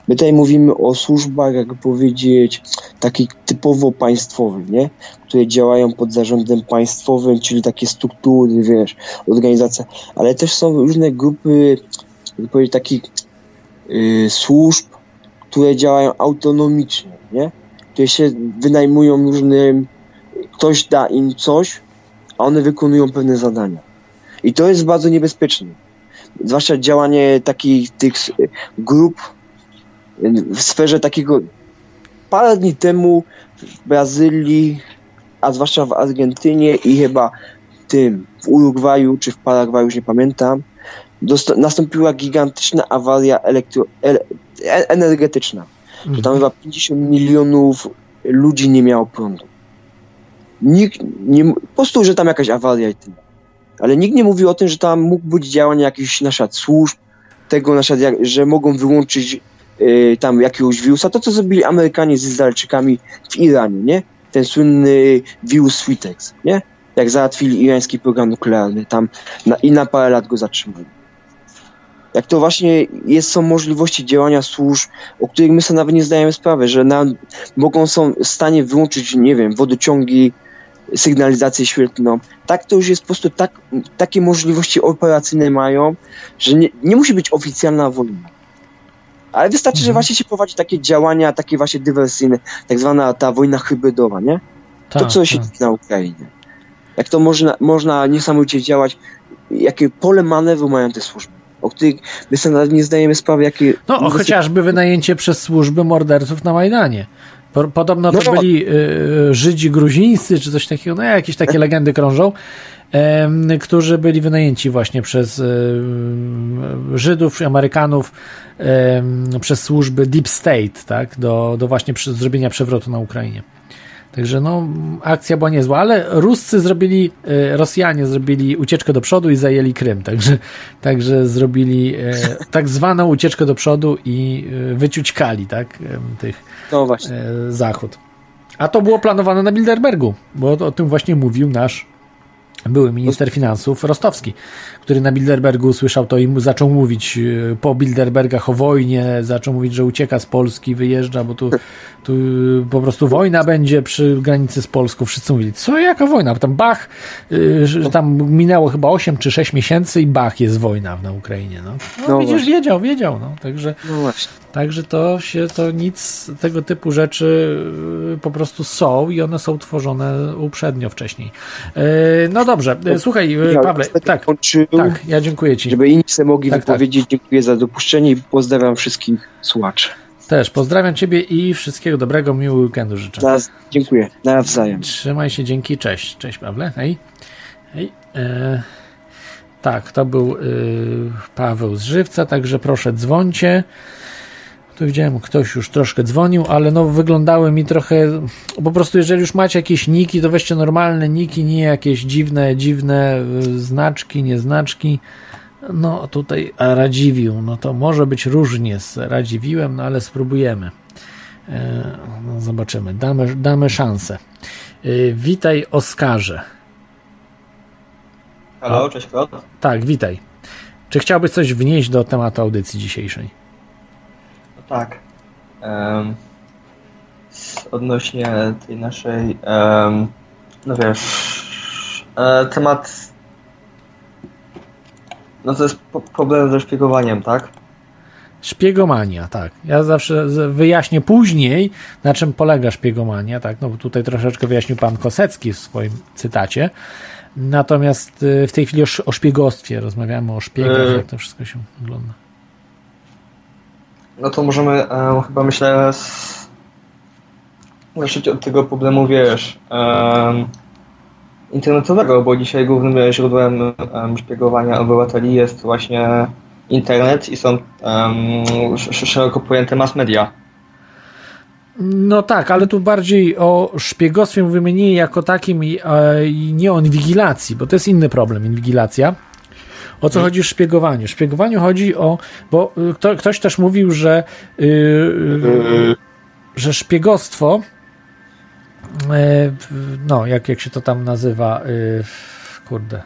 my tutaj mówimy o służbach, jak powiedzieć, takich typowo państwowych, nie? Które działają pod zarządem państwowym, czyli takie struktury, wiesz, organizacja, ale też są różne grupy, powiedzieć, takich y, służb, które działają autonomicznie, nie? Które się wynajmują różnym, ktoś da im coś, a one wykonują pewne zadania. I to jest bardzo niebezpieczne. Zwłaszcza działanie takich tych grup w sferze takiego. Parę dni temu w Brazylii, a zwłaszcza w Argentynie i chyba tym w Urugwaju czy w Paragwaju, już nie pamiętam, dosta- nastąpiła gigantyczna awaria elektro- ele- e- energetyczna. Że tam chyba 50 milionów ludzi nie miało prądu. Nikt nie, po prostu, że tam jakaś awaria i tyle. Ale nikt nie mówił o tym, że tam mógł być działanie jakichś na służb, tego na że mogą wyłączyć y, tam jakiegoś wirusa. To, co zrobili Amerykanie z Izraelczykami w Iranie, nie? Ten słynny wirus Switex, nie? Jak załatwili irański program nuklearny tam na, i na parę lat go zatrzymali. Jak to właśnie jest, są możliwości działania służb, o których my sobie nawet nie zdajemy sprawy, że mogą są w stanie wyłączyć, nie wiem, wodociągi, sygnalizację świetlną. Tak to już jest po prostu tak, takie możliwości operacyjne mają, że nie, nie musi być oficjalna wojna. Ale wystarczy, że Mhm. właśnie się prowadzi takie działania, takie właśnie dywersyjne, tak zwana ta wojna hybrydowa, nie? To, Tak, co się tak. dzieje na Ukrainie. Jak to można, można niesamowicie działać, jakie pole manewru mają te służby, o których my sobie nawet nie zdajemy sprawy, jakie... No, chociażby wynajęcie przez służby morderców na Majdanie. Po- Podobno to No. byli y, Żydzi gruzińscy, czy coś takiego, no jakieś takie legendy krążą, którzy byli wynajęci właśnie przez y, Żydów, Amerykanów, przez służby Deep State, tak, do, do właśnie zrobienia przewrotu na Ukrainie. Także no, akcja była niezła, ale Ruscy zrobili, e, Rosjanie zrobili ucieczkę do przodu i zajęli Krym, także, także zrobili e, tak zwaną ucieczkę do przodu i e, wyciućkali, tak, tych No właśnie. Zachód. A to było planowane na Bilderbergu, bo o tym właśnie mówił nasz były minister finansów Rostowski, który na Bilderbergu usłyszał to i zaczął mówić e, po Bilderbergach o wojnie, zaczął mówić, że ucieka z Polski, wyjeżdża, bo tu, tu po prostu wojna będzie przy granicy z Polską. Wszyscy mówili, co, jaka wojna? Tam Bach, że tam minęło chyba 8 czy 6 miesięcy i Bach jest wojna na Ukrainie. No, no, No widzisz, właśnie. wiedział, wiedział. No. Także, No także to się, to nic, tego typu rzeczy po prostu są i one są tworzone uprzednio wcześniej. No dobrze, słuchaj, Pawle, już będę tak, kończył, tak, ja dziękuję Ci. Żeby inni sobie mogli Tak, tak. wypowiedzieć. Dziękuję za dopuszczenie i pozdrawiam wszystkich słuchaczy. Też pozdrawiam Ciebie i wszystkiego dobrego, miłego weekendu życzę. Na, dziękuję. Nawzajem. Trzymaj się, dzięki, cześć. Cześć Pawle, hej. hej. E, tak, to był y, Paweł z Żywca, także proszę dzwońcie. Tu widziałem, ktoś już troszkę dzwonił, ale no wyglądały mi trochę, po prostu jeżeli już macie jakieś niki, to weźcie normalne niki, nie jakieś dziwne, dziwne y, znaczki, nieznaczki. No tutaj Radziwił, no to może być różnie z Radziwiłem, no ale spróbujemy. No, zobaczymy, damy, damy szansę. E, Witaj Oskarze. Halo, cześć Klot. Tak, witaj. Czy chciałbyś coś wnieść do tematu audycji dzisiejszej? Tak. Um, odnośnie tej naszej, um, no wiesz, e, temat, no to jest po, problem ze szpiegowaniem, tak? Szpiegomania, tak. Ja zawsze wyjaśnię później, na czym polega szpiegomania, tak. No bo tutaj troszeczkę wyjaśnił pan Kosecki w swoim cytacie. Natomiast y, w tej chwili o, o szpiegostwie rozmawiamy, o szpiegach, yy. jak to wszystko się wygląda. No to możemy e, chyba myślę zacząć od tego problemu, wiesz, e, internetowego, bo dzisiaj głównym źródłem e, szpiegowania obywateli jest właśnie internet i są um, szeroko pojęte mass media. No tak, ale tu bardziej o szpiegostwie mówimy nie jako takim i, i nie o inwigilacji, bo to jest inny problem, inwigilacja. O co chodzi w szpiegowaniu? W szpiegowaniu chodzi o, bo y, kto, ktoś też mówił, że, yy, yy, że szpiegostwo, yy, no jak, jak się to tam nazywa, y, kurde,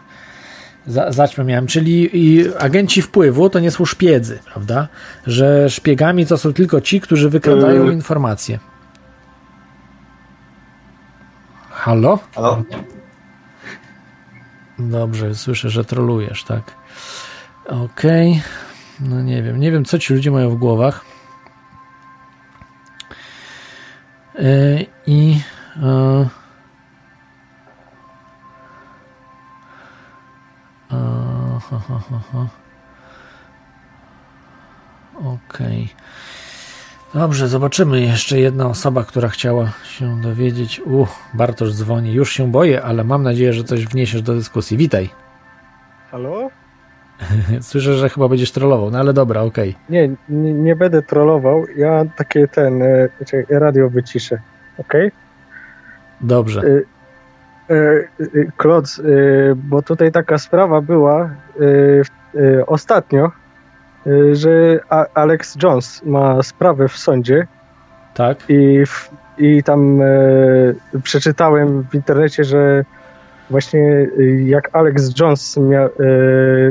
za, zaćmy miałem, czyli agenci wpływu to nie są szpiedzy, prawda? Że szpiegami to są tylko ci, którzy wykradają yy. informacje. Halo? Halo? Dobrze, słyszę, że trolujesz, tak. Okej. Okay. No nie wiem, nie wiem, co ci ludzie mają w głowach. Yy, I. Yy, Okej. Okay. Dobrze, zobaczymy. Jeszcze jedna osoba, która chciała się dowiedzieć. Uch, Bartosz dzwoni. Już się boję, ale mam nadzieję, że coś wniesiesz do dyskusji. Witaj. Halo? Słyszę, że chyba będziesz trollował, no ale dobra, okej. Okay. Nie, nie, nie, będę trollował. Ja takie ten, e, radio wyciszę, okej? Dobrze. E, e, Kloc, bo tutaj taka sprawa była ostatnio, że Alex Jones ma sprawę w sądzie. Tak. I, i tam przeczytałem w internecie, że właśnie jak Alex Jones miał,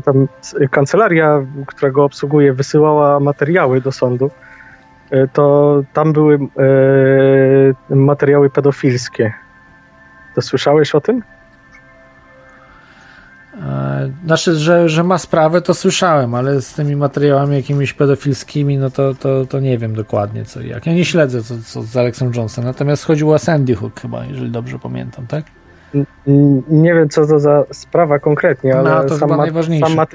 tam kancelaria, która go obsługuje, wysyłała materiały do sądu, to tam były materiały pedofilskie. To słyszałeś o tym? E, znaczy, że, że ma sprawę, to słyszałem, ale z tymi materiałami jakimiś pedofilskimi, no to, to, to nie wiem dokładnie co i jak. Ja nie śledzę co, co z Alexem Johnsonem, natomiast chodziło o Sandy Hook chyba, jeżeli dobrze pamiętam, tak? Nie wiem, co to za sprawa konkretnie, ale no, to sam, ma, sam,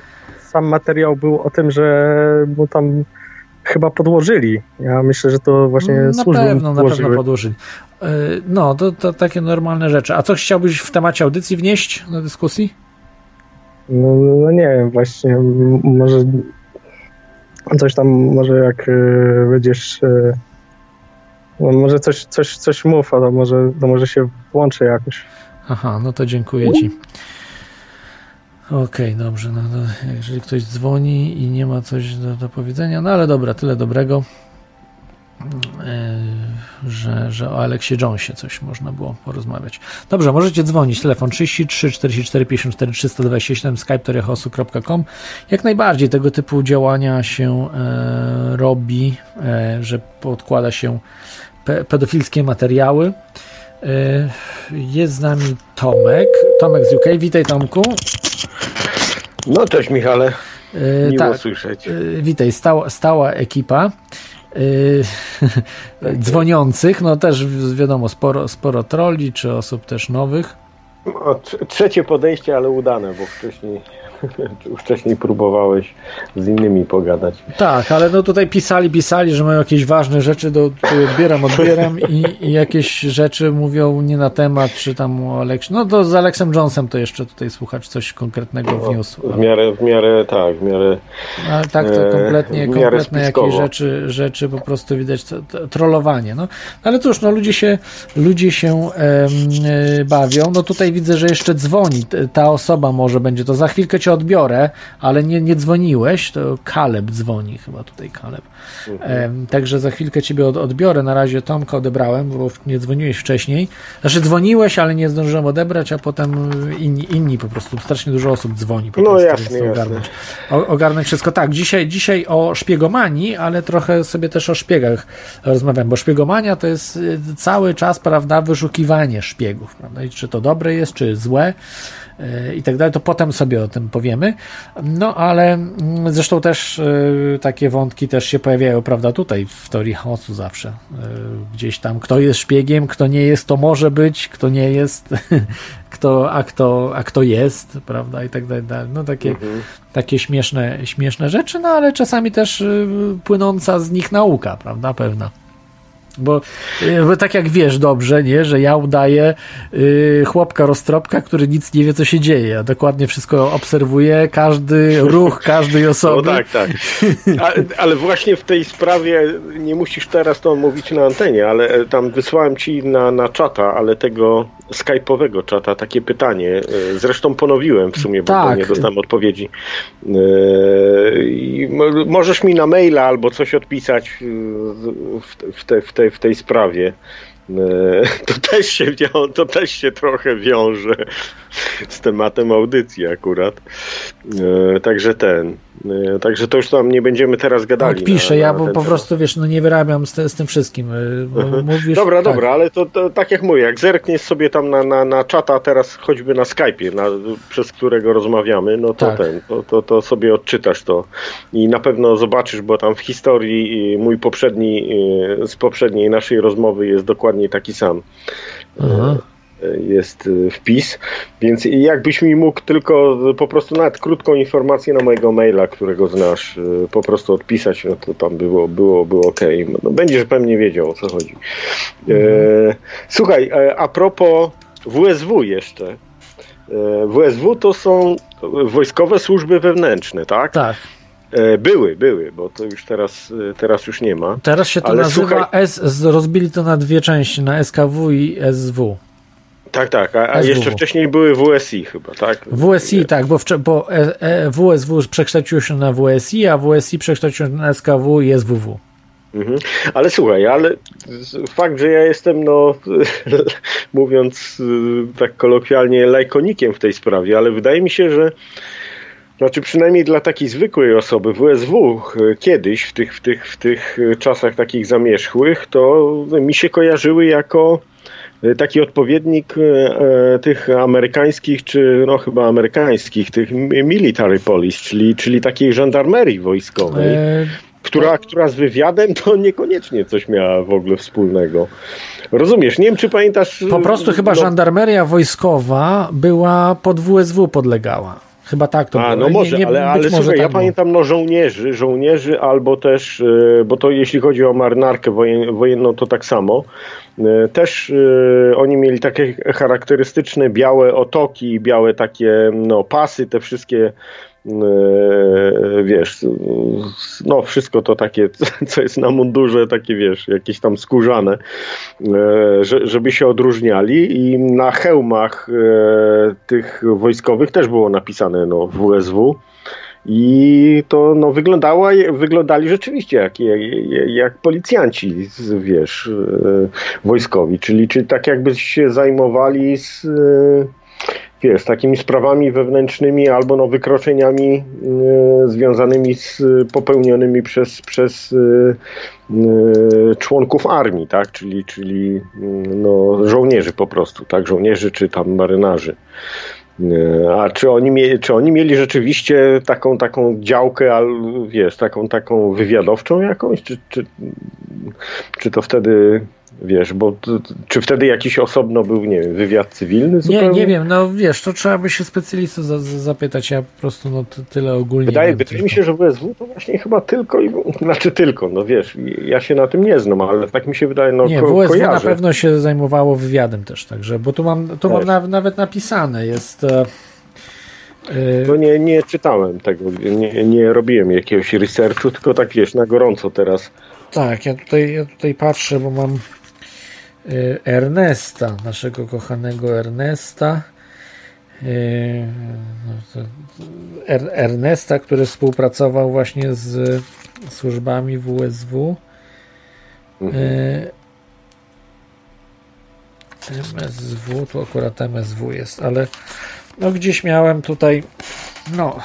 sam materiał był o tym, że mu tam chyba podłożyli. Ja myślę, że to właśnie na służby pewno, Na pewno podłożyli. E, no, to, to takie normalne rzeczy. A co chciałbyś w temacie audycji wnieść do dyskusji? No, no nie wiem, właśnie może coś tam, może jak y, będziesz y, no może coś, coś, coś mów, ale może, to może się włączy jakoś. Aha, no to dziękuję Ci. Okej, okay, dobrze. No, no, jeżeli ktoś dzwoni i nie ma coś do, do powiedzenia, no ale dobra, tyle dobrego. E, że, że o Aleksie Jonesie coś można było porozmawiać. Dobrze, możecie dzwonić. Telefon 33 44 54 327 skype.com Jak najbardziej tego typu działania się e, robi, e, że podkłada się pe pedofilskie materiały. E, jest z nami Tomek. Tomek z UK. Witaj Tomku. No cześć Michale. E, Miło tak, słyszeć. Witaj, stała, stała ekipa. Dzwoniących, no też wiadomo, sporo, sporo troli, czy osób też nowych. No, trzecie podejście, ale udane, bo wcześniej wcześniej próbowałeś z innymi pogadać. Tak, ale no tutaj pisali, pisali, że mają jakieś ważne rzeczy, do, odbieram, odbieram i, i, jakieś rzeczy mówią nie na temat, czy tam o Aleksie. No to z Aleksem Jonesem to jeszcze tutaj słuchacz coś konkretnego no, wniósł. W miarę, w miarę, tak, w miarę. Ale tak, to kompletnie, e, kompletne jakieś rzeczy, rzeczy po prostu widać, to, to, trollowanie. No. Ale cóż, no ludzie się, ludzie się e, bawią. No tutaj widzę, że jeszcze dzwoni ta osoba, może będzie to za chwilkę cię cię odbiorę, ale nie, nie dzwoniłeś, to Kaleb dzwoni, chyba tutaj Kaleb. Mhm. Także za chwilkę ciebie od, odbiorę. Na razie Tomka odebrałem, bo nie dzwoniłeś wcześniej. Znaczy dzwoniłeś, ale nie zdążyłem odebrać, a potem inni, inni po prostu, strasznie dużo osób dzwoni. Po no prostu, jasne, ogarnąć, o, ogarnąć wszystko. Tak, dzisiaj, dzisiaj o szpiegomanii, ale trochę sobie też o szpiegach rozmawiam, bo szpiegomania to jest y, cały czas, prawda, wyszukiwanie szpiegów, prawda? I czy to dobre jest, czy złe i tak dalej, to potem sobie o tym powiemy. No ale mm, zresztą też y, takie wątki też się pojawiają, prawda, tutaj w teorii chaosu zawsze. Gdzieś tam, kto jest szpiegiem, kto nie jest, to może być, kto nie jest, kto, a, kto, a kto jest, prawda, i tak dalej. No takie, mhm. takie śmieszne, śmieszne rzeczy, no ale czasami też płynąca z nich nauka, prawda, pewna. Bo, y, bo tak jak wiesz dobrze, nie, że ja udaję yy, chłopka roztropka, który nic nie wie, co się dzieje. Dokładnie wszystko obserwuje, każdy ruch każdej osoby. No tak, tak. A, ale właśnie w tej sprawie nie musisz teraz to mówić na antenie, ale e, tam wysłałem ci na, na czata, ale tego skype'owego czata takie pytanie. E, zresztą ponowiłem w sumie, bo tak. nie dostałem odpowiedzi. Yy, możesz mi na maila albo coś odpisać w, w, te, w, w tej sprawie. E, to też, się, to też się trochę wiąże z tematem audycji akurat. E, także ten. E, także to już tam nie będziemy teraz gadali. Odpiszę, na, na ja bo po temat. prostu wiesz, no nie wyrabiam z, te, z tym wszystkim. Mhm. Mówisz, dobra, tak. dobra, ale to, to, tak jak mówię, jak zerkniesz sobie tam na, na, na czata teraz choćby na Skype'ie, na, przez którego rozmawiamy, no to tak. ten, to, to, to sobie odczytasz to i na pewno zobaczysz, bo tam w historii mój poprzedni, z poprzedniej naszej rozmowy jest dokładnie taki sam. Aha jest y, wpis, więc jakbyś mi mógł tylko po prostu nawet krótką informację na mojego maila, którego znasz, y, po prostu odpisać, no to tam było, było, było ok. No, będziesz pewnie wiedział o co chodzi. Mhm. słuchaj, e, a propos WSW jeszcze. E, WSW to są wojskowe służby wewnętrzne, tak? Tak. E, były, były, bo to już teraz, teraz już nie ma. Teraz się to Ale nazywa słuchaj... S, rozbili to na dwie części, na SKW i SW. Tak, tak, a, a jeszcze wcześniej były WSI chyba, tak? WSI, tak, bo, w, bo e, e, WSW przekształciło się na WSI, a WSI przekształciło się na SKW i SWW. Mhm. Ale słuchaj, ale fakt, że ja jestem, no, mówiąc y, tak kolokwialnie, lajkonikiem w tej sprawie, ale wydaje mi się, że znaczy przynajmniej dla takiej zwykłej osoby WSW y, kiedyś, w tych, w tych, w tych czasach takich zamierzchłych, to mi się kojarzyły jako Y, taki odpowiednik y, y, tych amerykańskich, czy no chyba amerykańskich, tych military police, czyli, czyli takiej żandarmerii wojskowej. E... Która, która z wywiadem to niekoniecznie coś miała w ogóle wspólnego. Rozumiesz? Nie wiem, czy pamiętasz. Po prostu chyba no... żandarmeria wojskowa była pod WSW podlegała. Chyba tak to A, było. no może, nie, nie, ale, ale słuchaj, tak ja było. pamiętam no żołnierzy, żołnierzy albo też, bo to jeśli chodzi o marynarkę wojenną, to tak samo, E, też y, oni mieli takie charakterystyczne białe otoki, białe takie no, pasy, te wszystkie wiesz, no wszystko to takie, co jest na mundurze, takie wiesz, jakieś tam skórzane, żeby się odróżniali i na hełmach tych wojskowych też było napisane no, WSW i to no, wyglądało, wyglądali rzeczywiście jak, jak, jak policjanci, wiesz, wojskowi, czyli, czyli tak jakby się zajmowali z, wiesz, takimi sprawami wewnętrznymi albo no, wykroczeniami e, związanymi z popełnionymi przez, przez członków armii, tak, czyli, czyli no, żołnierzy po prostu, tak, żołnierzy czy tam marynarzy. A czy oni, mieli, czy oni mieli rzeczywiście taką, taką działkę, wiesz, taką, taką wywiadowczą jakąś? Czy, czy, czy to wtedy Wiesz, bo czy wtedy jakiś osobno był, nie wiem, wywiad cywilny? Zupełnie? Nie, nie wiem, no wiesz, to trzeba by się specjalistów za, za, zapytać, ja po prostu no, tyle ogólnie. Wydaje, wydaje mi się, że WSW to właśnie chyba tylko, i, znaczy tylko, no wiesz, ja się na tym nie znam, ale tak mi się wydaje, no Nie, ko WSW kojarzę. na pewno się zajmowało wywiadem też, także, bo tu mam, tu mam na, nawet napisane, jest... E, e, no nie, nie czytałem tego, nie, nie robiłem jakiegoś researchu, tylko tak wiesz, na gorąco teraz. Tak, ja tutaj, ja tutaj patrzę, bo mam Ernesta, naszego kochanego Ernesta. Ernesta, który współpracował właśnie z służbami WSW. Mhm. MSW, tu akurat MSW jest, ale no gdzieś miałem tutaj no,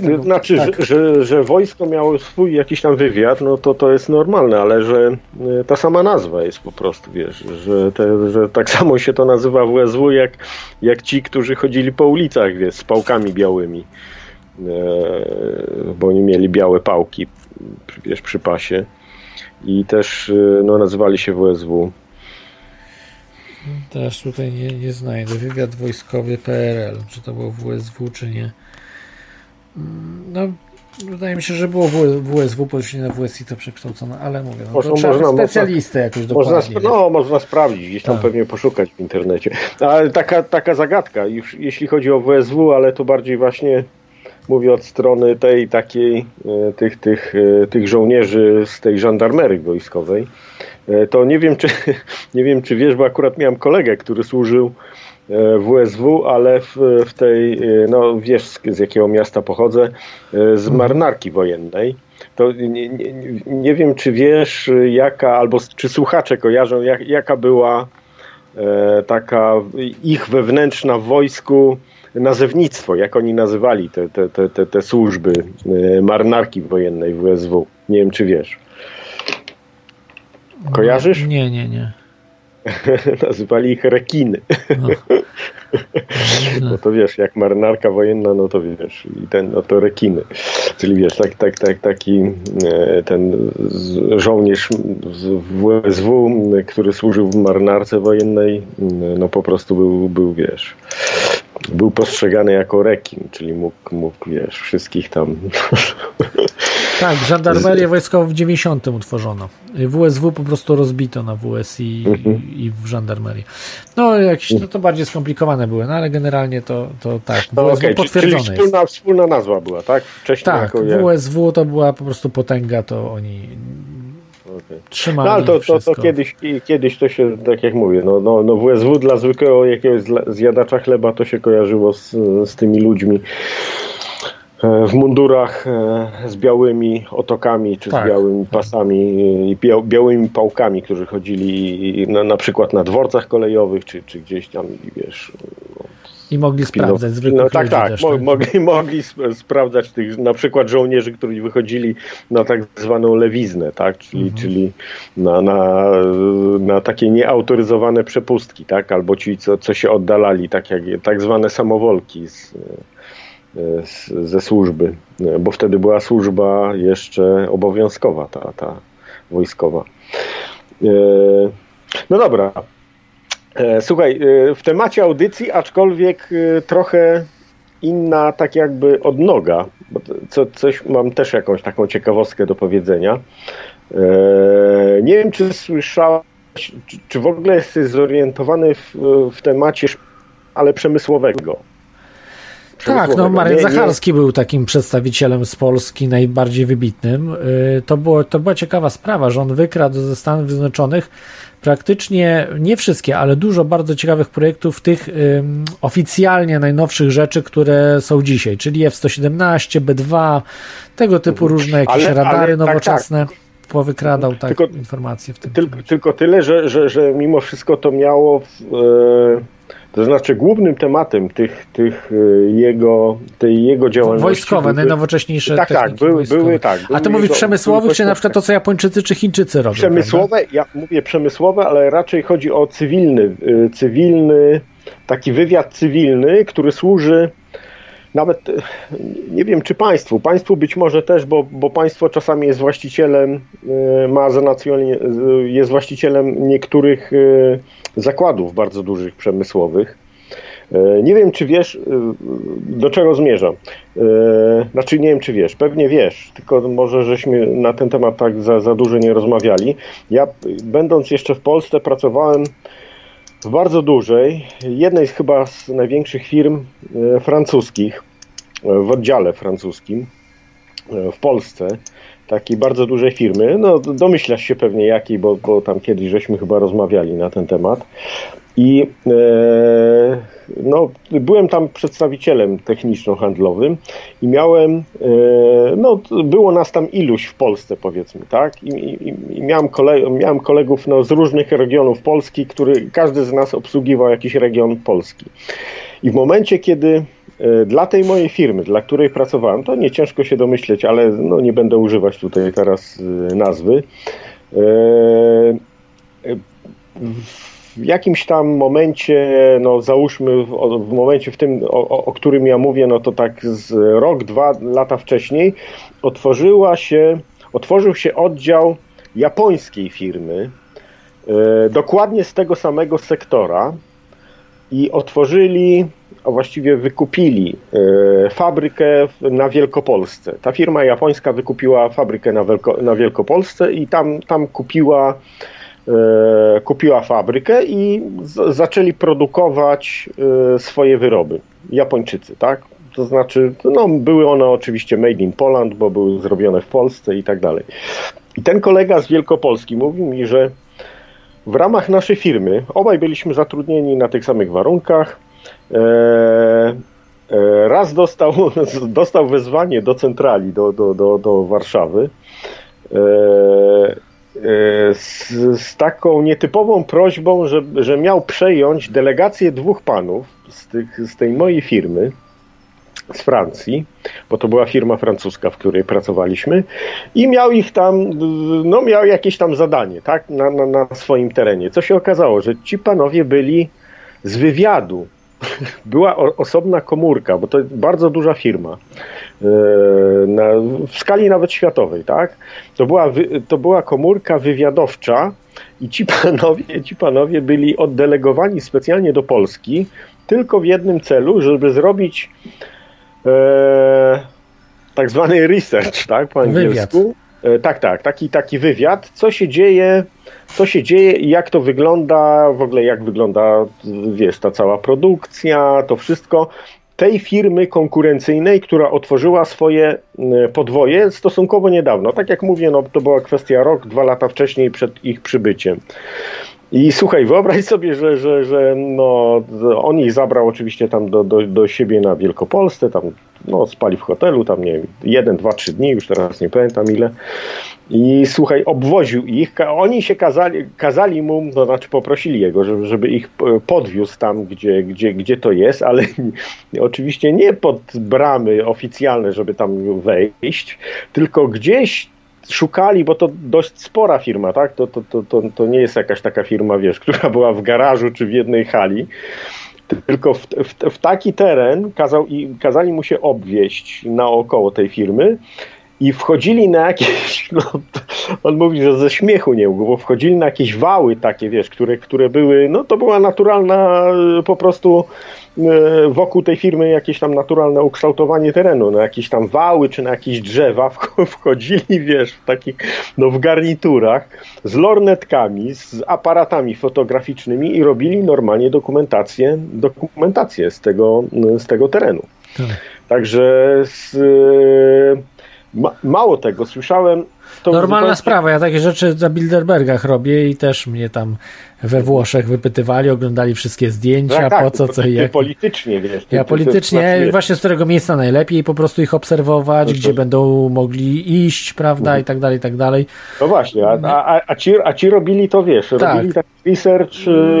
tego, znaczy, tak. że, że, że, wojsko miało swój jakiś tam wywiad, no to to jest normalne, ale że e, ta sama nazwa jest po prostu, wiesz, że, te, że tak samo się to nazywa WSW jak, jak ci, którzy chodzili po ulicach, wiesz, z pałkami białymi, e, bo oni mieli białe pałki, wiesz, przy pasie i też e, no, nazywali się WSW. Też tutaj nie, nie znajdę. Wywiad wojskowy PRL, czy to było WSW, czy nie. No, wydaje mi się, że było WSW, później na WSI to przekształcone, ale mówię, no, można, trzeba można, specjalistę można, jakoś dokładnie. Można, no, można sprawdzić, gdzieś tam tak. pewnie poszukać w internecie. Ale taka, taka zagadka, już jeśli chodzi o WSW, ale to bardziej właśnie mówię od strony tej takiej, e, tych, tych, e, tych żołnierzy z tej żandarmerii wojskowej, e, to nie wiem, czy, nie wiem, czy wiesz, bo akurat miałem kolegę, który służył WSW, ale w, w tej, no wiesz z jakiego miasta pochodzę, z mhm. marynarki wojennej. To nie, nie, nie wiem, czy wiesz, jaka, albo czy słuchacze kojarzą, jak, jaka była e, taka ich wewnętrzna w wojsku nazewnictwo, jak oni nazywali te, te, te, te, służby e, marynarki wojennej WSW. Nie wiem, czy wiesz. Kojarzysz? Nie, nie, nie. Nazywali ich rekiny. No. no to wiesz, jak marynarka wojenna, no to wiesz, i ten, no to rekiny. Czyli wiesz, tak, tak, tak, taki e, ten żołnierz z WSW, który służył w marynarce wojennej, no po prostu był, był wiesz, był postrzegany jako rekin, czyli mógł, mógł wiesz, wszystkich tam... Tak, żandarmerię wojskową w 90 utworzono. WSW po prostu rozbito na WSI mhm. i w żandarmerię. No, jakieś, no to bardziej skomplikowane były, no ale generalnie to, to tak, no, WSW okay. potwierdzone czyli wspólna, wspólna nazwa była, tak? Wcześniej tak, WSW to była po prostu potęga, to oni okay. trzymali No ale to, to, to, kiedyś, kiedyś to się, tak jak mówię, no, no, no WSW dla zwykłego jakiegoś zjadacza chleba to się kojarzyło z, z tymi ludźmi w mundurach e, z białymi otokami, czy tak. z białymi pasami i białymi pałkami, którzy chodzili na, na przykład na dworcach kolejowych, czy, czy gdzieś tam, wiesz, i mogli sprawdzać zwykłych no, tak, tak, też, tak. Mogli, mogli sprawdzać tych na przykład żołnierzy, którzy wychodzili na tak zwaną lewiznę, tak? czyli, mhm. czyli na, na, na takie nieautoryzowane przepustki, tak? albo ci, co, co się oddalali, tak, jak, tak zwane samowolki z, ze służby, bo wtedy była służba jeszcze obowiązkowa, ta, ta wojskowa. E, no dobra, E, słuchaj, e, w temacie audycji, aczkolwiek trochę inna, tak jakby odnoga, bo co, coś mam też jakąś taką ciekawostkę do powiedzenia. Nie wiem, czy słyszałeś, czy w ogóle jesteś zorientowany w, w temacie, ale przemysłowego. Tak, no Marek Zacharski nie... był takim przedstawicielem z Polski najbardziej wybitnym. To, było, to była ciekawa sprawa, że on wykradł ze Stanów Zjednoczonych praktycznie nie wszystkie, ale dużo bardzo ciekawych projektów, tych ym, oficjalnie najnowszych rzeczy, które są dzisiaj, czyli F-117, B-2, tego typu mhm. różne jakieś ale, radary ale, nowoczesne. Tak, tak powykradał tak tylko, informacje w tym. Tylko, tylko tyle, że, że, że mimo wszystko to miało w, e, to znaczy głównym tematem tych, tych y, jego, tej jego działalności... Wojskowe, były, najnowocześniejsze Tak, tak, były, były tak. Były A ty mówisz przemysłowych, czy na przykład to, co Japończycy czy Chińczycy robią? Przemysłowe, prawda? ja mówię przemysłowe, ale raczej chodzi o cywilny, y, cywilny, taki wywiad cywilny, który służy nawet y, nie wiem czy państwu, państwu być może też, bo, bo państwo czasami jest właścicielem, ma za jest właścicielem niektórych zakładów bardzo dużych przemysłowych. E, nie wiem, czy wiesz, e, do czego zmierzam. E, znaczy, nie wiem, czy wiesz. Pewnie wiesz, tylko może żeśmy na ten temat tak za, za dużo nie rozmawiali. Ja, będąc jeszcze w Polsce, pracowałem w bardzo dużej, jednej z chyba z największych firm francuskich, w oddziale francuskim w Polsce takiej bardzo dużej firmy. No, domyślasz się pewnie jakiej, bo, bo tam kiedyś żeśmy chyba rozmawiali na ten temat. I e, no, byłem tam przedstawicielem techniczno-handlowym i miałem, e, no, było nas tam iluś w Polsce, powiedzmy, tak? I, i, i miałem, kole, miałem kolegów no, z różnych regionów Polski, który każdy z nas obsługiwał jakiś region Polski. I w momencie, kiedy e, dla tej mojej firmy, dla której pracowałem, to nie ciężko się domyśleć, ale no, nie będę używać tutaj teraz nazwy w jakimś tam momencie, no załóżmy w, w momencie w tym, o, o, którym ja mówię, no to tak z rok, dwa lata wcześniej otworzyła się, otworzył się oddział japońskiej firmy, e, dokładnie z tego samego sektora i otworzyli, a właściwie wykupili e, fabrykę na Wielkopolsce. Ta firma japońska wykupiła fabrykę na, Wielko, na Wielkopolsce i tam, tam kupiła kupiła fabrykę i z, zaczęli produkować e, swoje wyroby. Japończycy, tak? To znaczy, no, były one oczywiście made in Poland, bo były zrobione w Polsce i tak dalej. I ten kolega z Wielkopolski mówił mi, że w ramach naszej firmy, obaj byliśmy zatrudnieni na tych samych warunkach, e, e, raz dostał, dostał wezwanie do centrali, do, do, do, do Warszawy. E, E, z, z, taką nietypową prośbą, że, że miał przejąć delegację dwóch panów z, tych, z tej mojej firmy z Francji, bo to była firma francuska, w której pracowaliśmy i miał ich tam, no miał jakieś tam zadanie, tak, na, na, na swoim terenie. Co się okazało, że ci panowie byli z wywiadu była osobna komórka, bo to bardzo duża firma, e, na, w skali nawet światowej, tak? To była, to była komórka wywiadowcza i ci panowie, ci panowie byli oddelegowani specjalnie do Polski tylko w jednym celu, żeby zrobić e, tak zwany research, tak, po angielsku. E, tak, tak, taki, taki wywiad, co się dzieje, co się dzieje i jak to wygląda, w ogóle jak wygląda, wiesz, ta cała produkcja, to wszystko tej firmy konkurencyjnej, która otworzyła swoje e, podwoje stosunkowo niedawno. Tak jak mówię, no, to była kwestia rok, dwa lata wcześniej przed ich przybyciem. I słuchaj, wyobraź sobie, że, że, że no, on ich zabrał oczywiście tam do, do, do siebie na Wielkopolsce, tam no, spali w hotelu, tam nie wiem, jeden, dwa, trzy dni, już teraz nie pamiętam ile. I słuchaj, obwoził ich, oni się kazali, kazali mu, to znaczy poprosili jego, żeby, żeby ich podwiózł tam, gdzie, gdzie, gdzie to jest, ale oczywiście nie pod bramy oficjalne, żeby tam wejść, tylko gdzieś szukali, bo to dość spora firma, tak? To, to, to, to, to nie jest jakaś taka firma, wiesz, która była w garażu czy w jednej hali, tylko w, w, w taki teren kazał, i, kazali mu się obwieść naokoło tej firmy i wchodzili na jakieś, no, on mówi, że ze śmiechu nie mógł, bo wchodzili na jakieś wały takie, wiesz, które, które były, no to była naturalna po prostu e, wokół tej firmy jakieś tam naturalne ukształtowanie terenu, na jakieś tam wały czy na jakieś drzewa wchodzili, wiesz, w takich, no w garniturach, z lornetkami, z aparatami fotograficznymi i robili normalnie dokumentację, dokumentację z tego, z tego terenu. Tak. Także z, Ma, mało tego, słyszałem. Normalna zupełnie... sprawa, ja takie rzeczy za Bilderbergach robię i też mnie tam we Włoszech wypytywali, oglądali wszystkie zdjęcia, tak, tak, po co, co i jak. politycznie, wiesz. Ja politycznie, znaczy, właśnie z którego miejsca najlepiej, po prostu ich obserwować, no to... gdzie będą mogli iść, prawda, mhm. i tak dalej, i tak dalej. No właśnie, a, a, a, ci, a ci robili to, wiesz, tak. robili taki research,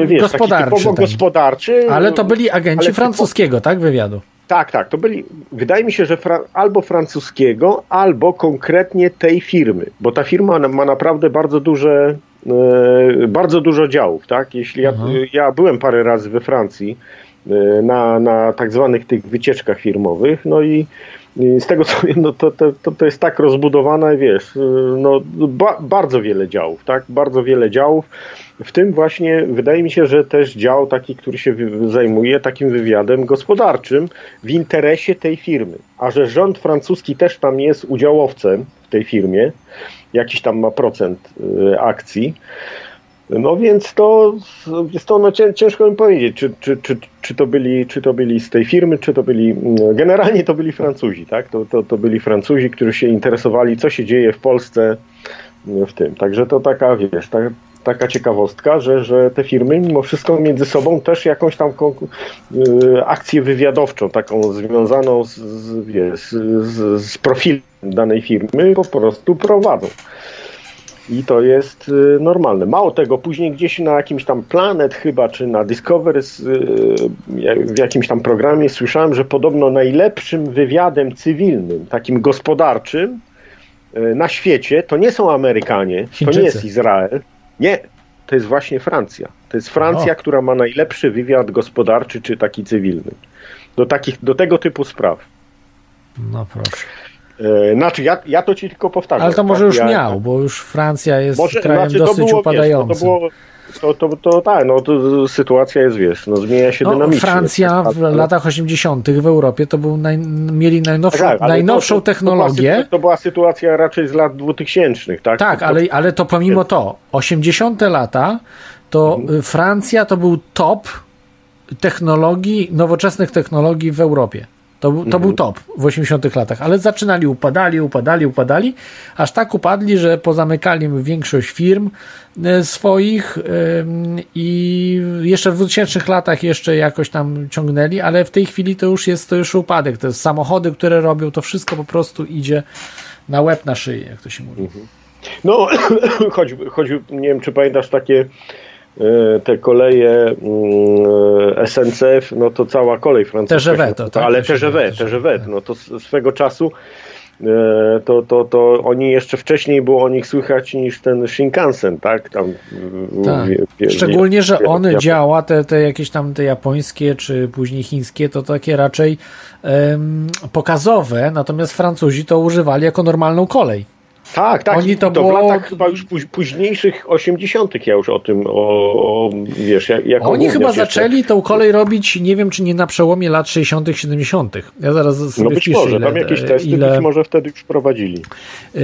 wiesz, gospodarczy, taki gospodarczy. Ale to byli agenci francuskiego, tak, wywiadu. Tak, tak. To byli, wydaje mi się, że fra, albo francuskiego, albo konkretnie tej firmy, bo ta firma ma naprawdę bardzo duże, e, bardzo dużo działów, tak? Jeśli ja, mhm. ja byłem parę razy we Francji e, na, na tak zwanych tych wycieczkach firmowych, no i z tego co wiem, no to, to, to jest tak rozbudowane, wiesz, no ba, bardzo wiele działów, tak? Bardzo wiele działów. W tym właśnie wydaje mi się, że też dział taki, który się zajmuje takim wywiadem gospodarczym w interesie tej firmy. A że rząd francuski też tam jest udziałowcem w tej firmie, jakiś tam ma procent y, akcji, no więc to, jest to no, ciężko mi powiedzieć, czy, czy, czy, czy, to byli, czy to byli z tej firmy, czy to byli, mm, generalnie to byli Francuzi, tak? To, to, to byli Francuzi, którzy się interesowali, co się dzieje w Polsce w tym. Także to taka, wiesz, tak, taka ciekawostka, że, że te firmy mimo wszystko między sobą też jakąś tam y, akcję wywiadowczą, taką związaną z, z, z, z profilem danej firmy po prostu prowadzą. I to jest y, normalne. Mało tego, później gdzieś na jakimś tam Planet chyba, czy na Discovery, y, w jakimś tam programie słyszałem, że podobno najlepszym wywiadem cywilnym, takim gospodarczym y, na świecie, to nie są Amerykanie, Chińczycy. to nie jest Izrael. Nie, to jest właśnie Francja. To jest Francja, o. która ma najlepszy wywiad gospodarczy, czy taki cywilny. Do, takich, do tego typu spraw. No proszę. E, znaczy, ja, ja to ci tylko powtarzam. Ale to może tak? już ja, miał, bo już Francja jest może, krajem znaczy, dosyć było, upadającym. Wiesz, to, było, to, to, to, tak, no to sytuacja jest, wiesz, no zmienia się no, dynamicznie. Francja w latach 80. w Europie to był naj, mieli najnowszą, tak, najnowszą to, technologię. To, to, była sytuacja raczej z lat 2000, tak? Tak, ale, ale to pomimo to, 80. lata to mhm. Francja to był top technologii, nowoczesnych technologii w Europie. To, to mhm. był top w 80 latach, ale zaczynali, upadali, upadali, upadali, aż tak upadli, że pozamykali większość firm e, swoich i jeszcze w 2000 latach jeszcze jakoś tam ciągnęli, ale w tej chwili to już jest to już upadek. To jest samochody, które robią, to wszystko po prostu idzie na łeb, na szyję, jak to się mówi. Mhm. No, choć, choć nie wiem, czy pamiętasz takie te koleje mm, SNCF, no to cała kolej francuska. TGV to, tak? Ale TGV, TGV, no to swego czasu e, to, to, to oni jeszcze wcześniej było o nich słychać niż ten Shinkansen, tak? Tam, tak. Wie, Szczególnie, że on działa, te, te jakieś tam te japońskie, czy później chińskie, to takie raczej um, pokazowe, natomiast Francuzi to używali jako normalną kolej. Tak, tak. Oni to, to było... w latach chyba już późniejszych 80. ja już o tym, o, o wiesz, jak Oni chyba jeszcze. zaczęli tą kolej robić, nie wiem, czy nie na przełomie lat 60., 70. Ja zaraz No być może, ile, tam jakieś testy ile, być może wtedy już prowadzili. Yy,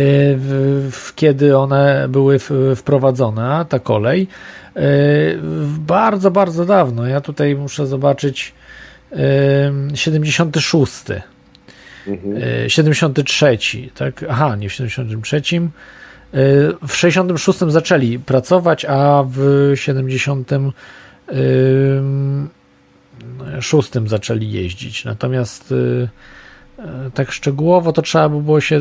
kiedy one były wprowadzone, ta kolej. Yy, bardzo, bardzo dawno. Ja tutaj muszę zobaczyć. Yy, 76. 73, mhm. tak? Aha, nie w 73. E, w 66 zaczęli pracować, a w 76 zaczęli jeździć. Natomiast e, e, tak szczegółowo to trzeba by było się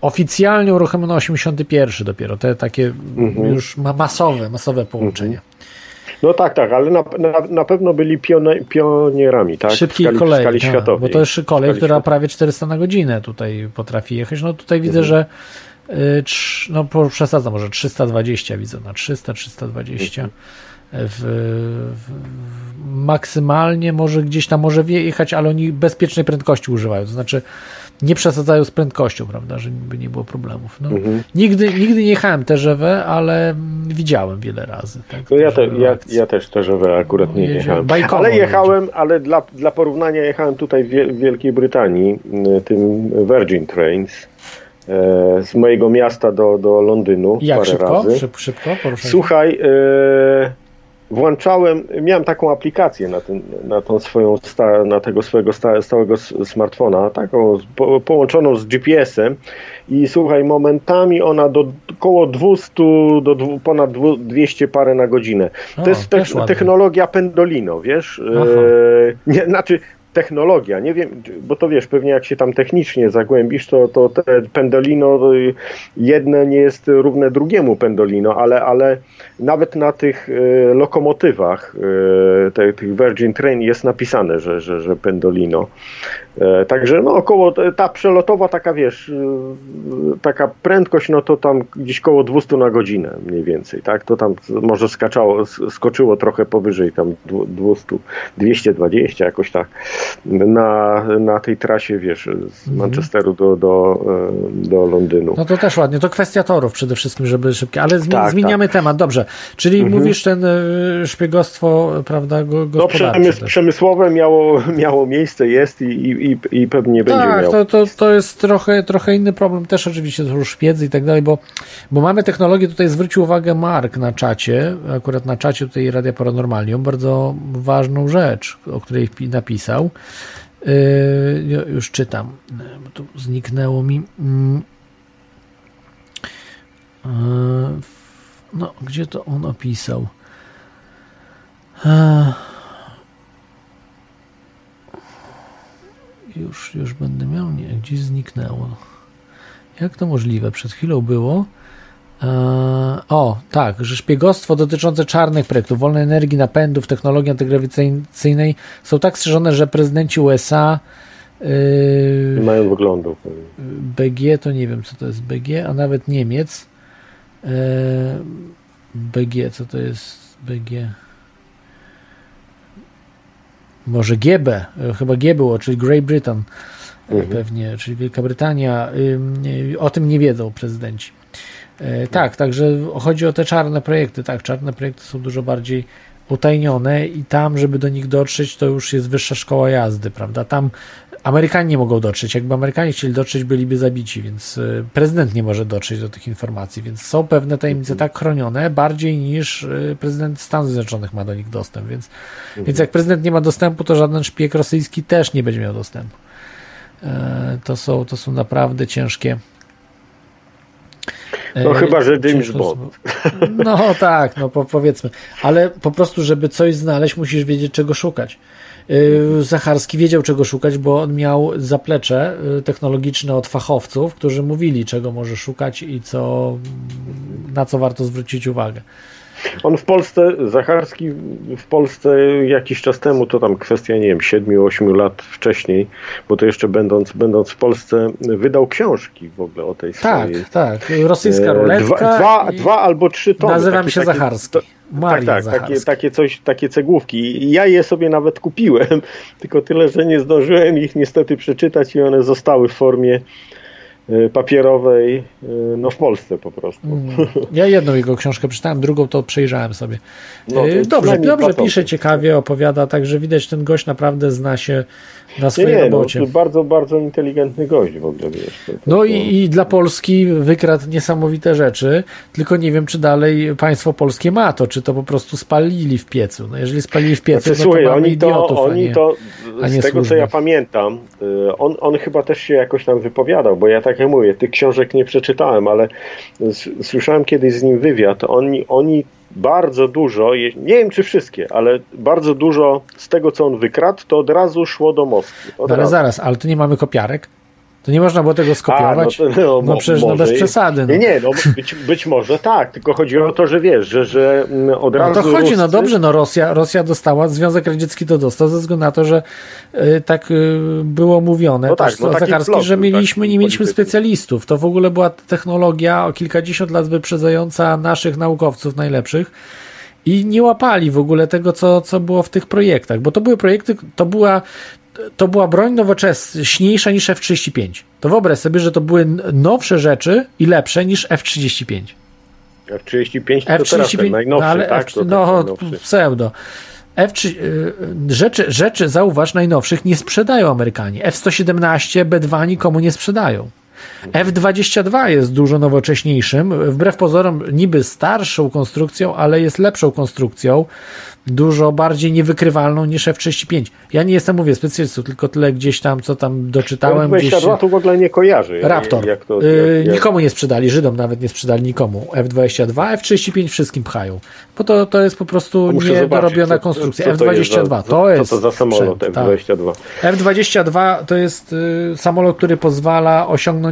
oficjalnie uruchomiono 81 dopiero, te takie mhm. już masowe, masowe połączenia. Mhm. No tak, tak, ale na, na, na pewno byli pionierami, tak? Szybkiej skali, kolei, skali tak, światowej. bo to jest kolej, która światowej. prawie 400 na godzinę tutaj potrafi jechać. No tutaj widzę, mhm. że y, no przesadzam, może 320 widzę, na 300, 320. Mhm. W, w, maksymalnie może gdzieś tam może jechać, ale oni bezpiecznej prędkości używają. To znaczy nie przesadzają z prędkością, prawda, żeby nie było problemów. No, mhm. nigdy, nigdy nie jechałem TGV, ale widziałem wiele razy. Tak, no ja, te, ja, ja, też TGV akurat nie jechałem. Ale jechałem, ale dla, dla porównania jechałem tutaj w Wielkiej Brytanii tym Virgin Trains e, z mojego miasta do, do Londynu Jak parę szybko? razy. Szyb, szybko? Słuchaj, e, włączałem, miałem taką aplikację na, ten, na tą swoją, sta, na tego swojego sta, stałego smartfona, taką po, połączoną z GPS-em i słuchaj, momentami ona do około 200 do dwu, ponad 200 parę na godzinę. O, to jest te, technologia Pendolino, wiesz? E, nie, znaczy technologia, nie wiem, bo to wiesz, pewnie jak się tam technicznie zagłębisz, to, to te pendolino y, jedne nie jest równe drugiemu pendolino, ale, ale nawet na tych y, lokomotywach y, tych Virgin Train jest napisane, że, że, że pendolino. E, także no około, ta przelotowa taka wiesz, taka prędkość, no to tam gdzieś koło 200 na godzinę mniej więcej, tak? To tam może skaczało, skoczyło trochę powyżej tam 200, 220 jakoś tak na, na tej trasie, wiesz, z mhm. Manchesteru do, do, e, do Londynu. No to też ładnie. To kwestia torów przede wszystkim, żeby szybkie. Ale zmi tak, zmieniamy tak. temat. Dobrze. Czyli mhm. mówisz ten e, szpiegostwo, prawda, go, No przemysł, przemysłowe miało, miało miejsce, jest i, i, i pewnie tak, będzie miało. To, to, to jest trochę, trochę inny problem. Też oczywiście to już wiedzy i tak dalej, bo, bo mamy technologię, tutaj zwrócił uwagę Mark na czacie, akurat na czacie tutaj Radia Paranormalium, bardzo ważną rzecz, o której napisał. Yy, już czytam, bo tu zniknęło mi. Yy, no, gdzie to on opisał? A... Już, już będę miał, nie, gdzieś zniknęło. Jak to możliwe? Przed chwilą było. Eee, o, tak, że szpiegostwo dotyczące czarnych projektów, wolnej energii, napędów, technologii antygrawicyjnej są tak strzeżone, że prezydenci USA yy, mają wyglądu. BG to nie wiem, co to jest BG, a nawet Niemiec. Yy, BG, co to jest BG? Może GB, chyba G było, czyli Great Britain mhm. pewnie, czyli Wielka Brytania. Yy, o tym nie wiedzą prezydenci. E, tak, także chodzi o te czarne projekty. Tak, czarne projekty są dużo bardziej utajnione i tam, żeby do nich dotrzeć, to już jest wyższa szkoła jazdy, prawda? Tam Amerykanie nie mogą dotrzeć. Jakby Amerykanie chcieli dotrzeć, byliby zabici, więc e, prezydent nie może dotrzeć do tych informacji, więc są pewne tajemnice mhm. tak chronione bardziej niż e, prezydent Stanów Zjednoczonych ma do nich dostęp, więc, mhm. więc jak prezydent nie ma dostępu, to żaden szpieg rosyjski też nie będzie miał dostępu. To są, to są naprawdę ciężkie no e, chyba, że James Bond. No tak, no po, powiedzmy. Ale po prostu, żeby coś znaleźć, musisz wiedzieć, czego szukać. E, Zacharski wiedział, czego szukać, bo on miał zaplecze e, technologiczne od fachowców, którzy mówili, czego może szukać i co, na co warto zwrócić uwagę. On w Polsce, Zacharski w Polsce jakiś czas temu, to tam kwestia, nie wiem, 7-8 lat wcześniej, bo to jeszcze będąc, będąc w Polsce, wydał książki w ogóle o tej tak, swojej. Tak, tak. Rosyjska e, ruletka. Dwa, dwa, dwa albo trzy tomy. Nazywam takie, się takie, Zacharski. To, tak, tak, takie, takie, coś, takie cegłówki. Ja je sobie nawet kupiłem, tylko tyle, że nie zdążyłem ich niestety przeczytać i one zostały w formie papierowej y, no w Polsce po prostu. Mm. Ja jedną jego książkę przeczytałem, drugą to przejrzałem sobie. No, y, dobrze, dobrze pisze, ciekawie opowiada, także widać, ten gość naprawdę zna się na swojej nie, nie, no, robocie. No, bardzo, bardzo inteligentny gość w ogóle. Wiesz, to, to, no i, i, dla Polski wykradł niesamowite rzeczy, tylko nie wiem, czy dalej państwo polskie ma to, czy to po prostu spalili w piecu. No jeżeli spalili w piecu, znaczy, no to słuchaj, oni idiotów, to, oni nie, to, z tego co ja pamiętam, on, on chyba też się jakoś tam wypowiadał, bo ja tak jak mówię, tych książek nie przeczytałem, ale słyszałem kiedyś z nim wywiad, oni, oni bardzo dużo, nie wiem czy wszystkie, ale bardzo dużo z tego, co on wykradł, to od razu szło do Moskwy. No ale zaraz, ale tu nie mamy kopiarek? To nie można było tego skopiować? A, no, to, no, no przecież no bez przesady. No. Nie, nie, no być, być może tak, tylko chodzi o to, że wiesz, że, że mm, od razu... No to chodzi, Ruscy... no dobrze, no Rosja, Rosja dostała, Związek Radziecki to dostał ze względu na to, że y, tak y, było mówione no tak, no, Zacharski, że mieliśmy, nie mieliśmy specjalistów. To w ogóle była technologia o kilkadziesiąt lat wyprzedzająca naszych naukowców najlepszych i nie łapali w ogóle tego, co, co było w tych projektach, bo to były projekty, to była to była broń nowocześniejsza niż F-35. To wyobraź sobie, że to były nowsze rzeczy i lepsze niż F-35. F-35 to F-35, teraz najnowszy, no, ale tak? F, no, pseudo. F3, y, rzeczy, rzeczy, zauważ, najnowszych nie sprzedają Amerykanie. F-117, B-2 nikomu nie sprzedają. F-22 jest dużo nowocześniejszym, wbrew pozorom niby starszą konstrukcją, ale jest lepszą konstrukcją dużo bardziej niewykrywalną niż F-35. Ja nie jestem, mówię, specjalistą, tylko tyle gdzieś tam, co tam doczytałem. F-22 gdzieś... to w ogóle nie kojarzy. Raptor. Jak to, y, jak, jak... Nikomu nie sprzedali, Żydom nawet nie sprzedali nikomu. F-22, F-35 wszystkim pchają. Bo to, to jest po prostu niedorobiona konstrukcja. F-22 to jest... Co to za samolot F-22? Tak. F-22 to jest y, samolot, który pozwala osiągnąć...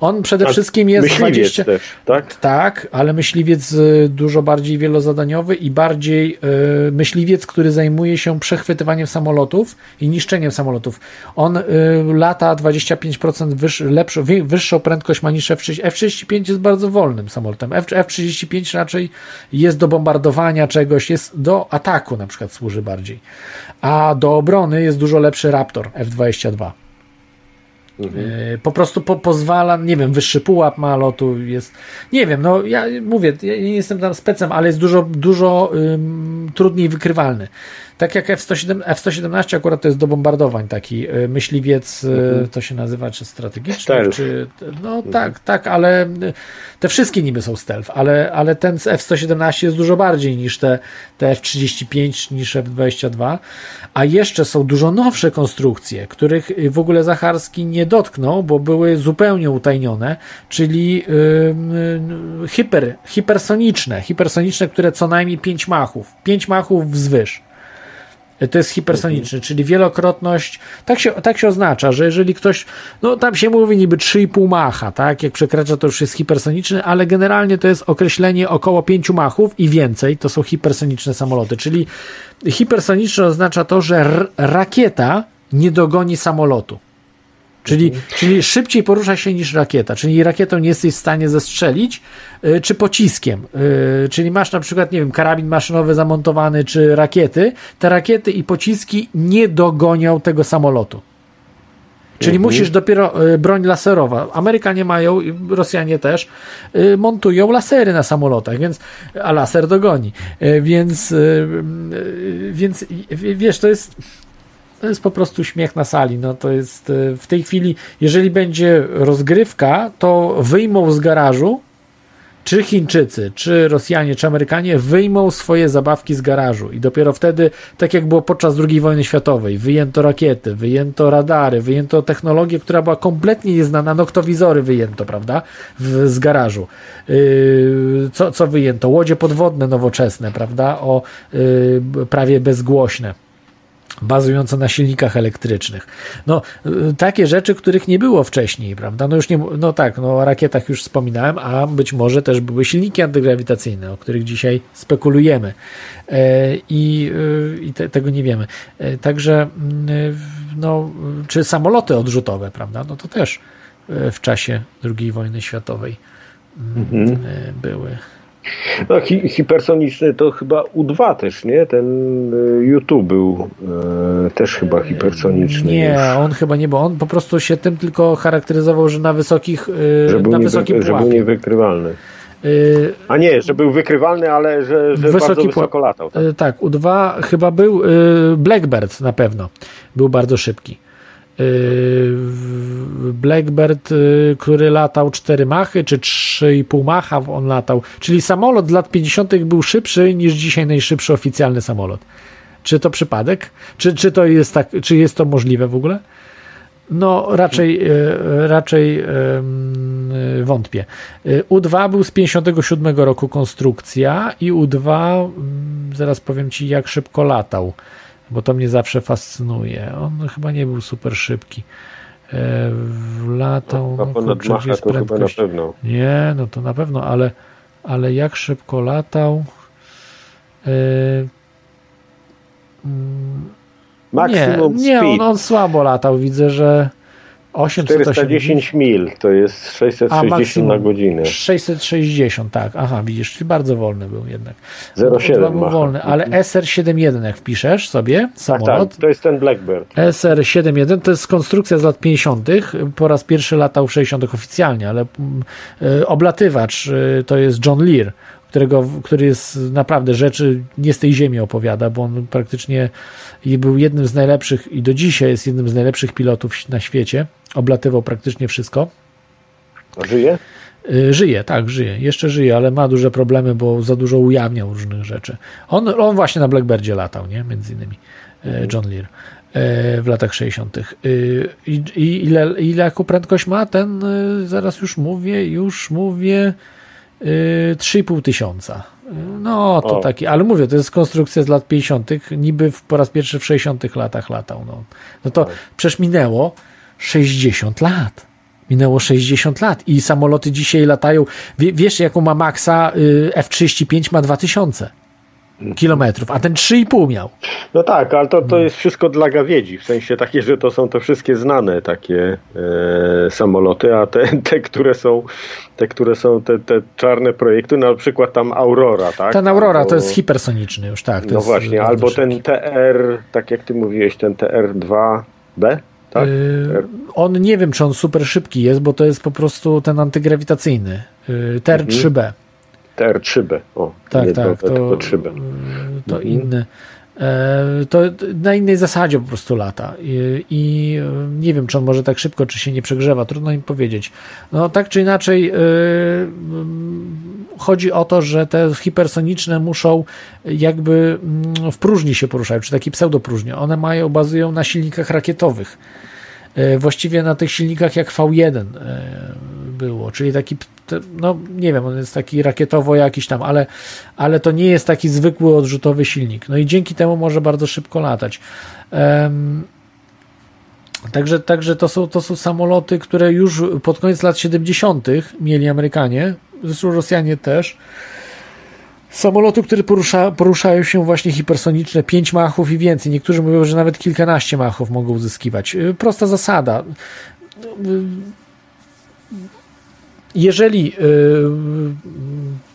On przede A wszystkim jest... Myśliwiec 20... też, tak? Tak, ale myśliwiec y, dużo bardziej wielozadaniowy i bardziej y, myśliwiec, który zajmuje się przechwytywaniem samolotów i niszczeniem samolotów. On y, lata 25% wyż, lepszą, wyższą prędkość ma niż F-35. F-35 jest bardzo wolnym samolotem. F-35 raczej jest do bombardowania czegoś, jest do ataku na przykład służy bardziej. A do obrony jest dużo lepszy Raptor F-22. Mhm. E, po prostu po, pozwala, nie wiem, wyższy pułap ma lotu, jest, nie wiem, no ja mówię, ja nie jestem tam specem, ale jest dużo, dużo ym, trudniej wykrywalny. Tak jak F-107, F-117 akurat to jest do bombardowań taki y, myśliwiec, y, mhm. to się nazywa, czy strategiczny, czy, no mhm. tak, tak, ale y, te wszystkie niby są stealth, ale, ale ten z F-117 jest dużo bardziej niż te, te F-35, niż F-22, a jeszcze są dużo nowsze konstrukcje, których w ogóle Zacharski nie, dotknął, bo były zupełnie utajnione, czyli hyper, hipersoniczne, hipersoniczne, które co najmniej 5 machów, 5 machów wzwyż. To jest hipersoniczny, czyli wielokrotność. Tak się, tak się oznacza, że jeżeli ktoś, no tam się mówi niby 3,5 macha, tak? Jak przekracza, to już jest hipersoniczny, ale generalnie to jest określenie około 5 machów i więcej. To są hipersoniczne samoloty, czyli hipersoniczne oznacza to, że rakieta nie dogoni samolotu. Czyli, mhm. czyli szybciej porusza się niż rakieta, czyli rakietą nie jesteś w stanie zestrzelić, yy, czy pociskiem. Yy, czyli masz na przykład, nie wiem, karabin maszynowy zamontowany, czy rakiety. Te rakiety i pociski nie dogonią tego samolotu. Czyli mhm. musisz dopiero yy, broń laserowa. Amerykanie mają, Rosjanie też, y, montują lasery na samolotach, więc, a laser dogoni. Y, więc, y, więc wiesz, to jest to jest po prostu śmiech na sali. No to jest e, w tej chwili, jeżeli będzie rozgrywka, to wyjmą z garażu, czy Chińczycy, czy Rosjanie, czy Amerykanie wyjmą swoje zabawki z garażu i dopiero wtedy, tak jak było podczas II wojny światowej, wyjęto rakiety, wyjęto radary, wyjęto technologię, która była kompletnie nieznana, noktowizory wyjęto, prawda, w, z garażu. Yy, co, co wyjęto? Łodzie podwodne nowoczesne, prawda, o yy, prawie bezgłośne bazujące na silnikach elektrycznych. No, y, takie rzeczy, których nie było wcześniej, prawda? No już nie, no tak, no o rakietach już wspominałem, a być może też były silniki antygrawitacyjne, o których dzisiaj spekulujemy e, i, y, i te, tego nie wiemy. E, także, y, no, czy samoloty odrzutowe, prawda? No to też e, w czasie II wojny światowej mm, mhm. były. No, hi hipersoniczny to chyba U2 też, nie? Ten y, YouTube był e, też chyba hipersoniczny. Nie, już. on chyba nie był. On po prostu się tym tylko charakteryzował, że na wysokich y, że na wysokim Że był niewykrywalny. Y, A nie, że był wykrywalny, ale że, że Wysoki bardzo wysoko latał. Tak? tak, U2 chyba był Blackbird na pewno. Był bardzo szybki. Yy, Blackbird, yy, który latał 4 machy, czy 3,5 macha on latał. Czyli samolot lat 50. był szybszy niż dzisiaj najszybszy oficjalny samolot. Czy to przypadek? Czy, czy to jest tak, czy jest to możliwe w ogóle? No, raczej, yy, raczej wątpię. U2 był z 57 roku konstrukcja i U2, mm, zaraz powiem Ci, jak szybko latał bo to mnie zawsze fascynuje. On chyba nie był super szybki. E, latał, no, no kurczę, jest prędkość. To na pewno. Nie, no to na pewno, ale, ale jak szybko latał. Mm, Maksimum nie, nie on, on słabo latał. Widzę, że 410 mil to jest 660 A, na godzinę. 660, tak. Aha, widzisz, czyli bardzo wolny był jednak. 0,7 był wolny, ale mhm. SR-71 jak wpiszesz sobie, samolot. Tak, tak, to jest ten Blackbird. SR-71 to jest konstrukcja z lat 50. Po raz pierwszy latał w 60. oficjalnie, ale y, oblatywacz y, to jest John Lear którego, który jest naprawdę rzeczy nie z tej ziemi opowiada, bo on praktycznie był jednym z najlepszych i do dzisiaj jest jednym z najlepszych pilotów na świecie. Oblatywał praktycznie wszystko. Żyje? Y, żyje, tak, żyje. Jeszcze żyje, ale ma duże problemy, bo za dużo ujawniał różnych rzeczy. On, on właśnie na Blackbirdzie latał, nie? Między innymi y, mhm. John Lear y, w latach 60. I, i ile, ile jaką prędkość ma ten, zaraz już mówię, już mówię, 3,5 tysiąca. No, to o. taki, ale mówię, to jest konstrukcja z lat 50., niby po raz pierwszy w 60 latach latał. No, no to przecież minęło 60 lat. Minęło 60 lat i samoloty dzisiaj latają. wiesz, jaką ma Maxa y, F-35 ma 2000 kilometrów, a ten 3,5 miał. No tak, ale to, to jest wszystko dla gawiedzi, w sensie takie, że to są to wszystkie znane takie e, samoloty, a te, te, które są te, które są te, te czarne projekty, na przykład tam Aurora, tak? Ten Aurora albo, to jest hipersoniczny już, tak. No właśnie, albo ten TR, tak jak ty mówiłeś, ten TR2B, tak? Yy, on nie wiem, czy on super szybki jest, bo to jest po prostu ten antygrawitacyjny. Yy, TR3B. Mhm. TR3B. O, tak, nie, tak. To, to, 3B. to mhm. inny. E, to na innej zasadzie po prostu lata I, I, nie wiem, czy on może tak szybko, czy się nie przegrzewa, trudno im powiedzieć. No tak czy inaczej yy, chodzi o to, że te hipersoniczne muszą jakby mm, w próżni się poruszają, czy taki pseudopróżnie. One mają, bazują na silnikach rakietowych. Właściwie na tych silnikach jak V1 było, czyli taki, no nie wiem, on jest taki rakietowo jakiś tam, ale, ale to nie jest taki zwykły odrzutowy silnik. No i dzięki temu może bardzo szybko latać. Także, także to, są, to są samoloty, które już pod koniec lat 70. mieli Amerykanie, zresztą Rosjanie też. Samoloty, które porusza, poruszają się właśnie hipersoniczne, 5 machów i więcej. Niektórzy mówią, że nawet kilkanaście machów mogą uzyskiwać. Prosta zasada jeżeli y,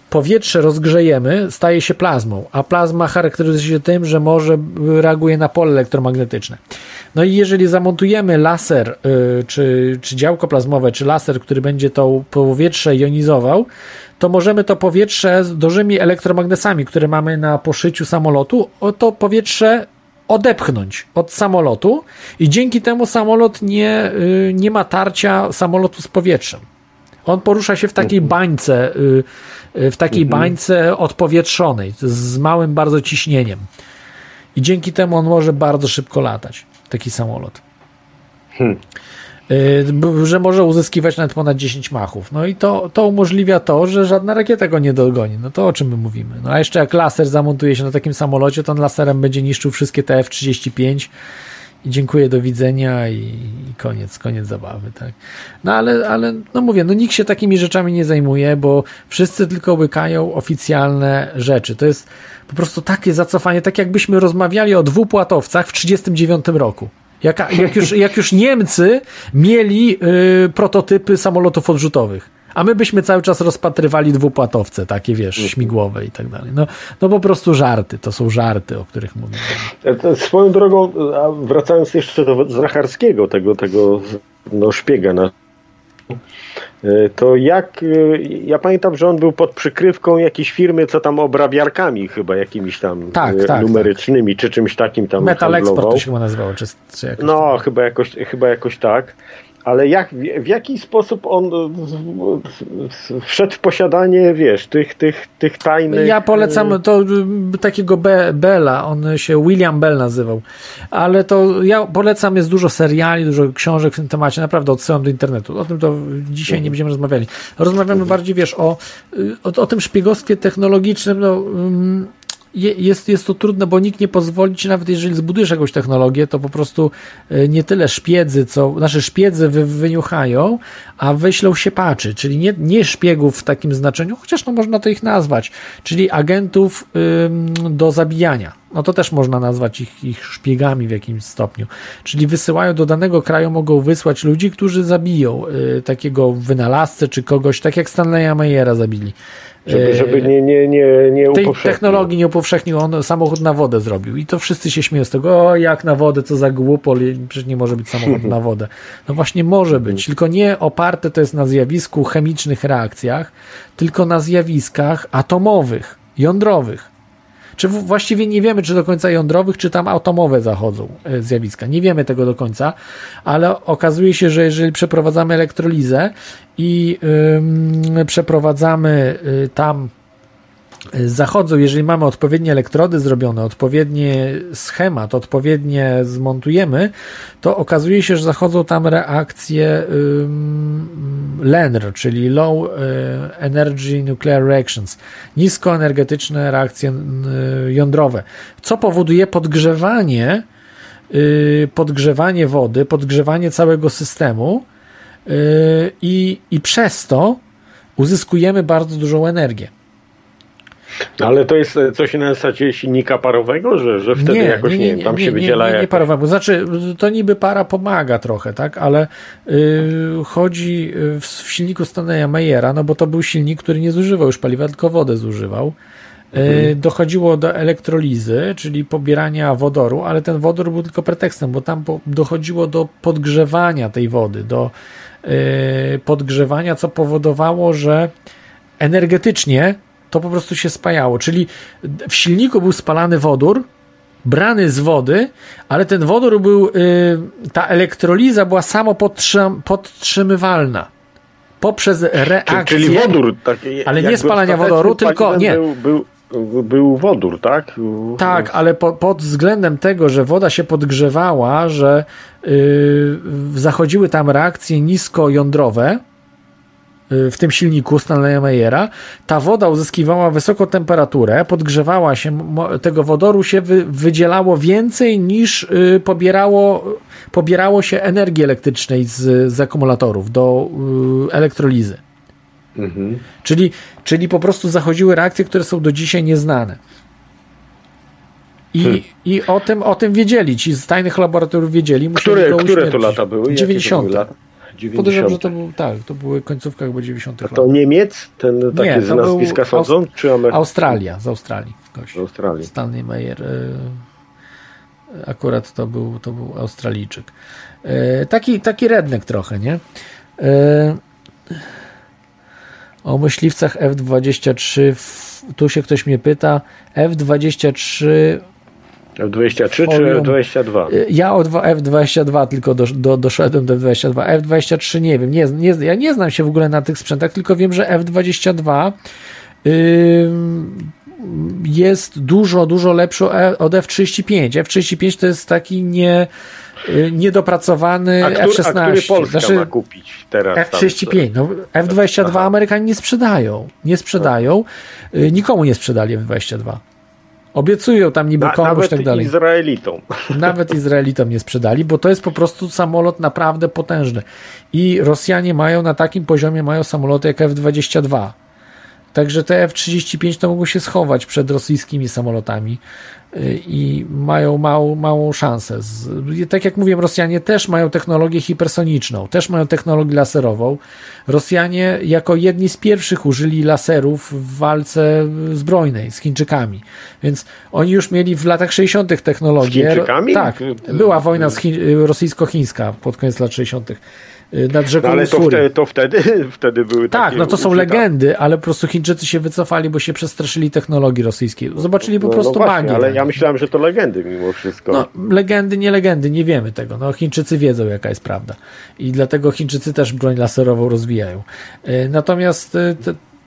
powietrze rozgrzejemy, staje się plazmą, a plazma charakteryzuje się tym, że może reaguje na pole elektromagnetyczne. No i jeżeli zamontujemy laser, y, czy, czy działko plazmowe, czy laser, który będzie to powietrze jonizował, to możemy to powietrze z dużymi elektromagnesami, które mamy na poszyciu samolotu, to powietrze odepchnąć od samolotu i dzięki temu samolot nie, y, nie ma tarcia samolotu z powietrzem. On porusza się w takiej mhm. bańce, y, y, w takiej mhm. bańce odpowietrzonej, z małym bardzo ciśnieniem. I dzięki temu on może bardzo szybko latać, taki samolot. Hmm. Y, że może uzyskiwać nawet ponad 10 machów. No i to, to umożliwia to, że żadna rakieta go nie dogoni. No to o czym my mówimy? No a jeszcze jak laser zamontuje się na takim samolocie, to on laserem będzie niszczył wszystkie TF-35 i dziękuję, do widzenia i, i, koniec, koniec zabawy, tak. No ale, ale, no mówię, no nikt się takimi rzeczami nie zajmuje, bo wszyscy tylko łykają oficjalne rzeczy. To jest po prostu takie zacofanie, tak jakbyśmy rozmawiali o dwupłatowcach w 1939 roku. Jak, jak, już, jak już Niemcy mieli y, prototypy samolotów odrzutowych a my byśmy cały czas rozpatrywali dwupłatowce, takie wiesz, mhm. śmigłowe i tak dalej. No, no po prostu żarty, to są żarty, o których mówimy. E, swoją drogą, wracając jeszcze do Zacharskiego, tego, tego no, szpiega na to jak, e, ja pamiętam, że on był pod przykrywką jakiejś firmy, co tam obrabiarkami chyba jakimiś tam tak, tak, numerycznymi, tak. czy czymś takim tam Metal handlował. Export to się nazywało, czy, czy No, tam. chyba jakoś, chyba jakoś tak ale jak, w jaki sposób on wszedł w posiadanie, wiesz, tych, tych, tych tajnych... Ja polecam to takiego Be Bella, on się William Bell nazywał, ale to ja polecam, jest dużo seriali, dużo książek w tym temacie, naprawdę odsyłam do internetu, o tym to dzisiaj nie będziemy rozmawiali. Rozmawiamy mhm. bardziej, wiesz, o, o, o tym szpiegostwie technologicznym, no mm, jest, jest to trudne, bo nikt nie pozwoli ci, nawet jeżeli zbudujesz jakąś technologię, to po prostu e, nie tyle szpiedzy, co nasze szpiedzy wy, wyniuchają, a wyślą się paczy, czyli nie, nie szpiegów w takim znaczeniu, chociaż no można to ich nazwać, czyli agentów ym, do zabijania. No to też można nazwać ich, ich szpiegami w jakimś stopniu. Czyli wysyłają do danego kraju, mogą wysłać ludzi, którzy zabiją y, takiego wynalazcę czy kogoś, tak jak Stanleya Mayera zabili. Żeby, żeby nie, nie, nie, nie Tej technologii nie upowszechnił, on samochód na wodę zrobił. I to wszyscy się śmieją z tego, o jak na wodę, co za głupol, przecież nie może być samochód na wodę. No właśnie może być, tylko nie oparte to jest na zjawisku chemicznych reakcjach, tylko na zjawiskach atomowych, jądrowych. Czy właściwie nie wiemy, czy do końca jądrowych, czy tam atomowe zachodzą e, zjawiska. Nie wiemy tego do końca, ale okazuje się, że jeżeli przeprowadzamy elektrolizę i przeprowadzamy yy, tam zachodzą, jeżeli mamy odpowiednie elektrody zrobione, odpowiedni schemat, odpowiednie zmontujemy, to okazuje się, że zachodzą tam reakcje LENR, czyli Low e, Energy Nuclear Reactions, niskoenergetyczne reakcje jądrowe, co powoduje podgrzewanie y, podgrzewanie wody, podgrzewanie całego systemu y, i, i przez to uzyskujemy bardzo dużą energię. Ale to jest coś na zasadzie silnika parowego, że, że wtedy nie, jakoś, nie, nie, nie tam się wydziela nie, nie, nie parowego. Znaczy, to niby para pomaga trochę, tak, ale yy, chodzi y, w, w silniku Stanleya Mayera, no bo to był silnik, który nie zużywał już paliwa, tylko wodę zużywał. Y, mhm. Dochodziło do elektrolizy, czyli pobierania wodoru, ale ten wodór był tylko pretekstem, bo tam dochodziło do podgrzewania tej wody, do yy, podgrzewania, co powodowało, że energetycznie to po prostu się spajało. Czyli w silniku był spalany wodór, brany z wody, ale ten wodór był, yy, ta elektroliza była samo podtrzymywalna poprzez reakcję. Czyli wodór, ale nie spalania wodoru, tylko nie. Był, był był wodór, tak? Tak, ale po, pod względem tego, że woda się podgrzewała, że yy, zachodziły tam reakcje niskojądrowe, w tym silniku Stanleya Meyera, ta woda uzyskiwała wysoką temperaturę, podgrzewała się, tego wodoru się wy, wydzielało więcej niż y, pobierało, pobierało się energii elektrycznej z, z akumulatorów do y, elektrolizy. Mhm. Czyli, czyli po prostu zachodziły reakcje, które są do dzisiaj nieznane. I, hmm. i o, tym, o tym wiedzieli, ci z tajnych laboratoriów wiedzieli. Które, które to lata były? 90. Lata? 90. Podejrzewam, że to był, tak, to były końcówka chyba 90. A to lat. Niemiec? Ten taki Nie, z nazwiska sądzą? Aust czy Ameryka? Australia, z Australii. Z Australii. Stanley Meyer. Y, akurat to był, to był Australijczyk. Y, taki, taki rednek trochę, nie? Y, o myśliwcach F-23, tu się ktoś mnie pyta, F-23 F-23 czy F-22? Ja o F-22 tylko do, do, doszedłem do F-22. F-23 nie wiem, nie, nie, ja nie znam się w ogóle na tych sprzętach, tylko wiem, że F-22 yy, jest dużo, dużo lepszy od F-35. F-35 to jest taki nie Y, niedopracowany a F-16. A który Polska znaczy, ma kupić teraz? F-35. No, F-22 Aha. Amerykanie nie sprzedają. Nie sprzedają. Y, nikomu nie sprzedali F-22. Obiecują tam niby Na, komuś tak dalej. Nawet Izraelitom. Nawet Izraelitom nie sprzedali, bo to jest po prostu samolot naprawdę potężny. I Rosjanie mają na takim poziomie mają samoloty jak F-22. Także te F-35 to mogą się schować przed rosyjskimi samolotami i mają małą, małą szansę. Tak jak mówiłem, Rosjanie też mają technologię hipersoniczną, też mają technologię laserową. Rosjanie jako jedni z pierwszych użyli laserów w walce zbrojnej z Chińczykami, więc oni już mieli w latach 60. technologię. Z Chińczykami? Tak, była wojna rosyjsko-chińska pod koniec lat 60 nad rzeką no, Ale to, wtedy, to wtedy, wtedy były Tak, takie no to są użyta. legendy, ale po prostu Chińczycy się wycofali, bo się przestraszyli technologii rosyjskiej. Zobaczyli po no, prostu no właśnie, magię. Ale ja myślałem, że to legendy mimo wszystko. No, legendy, nie legendy, nie wiemy tego. No, Chińczycy wiedzą, jaka jest prawda. I dlatego Chińczycy też broń laserową rozwijają. E, natomiast te,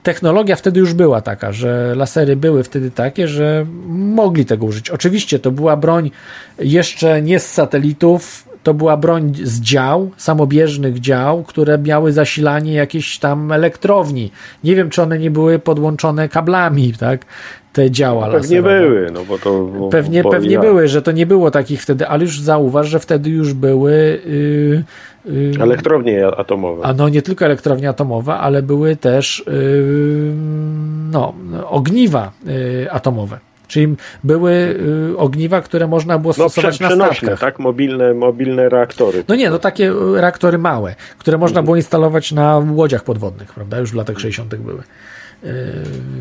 technologia wtedy już była taka, że lasery były wtedy takie, że mogli tego użyć. Oczywiście to była broń jeszcze nie z satelitów, to była broń z dział, samobieżnych dział, które miały zasilanie jakiejś tam elektrowni. Nie wiem, czy one nie były podłączone kablami, tak? Te działa no, Pewnie były, no bo to... Bo, pewnie bo pewnie ja. były, że to nie było takich wtedy, ale już zauważ, że wtedy już były... Yy, yy, elektrownie atomowe. A no nie tylko elektrownie atomowe, ale były też yy, no, ogniwa yy, atomowe. Czyli były y, ogniwa, które można było no, stosować no, na statkach. tak? Mobilne, mobilne reaktory. No nie, no takie reaktory małe, które można mhm. było instalować na łodziach podwodnych, prawda? Już w latach 60. były. E,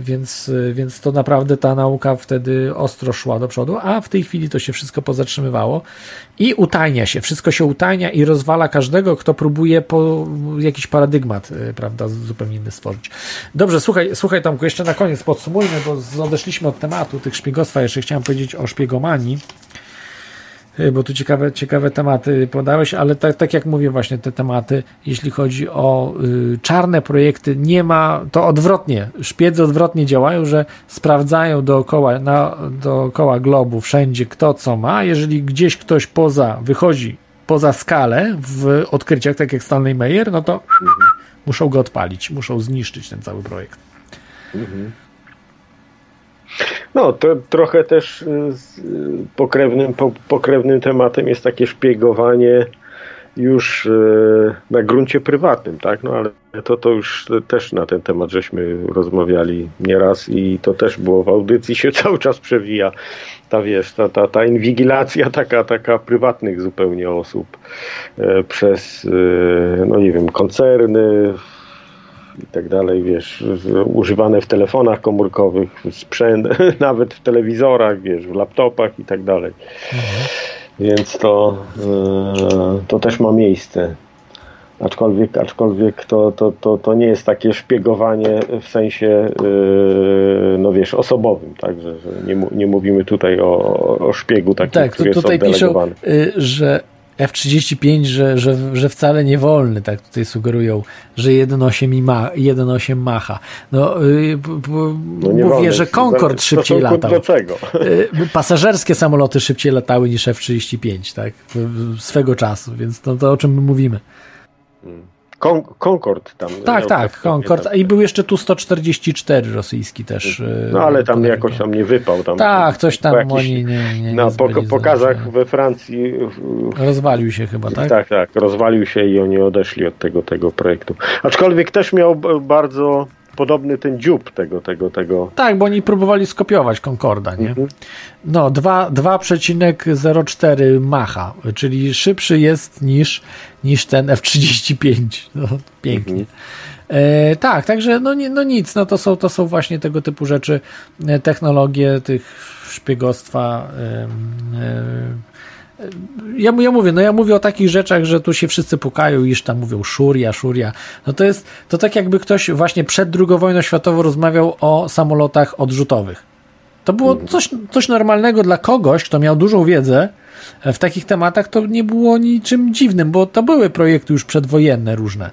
więc, więc to naprawdę ta nauka wtedy ostro szła do przodu, a w tej chwili to się wszystko pozatrzymywało i utajnia się, wszystko się utajnia i rozwala każdego, kto próbuje po jakiś paradygmat, e, prawda, zupełnie inny stworzyć. Dobrze, słuchaj, słuchaj Tomku, jeszcze na koniec podsumujmy, bo odeszliśmy od tematu tych szpiegostwa, jeszcze chciałem powiedzieć o szpiegomanii. Y, bo tu ciekawe, ciekawe tematy podałeś, ale tak, tak jak mówię właśnie te tematy, jeśli chodzi o y, czarne projekty, nie ma, to odwrotnie, szpiedzy odwrotnie działają, że sprawdzają dookoła, na, dookoła globu wszędzie kto co ma, jeżeli gdzieś ktoś poza, wychodzi poza skalę w odkryciach, tak jak Stanley Meyer, no to mhm. muszą go odpalić, muszą zniszczyć ten cały projekt. Mhm. No, to trochę też y, pokrewnym, pokrewnym tematem jest takie szpiegowanie już y, na gruncie prywatnym, tak? No ale to, to już też na ten temat żeśmy rozmawiali nieraz i to też było w audycji, się cały czas przewija ta wiesz, ta, ta, ta inwigilacja taka, taka prywatnych zupełnie osób e, przez, no nie wiem, koncerny, i tak dalej, wiesz, używane w telefonach komórkowych, sprzęt, nawet w telewizorach, wiesz, w laptopach i tak dalej. Mhm. Więc to, e, to też ma miejsce. Aczkolwiek, aczkolwiek to, to, to, to nie jest takie szpiegowanie w sensie, e, no wiesz, osobowym, tak, że, że nie, nie mówimy tutaj o, o szpiegu takim, tak, który tutaj jest oddelegowany. Piszą, y, że F-35, że, że, że wcale nie wolny, tak tutaj sugerują, że 1.8 ma, 1.8 macha. No, yy, no mówię, wolny, że Concorde szybciej latał. Do czego? Yy, pasażerskie samoloty szybciej latały niż F-35, tak, swego czasu, więc to, to o czym my mówimy. Hmm. Con Concord tam. Tak, tak, Concord. Tam. I był jeszcze tu 144 rosyjski też. No ale tam jakoś tam nie wypał. Tam, tak, coś tam jakiś, oni nie, nie, Na nie pokazach we Francji. Rozwalił się chyba, tak? Tak, tak, rozwalił się i oni odeszli od tego, tego projektu. Aczkolwiek też miał bardzo podobny ten dziób tego, tego, tego. Tak, bo oni próbowali skopiować Concorda, nie? Mhm. No, 2,04 Macha, czyli szybszy jest niż, niż ten F-35. No, pięknie. Mhm. E, tak, także no, nie, no nic, no to są, to są właśnie tego typu rzeczy, e, technologie tych szpiegostwa. E, ja, ja mówię, no ja mówię o takich rzeczach, że tu się wszyscy pukają, iż tam mówią szuria, szuria. No to jest, to tak jakby ktoś właśnie przed II wojną światową rozmawiał o samolotach odrzutowych. To było mhm. coś, coś normalnego dla kogoś, kto miał dużą wiedzę w takich tematach, to nie było niczym dziwnym, bo to były projekty już przedwojenne różne.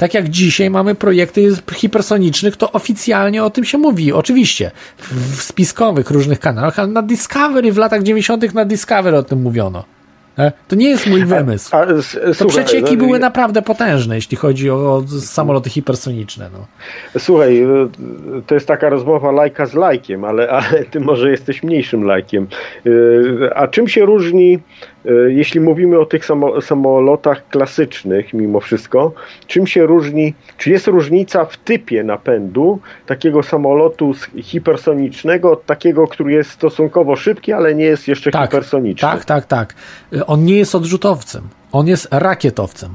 Tak jak dzisiaj mamy projekty hipersonicznych, to oficjalnie o tym się mówi. Oczywiście w spiskowych różnych kanałach, ale na Discovery w latach 90. na Discovery o tym mówiono. E? To nie jest mój wymysł. A, a, to słuchaj, przecieki no, były naprawdę potężne, jeśli chodzi o, o samoloty hipersoniczne. No. Słuchaj, to jest taka rozmowa lajka z lajkiem, ale, ale ty może jesteś mniejszym lajkiem. E, a czym się różni E, jeśli mówimy o tych samolotach klasycznych, mimo wszystko, czym się różni, czy jest różnica w typie napędu takiego samolotu hipersonicznego od takiego, który jest stosunkowo szybki, ale nie jest jeszcze tak, hipersoniczny? Tak, tak, tak. On nie jest odrzutowcem, on jest rakietowcem.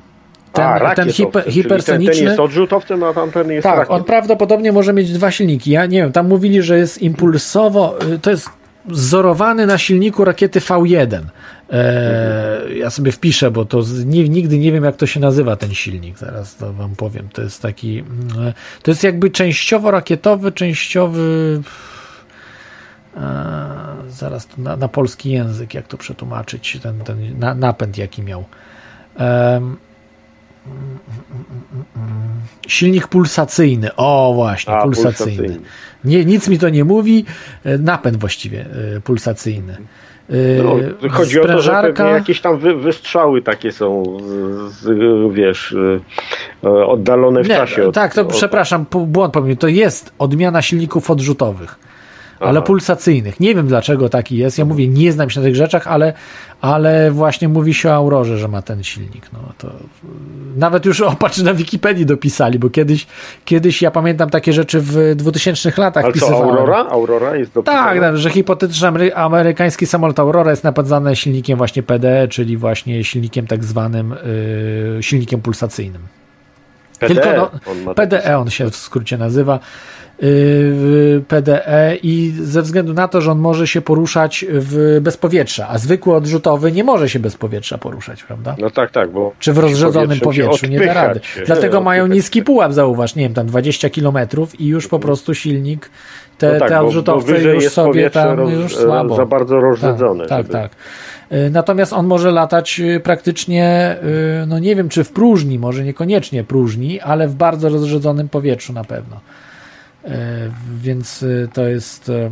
Ten, a, ten hiper, hipersoniczny. Ten, ten, jest odrzutowcem, a tamten jest Tak, on prawdopodobnie może mieć dwa silniki. Ja nie wiem, tam mówili, że jest impulsowo, y, to jest wzorowany na silniku rakiety V1. E, ja sobie wpiszę, bo to nie, nigdy nie wiem, jak to się nazywa ten silnik. Zaraz to wam powiem. To jest taki. Mm, to jest jakby częściowo rakietowy, częściowy. E, zaraz na, na, polski język, jak to przetłumaczyć, ten, ten na, napęd, jaki miał. Silnik pulsacyjny. O, właśnie, A, pulsacyjny. pulsacyjny. Nie, nic mi to nie mówi. E, napęd właściwie e, pulsacyjny. No, yy, chodzi o to, że jakieś tam wy, wystrzały takie są, z, z, wiesz, oddalone w Nie, czasie. Od, tak, to od... przepraszam, błąd powiem, to jest odmiana silników odrzutowych ale pulsacyjnych. Nie wiem dlaczego taki jest. Ja mówię, nie znam się na tych rzeczach, ale, ale właśnie mówi się o Aurorze, że ma ten silnik. No, to nawet już opatrz na Wikipedii dopisali, bo kiedyś, kiedyś ja pamiętam takie rzeczy w 2000 latach ale pisywałem. Co, Aurora? Aurora jest dopisana? Tak, że hipotetyczny amerykański samolot Aurora jest napędzany silnikiem właśnie PDE, czyli właśnie silnikiem tak zwanym yy, silnikiem pulsacyjnym. PDE, Tylko no, on PDE on się w skrócie nazywa. Y, PDE i ze względu na to, że on może się poruszać w, bez powietrza, a zwykły odrzutowy nie może się bez powietrza poruszać, prawda? No tak, tak, bo czy w rozrzedzonym powietrzu nie da rady. Dlatego mają niski pułap, zauważ, nie wiem, tam 20 km i już po prostu silnik te, no tak, te odrzutowce już sobie tam roz, już słabo. Za bardzo rozrzedzone. Tak, tak, tak. Y, natomiast on może latać y, praktycznie, no nie wiem czy w próżni, może niekoniecznie próżni, ale w bardzo rozrzedzonym powietrzu na pewno. E, więc e, to jest e,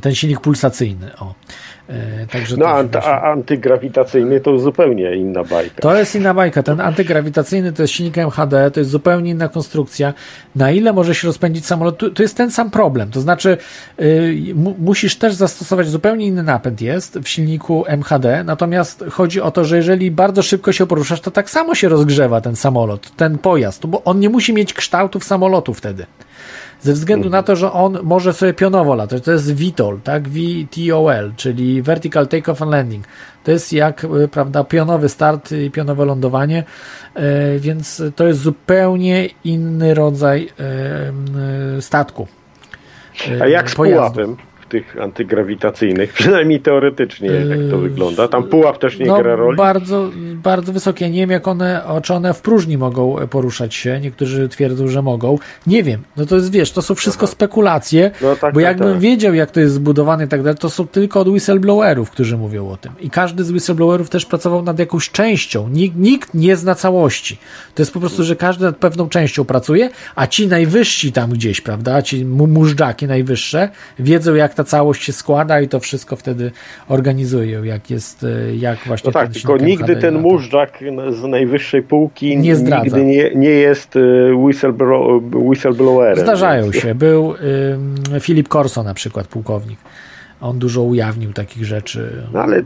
ten silnik pulsacyjny. O. Także no, a antygrawitacyjny to zupełnie inna bajka. To jest inna bajka. Ten antygrawitacyjny to jest silnik MHD, to jest zupełnie inna konstrukcja. Na ile może się rozpędzić samolot? To, jest ten sam problem. To znaczy, yy, musisz też zastosować zupełnie inny napęd jest w silniku MHD, natomiast chodzi o to, że jeżeli bardzo szybko się poruszasz, to tak samo się rozgrzewa ten samolot, ten pojazd, bo on nie musi mieć kształtów samolotu wtedy ze względu na to, że on może sobie pionowo latać. To jest VTOL, tak? VTOL, czyli Vertical Takeoff and Landing. To jest jak, e, prawda, pionowy start i pionowe lądowanie, e, więc to jest zupełnie inny rodzaj e, statku. A jak z pułapem? Tych antygrawitacyjnych, przynajmniej teoretycznie, jak to yy, wygląda. Tam pułap też nie no, gra roli. Bardzo, bardzo wysokie. Nie wiem, jak one, czy one w próżni mogą poruszać się. Niektórzy twierdzą, że mogą. Nie wiem. No to jest, wiesz, to są wszystko Aha. spekulacje, no, tak, bo tak, jakbym tak. wiedział, jak to jest zbudowane i tak dalej, to są tylko od whistleblowerów, którzy mówią o tym. I każdy z whistleblowerów też pracował nad jakąś częścią. Nikt, nikt nie zna całości. To jest po prostu, że każdy nad pewną częścią pracuje, a ci najwyżsi tam gdzieś, prawda, ci mużdżaki najwyższe, wiedzą jak ta całość się składa i to wszystko wtedy organizują, jak jest, e, jak właśnie No tak, tylko nigdy ten mużdżak z najwyższej półki nie nigdy nie, nie jest e, whistleblowerem. Zdarzają więc. się. Był y, Filip Corso na przykład, pułkownik. On dużo ujawnił takich rzeczy. No ale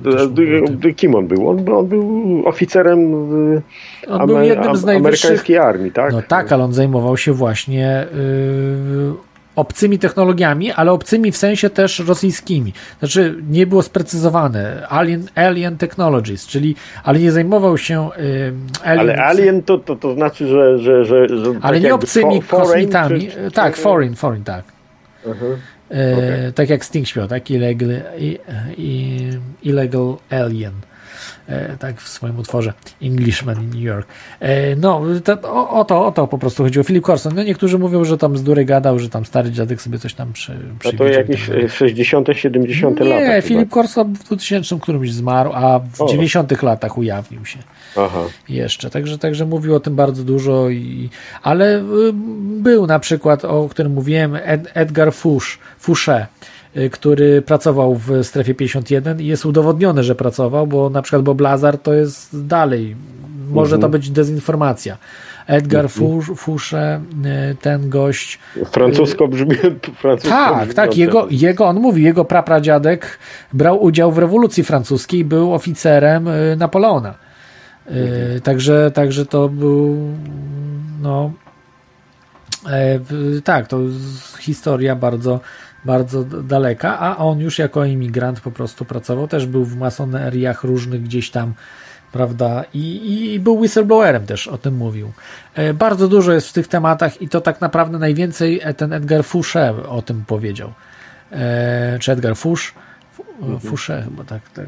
kim on był? On, on był oficerem on amer, był jednym z amerykańskiej armii, tak? No tak, ale on zajmował się właśnie obcymi technologiami, ale obcymi w sensie też rosyjskimi. Znaczy, nie było sprecyzowane. Alien, alien Technologies, czyli, ale nie zajmował się y, alien, Ale alien to, to, to znaczy, że. że, że, że ale tak nie obcymi for, kosmitami. Czy, czy, tak, czy... foreign, foreign, tak. Uh -huh. okay. Tak jak Sting śpiewał, tak? Illegal, illegal Alien. E, tak w swoim utworze Englishman in New York. E, no, to, o, o, to, o to po prostu chodziło. Philip Corson, no niektórzy mówią, że tam z dury gadał, że tam stary dziadek sobie coś tam przy, No to jakieś 60 70 lata. Nie, Philip Corson w 2000 którymś zmarł, a w o. 90 latach ujawnił się. Aha. Jeszcze, także, także mówił o tym bardzo dużo, i, ale y, był na przykład, o którym mówiłem, Ed, Edgar Fouché, Y, który pracował w strefie 51 i jest udowodnione, że pracował, bo na przykład Bob Lazar to jest dalej, może mhm. to być dezinformacja. Edgar mhm. Fouché, y, ten gość. Francusko brzmi. Francusko tak, brzmi tak. Jego, jego, on mówi, jego prapradziadek brał udział w rewolucji francuskiej, był oficerem y, Napoleona. Mhm. Także, także to był. No. E, tak, to historia bardzo bardzo daleka, a on już jako imigrant po prostu pracował, też był w masoneriach różnych gdzieś tam, prawda, i, i był whistleblowerem też, o tym mówił. E, bardzo dużo jest w tych tematach i to tak naprawdę najwięcej ten Edgar Fouché o tym powiedział. E, czy Edgar Mhm. Fouché chyba, tak. tak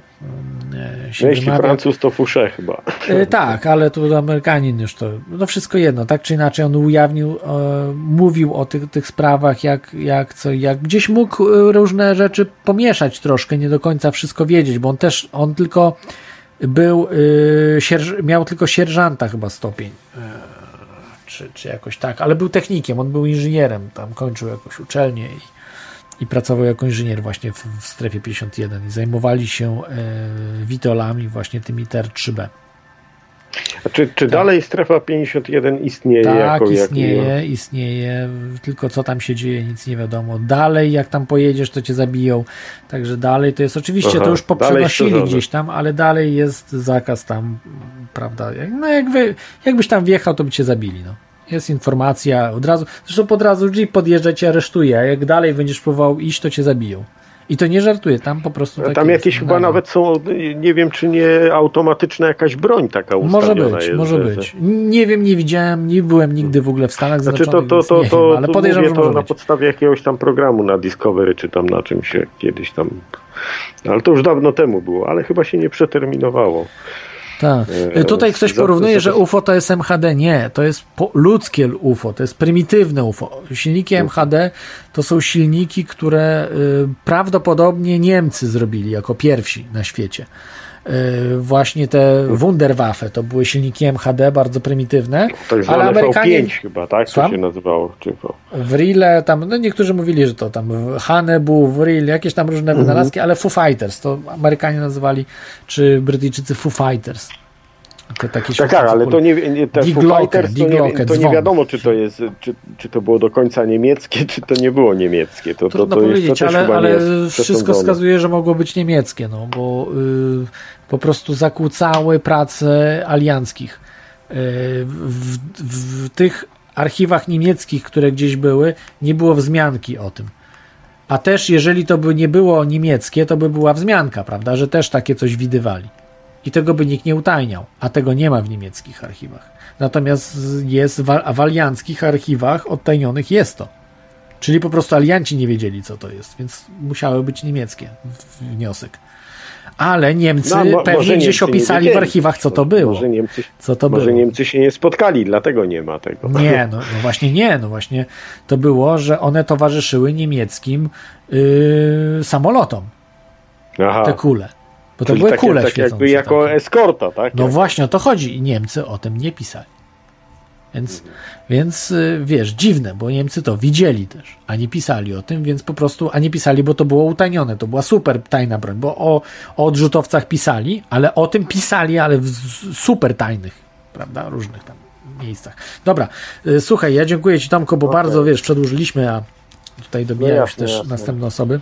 się no, jeśli Francuz, to Fouché chyba. E, tak, ale tu Amerykanin już to, no wszystko jedno, tak czy inaczej on ujawnił, e, mówił o tych, tych sprawach, jak, jak co, jak gdzieś mógł e, różne rzeczy pomieszać troszkę, nie do końca wszystko wiedzieć, bo on też, on tylko był, miał tylko sierżanta chyba stopień, czy, czy jakoś tak, ale był technikiem, on był inżynierem, tam kończył jakąś uczelnię i i pracował jako inżynier właśnie w, w strefie 51 i zajmowali się e, witolami właśnie tymi TR-3B. A czy, czy tak. dalej strefa 51 istnieje? Tak, jako, istnieje, jako... istnieje, tylko co tam się dzieje, nic nie wiadomo. Dalej, jak tam pojedziesz, to cię zabiją. Także dalej to jest, oczywiście Aha, to już poprzenosili gdzieś tam, ale dalej jest zakaz tam, prawda, no jakby, jakbyś tam wjechał, to by cię zabili, no. Jest informacja, od razu, zresztą pod razu Jeep podjeżdża cię aresztuje, a jak dalej będziesz próbował iść, to cię zabiją. I to nie żartuję, tam po prostu. Tam jakieś chyba nawet są, nie wiem, czy nie automatyczna jakaś broń taka ustawiona Może być, jest, może że, być. Nie wiem, nie widziałem, nie byłem nigdy w ogóle w Stanach znaczy, Zjednoczonych. To, to, to, to, wiem, ale podejrzewam, to na być. podstawie jakiegoś tam programu na Discovery, czy tam na czymś się kiedyś tam. Ale to już dawno temu było, ale chyba się nie przeterminowało. Tak. E, Tutaj ktoś porównuje, że UFO to jest MHD. Nie, to jest ludzkie UFO, to jest prymitywne UFO. Silniki MHD to są silniki, które y, prawdopodobnie Niemcy zrobili jako pierwsi na świecie. Y, właśnie te Wunderwaffe to były silniki MHD bardzo prymitywne. Tak ale Amerykanie V5 chyba, tak? To się nazywało. Wrile, tam, no niektórzy mówili, że to tam Hanebu, Vril, jakieś tam różne mhm. wynalazki, ale Foo Fighters to Amerykanie nazywali, czy Brytyjczycy Foo Fighters. Te takie tak, ale to nie, nie te Foo Fighters, to, nie, to nie wiadomo, czy to jest, czy, czy to było do końca niemieckie, czy to nie było niemieckie. To, Trudno to, to powiedzieć, to ale, ale wszystko wskazuje, że mogło być niemieckie, no, bo y, po prostu zakłócały pracę alianckich. Y, w, w, w tych archiwach niemieckich, które gdzieś były, nie było wzmianki o tym. A też, jeżeli to by nie było niemieckie, to by była wzmianka, prawda, że też takie coś widywali i tego by nikt nie utajniał, a tego nie ma w niemieckich archiwach. Natomiast jest w, w alianckich archiwach odtajnionych jest to. Czyli po prostu alianci nie wiedzieli, co to jest, więc musiały być niemieckie wniosek. Ale Niemcy no, mo, pewnie gdzieś opisali w archiwach, co to było. Może Niemcy, co to może było. Niemcy się nie spotkali, dlatego nie ma tego. Nie, no, no właśnie nie. No właśnie to było, że one towarzyszyły niemieckim yy, samolotom. Aha. Te kule. Bo to Czyli były takie, kule tak jakby jako takie. eskorta, tak? No jak... właśnie o to chodzi i Niemcy o tym nie pisali. Więc, więc y, wiesz, dziwne, bo Niemcy to widzieli też, a nie pisali o tym, więc po prostu, a nie pisali, bo to było utajnione, to była super tajna broń, bo o, o odrzutowcach pisali, ale o tym pisali, ale w super tajnych, prawda, różnych tam miejscach. Dobra, y, słuchaj, ja dziękuję Ci Tomko, bo okay. bardzo, wiesz, przedłużyliśmy, a tutaj dobijają no się też jasne. następne osoby.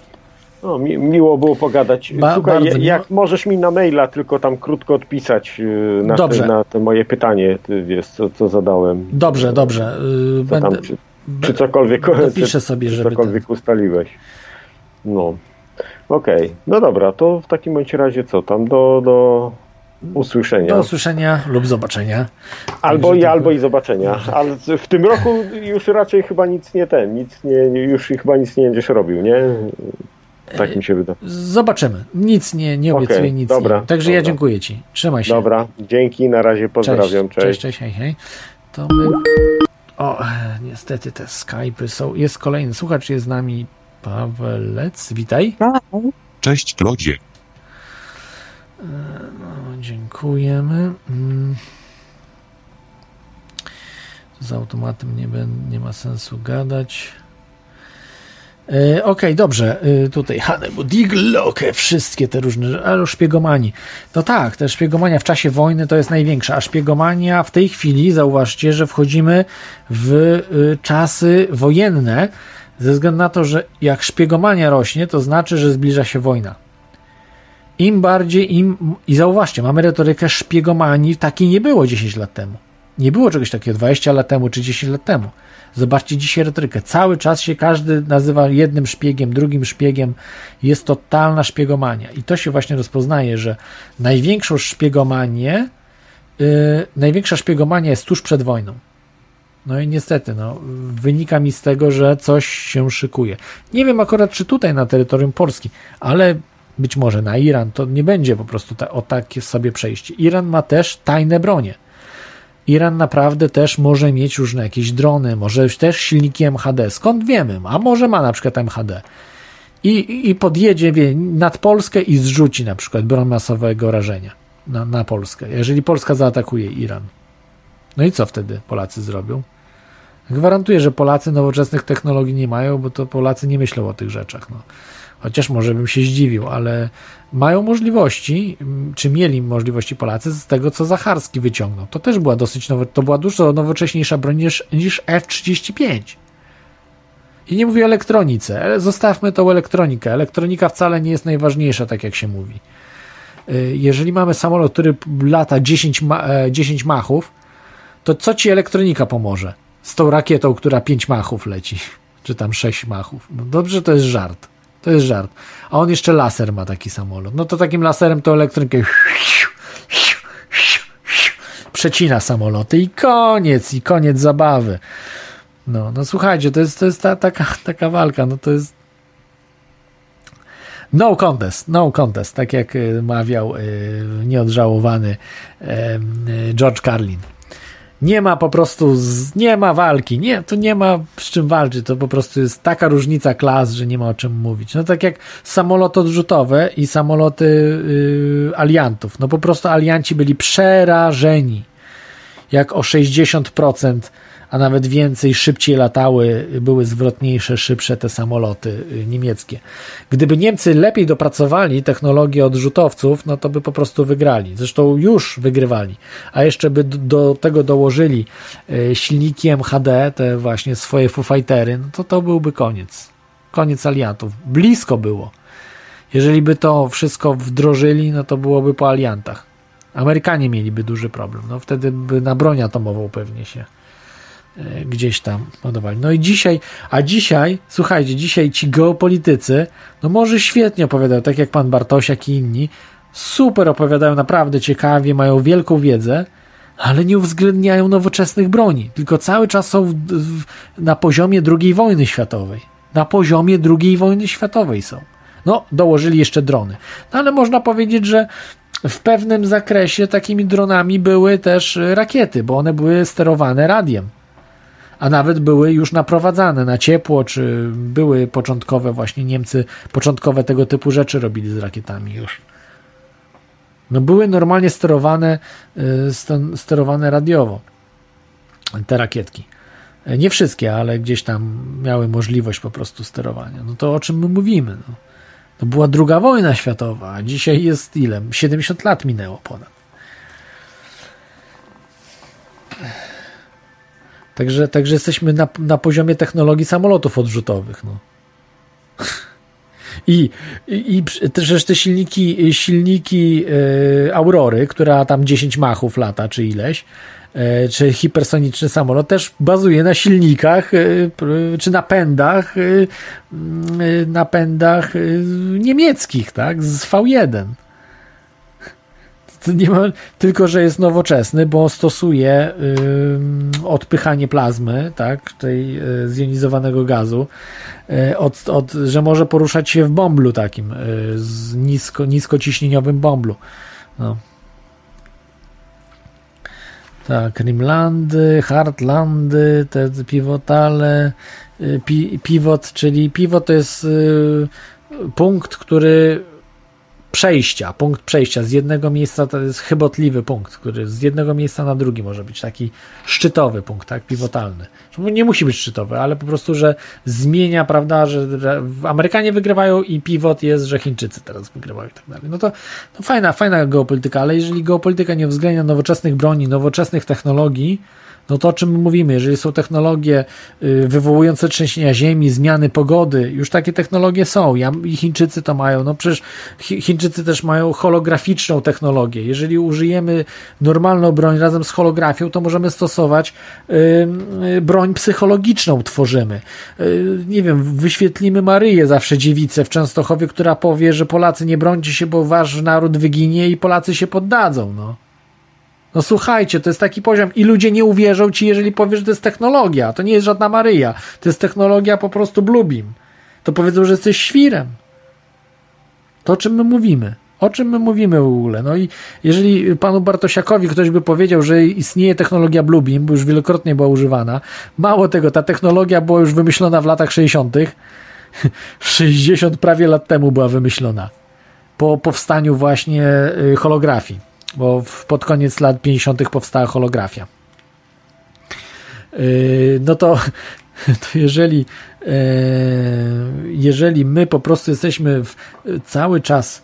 No, mi, miło było pogadać. Ba, Słuchaj, jak miło. możesz mi na maila tylko tam krótko odpisać y, na, te, na te moje pytanie, ty wiesz, co, co zadałem. Dobrze, dobrze. Yy, będę, tam, czy, czy cokolwiek, sobie, czy cokolwiek ten... ustaliłeś. No. Okej, okay. no dobra, to w takim bądź razie co tam, do, do usłyszenia. Do usłyszenia lub zobaczenia. Albo i, albo i zobaczenia. Ale w tym roku już raczej chyba nic nie ten, nic nie, już chyba nic nie będziesz robił, nie? Tak mi się wydaje. Zobaczymy. Nic nie, nie obiecuję, okay, nic dobra, nie. Także dobra. ja dziękuję Ci. Trzymaj się. Dobra, dzięki, na razie pozdrawiam, cześć. Cześć, cześć, hej, hej. To my... O, niestety te Skype'y są. Jest kolejny słuchacz, jest z nami Pawelec. Witaj. Cześć, Klodzie. No, dziękujemy. Mm. Z automatem nie, nie ma sensu gadać. E, okej, okay, dobrze. E, tutaj Hannibal, Digloke, wszystkie te różne, ale szpiegomanii. No tak, ta szpiegomania w czasie wojny to jest największa, a szpiegomania w tej chwili, zauważcie, że wchodzimy w e, czasy wojenne, ze względu na to, że jak szpiegomania rośnie, to znaczy, że zbliża się wojna. Im bardziej, im. I zauważcie, mamy retorykę szpiegomanii, takiej nie było 10 lat temu. Nie było czegoś takiego 20 lat temu czy 10 lat temu. Zobaczcie dzisiaj retorykę. Cały czas się każdy nazywa jednym szpiegiem, drugim szpiegiem. Jest totalna szpiegomania. I to się właśnie rozpoznaje, że największą szpiegomanię, yy, największa szpiegomania jest tuż przed wojną. No i niestety, no, wynika mi z tego, że coś się szykuje. Nie wiem akurat, czy tutaj na terytorium Polski, ale być może na Iran to nie będzie po prostu ta, o takie sobie przejście. Iran ma też tajne bronie. Iran naprawdę też może mieć różne jakieś drony, może też silniki MHD. Skąd wiemy? A może ma na przykład MHD. I, i podjedzie wie, nad Polskę i zrzuci na przykład broń masowego rażenia na, na Polskę, jeżeli Polska zaatakuje Iran. No i co wtedy Polacy zrobią? Gwarantuję, że Polacy nowoczesnych technologii nie mają, bo to Polacy nie myślą o tych rzeczach. No. Chociaż może bym się zdziwił, ale mają możliwości, czy mieli możliwości Polacy z tego, co Zacharski wyciągnął. To też była dosyć nowo, to była dużo nowocześniejsza broń niż, niż F-35. I nie mówię o elektronice, zostawmy tą elektronikę. Elektronika wcale nie jest najważniejsza, tak jak się mówi. Y, jeżeli mamy samolot, który lata 10, ma 10 e, machów, to co ci elektronika pomoże z tą rakietą, która 5 machów leci, czy tam 6 machów? No dobrze, to jest żart. To jest żart. A on jeszcze laser ma taki samolot. No to takim laserem to elektronikę przecina samoloty i koniec, i koniec zabawy. No, no słuchajcie, to jest, to jest ta, taka, taka walka, no to jest no contest, no contest, tak jak y, mawiał y, nieodżałowany y, George Carlin. Nie ma po prostu, z, nie ma walki, nie, tu nie ma z czym walczyć, to po prostu jest taka różnica klas, że nie ma o czym mówić. No tak jak samoloty odrzutowe i samoloty yy, aliantów, no po prostu alianci byli przerażeni, jak o 60% a nawet więcej, szybciej latały, były zwrotniejsze, szybsze te samoloty y, niemieckie. Gdyby Niemcy lepiej dopracowali technologię odrzutowców, no to by po prostu wygrali. Zresztą już wygrywali, a jeszcze by do tego dołożyli y, silniki MHD, te właśnie swoje Foo Fightery, no to to byłby koniec. Koniec aliantów. Blisko było. Jeżeli by to wszystko wdrożyli, no to byłoby po aliantach. Amerykanie mieliby duży problem. No wtedy by na broń atomową pewnie się gdzieś tam podawali. No i dzisiaj, a dzisiaj, słuchajcie, dzisiaj ci geopolitycy, no może świetnie opowiadają, tak jak pan Bartosiak i inni, super opowiadają, naprawdę ciekawie, mają wielką wiedzę, ale nie uwzględniają nowoczesnych broni, tylko cały czas są w, w, na poziomie II wojny światowej. Na poziomie II wojny światowej są. No, dołożyli jeszcze drony. No, ale można powiedzieć, że w pewnym zakresie takimi dronami były też rakiety, bo one były sterowane radiem. A nawet były już naprowadzane na ciepło, czy były początkowe, właśnie Niemcy początkowe tego typu rzeczy robili z rakietami już. No były normalnie sterowane, y, sterowane radiowo te rakietki. Nie wszystkie, ale gdzieś tam miały możliwość po prostu sterowania. No to o czym my mówimy? No. To była druga wojna światowa, a dzisiaj jest ile? 70 lat minęło ponad. Także, także jesteśmy na, na poziomie technologii samolotów odrzutowych. No. I, i, i przecież te silniki, silniki yy, Aurory, która tam 10 machów lata, czy ileś, yy, czy hipersoniczny samolot też bazuje na silnikach, yy, czy napędach, napędach niemieckich, tak, z V1 nie ma, tylko, że jest nowoczesny, bo stosuje y, odpychanie plazmy, tak, tej y, zjonizowanego gazu, y, od, od, że może poruszać się w bąblu takim, y, z nisko, niskociśnieniowym bąblu. No. Tak, Rimlandy, Hartlandy, te pivotale, y, pi, pivot, czyli pivot to jest y, punkt, który przejścia, punkt przejścia z jednego miejsca, to jest chybotliwy punkt, który z jednego miejsca na drugi może być taki szczytowy punkt, tak, pivotalny. Nie musi być szczytowy, ale po prostu, że zmienia, prawda, że Amerykanie wygrywają i pivot jest, że Chińczycy teraz wygrywają i tak dalej. No to, fajna, fajna geopolityka, ale jeżeli geopolityka nie uwzględnia nowoczesnych broni, nowoczesnych technologii, no to o czym mówimy, jeżeli są technologie y, wywołujące trzęsienia ziemi, zmiany pogody, już takie technologie są i Chińczycy to mają, no przecież Chińczycy też mają holograficzną technologię. Jeżeli użyjemy normalną broń razem z holografią, to możemy stosować y, y, broń psychologiczną, tworzymy. Nie wiem, wyświetlimy Maryję zawsze dziewicę w Częstochowie, która powie, że Polacy nie brońcie się, bo wasz naród wyginie i Polacy się poddadzą, no. No słuchajcie, to jest taki poziom i ludzie nie uwierzą ci, jeżeli powiesz, że to jest technologia. To nie jest żadna Maryja. To jest technologia po prostu Blubim. To powiedzą, że jesteś świrem. To o czym my mówimy? O czym my mówimy w ogóle? No i jeżeli panu Bartosiakowi ktoś by powiedział, że istnieje technologia Bluebeam, bo już wielokrotnie była używana, mało tego, ta technologia była już wymyślona w latach 60., 60 prawie lat temu była wymyślona, po powstaniu właśnie y, holografii bo pod koniec lat 50. powstała holografia. Yy, no to, to jeżeli, yy, jeżeli my po prostu jesteśmy w, cały czas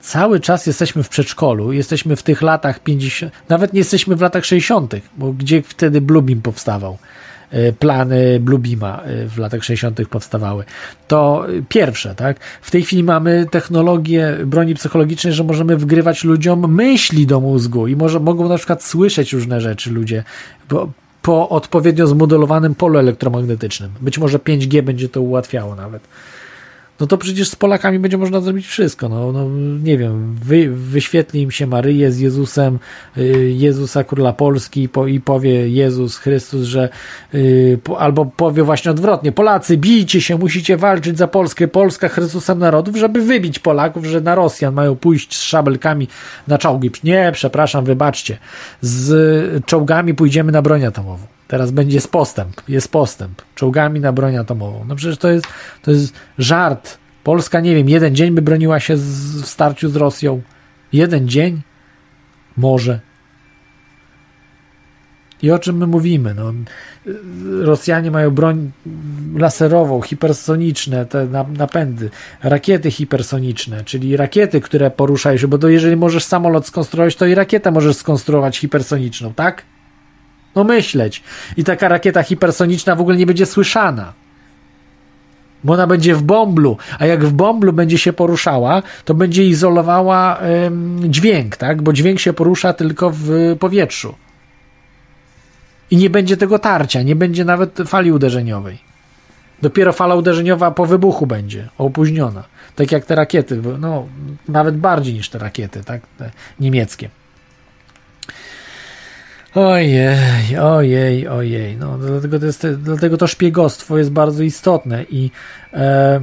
cały czas jesteśmy w przedszkolu, jesteśmy w tych latach 50, nawet nie jesteśmy w latach 60., bo gdzie wtedy Bluebeam powstawał. E, plany Bluebeama e, w latach 60. powstawały. To pierwsze, tak? W tej chwili mamy technologię broni psychologicznej, że możemy wgrywać ludziom myśli do mózgu i może, mogą na przykład słyszeć różne rzeczy ludzie po, po odpowiednio zmodelowanym polu elektromagnetycznym. Być może 5G będzie to ułatwiało nawet no to przecież z Polakami będzie można zrobić wszystko. No, no nie wiem, wy, wyświetli im się Maryję z Jezusem, y, Jezusa Króla Polski po, i powie Jezus Chrystus, że y, po, albo powie właśnie odwrotnie, Polacy, bijcie się, musicie walczyć za Polskę, Polska Chrystusem narodów, żeby wybić Polaków, że na Rosjan mają pójść z szabelkami na czołgi. Nie, przepraszam, wybaczcie. Z czołgami pójdziemy na broń atomową. Teraz będzie postęp, jest postęp. Czołgami na broń atomową. No przecież to jest, to jest żart. Polska, nie wiem, jeden dzień by broniła się z, w starciu z Rosją. Jeden dzień? Może. I o czym my mówimy? No, Rosjanie mają broń laserową, hipersoniczne, te napędy, rakiety hipersoniczne, czyli rakiety, które poruszają się, bo to jeżeli możesz samolot skonstruować, to i rakietę możesz skonstruować hipersoniczną, tak? No myśleć. I taka rakieta hipersoniczna w ogóle nie będzie słyszana. Bo ona będzie w bąblu, a jak w bąblu będzie się poruszała, to będzie izolowała ym, dźwięk, tak? Bo dźwięk się porusza tylko w powietrzu. I nie będzie tego tarcia, nie będzie nawet fali uderzeniowej. Dopiero fala uderzeniowa po wybuchu będzie, opóźniona. Tak jak te rakiety, no nawet bardziej niż te rakiety, tak? Te niemieckie. Ojej, ojej, ojej. No, dlatego, to jest, dlatego to szpiegostwo jest bardzo istotne i e,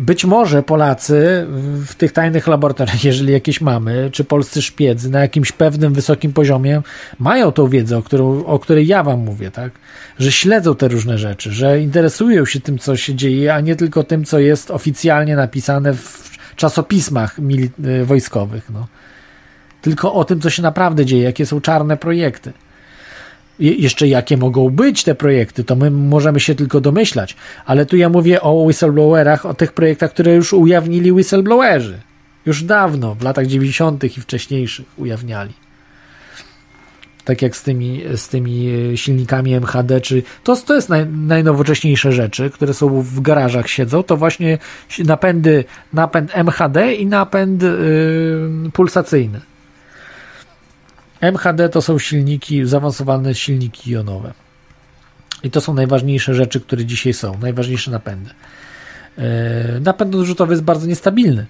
być może Polacy w tych tajnych laboratoriach, jeżeli jakieś mamy, czy polscy szpiedzy na jakimś pewnym wysokim poziomie mają tą wiedzę, o, którą, o której ja wam mówię, tak? Że śledzą te różne rzeczy, że interesują się tym, co się dzieje, a nie tylko tym, co jest oficjalnie napisane w czasopismach wojskowych, no. Tylko o tym, co się naprawdę dzieje, jakie są czarne projekty jeszcze jakie mogą być te projekty, to my możemy się tylko domyślać, ale tu ja mówię o whistleblowerach, o tych projektach, które już ujawnili whistleblowerzy. Już dawno, w latach 90. i wcześniejszych ujawniali. Tak jak z tymi, z tymi silnikami MHD, czy to, to jest naj, najnowocześniejsze rzeczy, które są w garażach siedzą, to właśnie napędy, napęd MHD i napęd yy, pulsacyjny. MHD to są silniki, zaawansowane silniki jonowe. I to są najważniejsze rzeczy, które dzisiaj są, najważniejsze napędy. E, napęd odrzutowy jest bardzo niestabilny.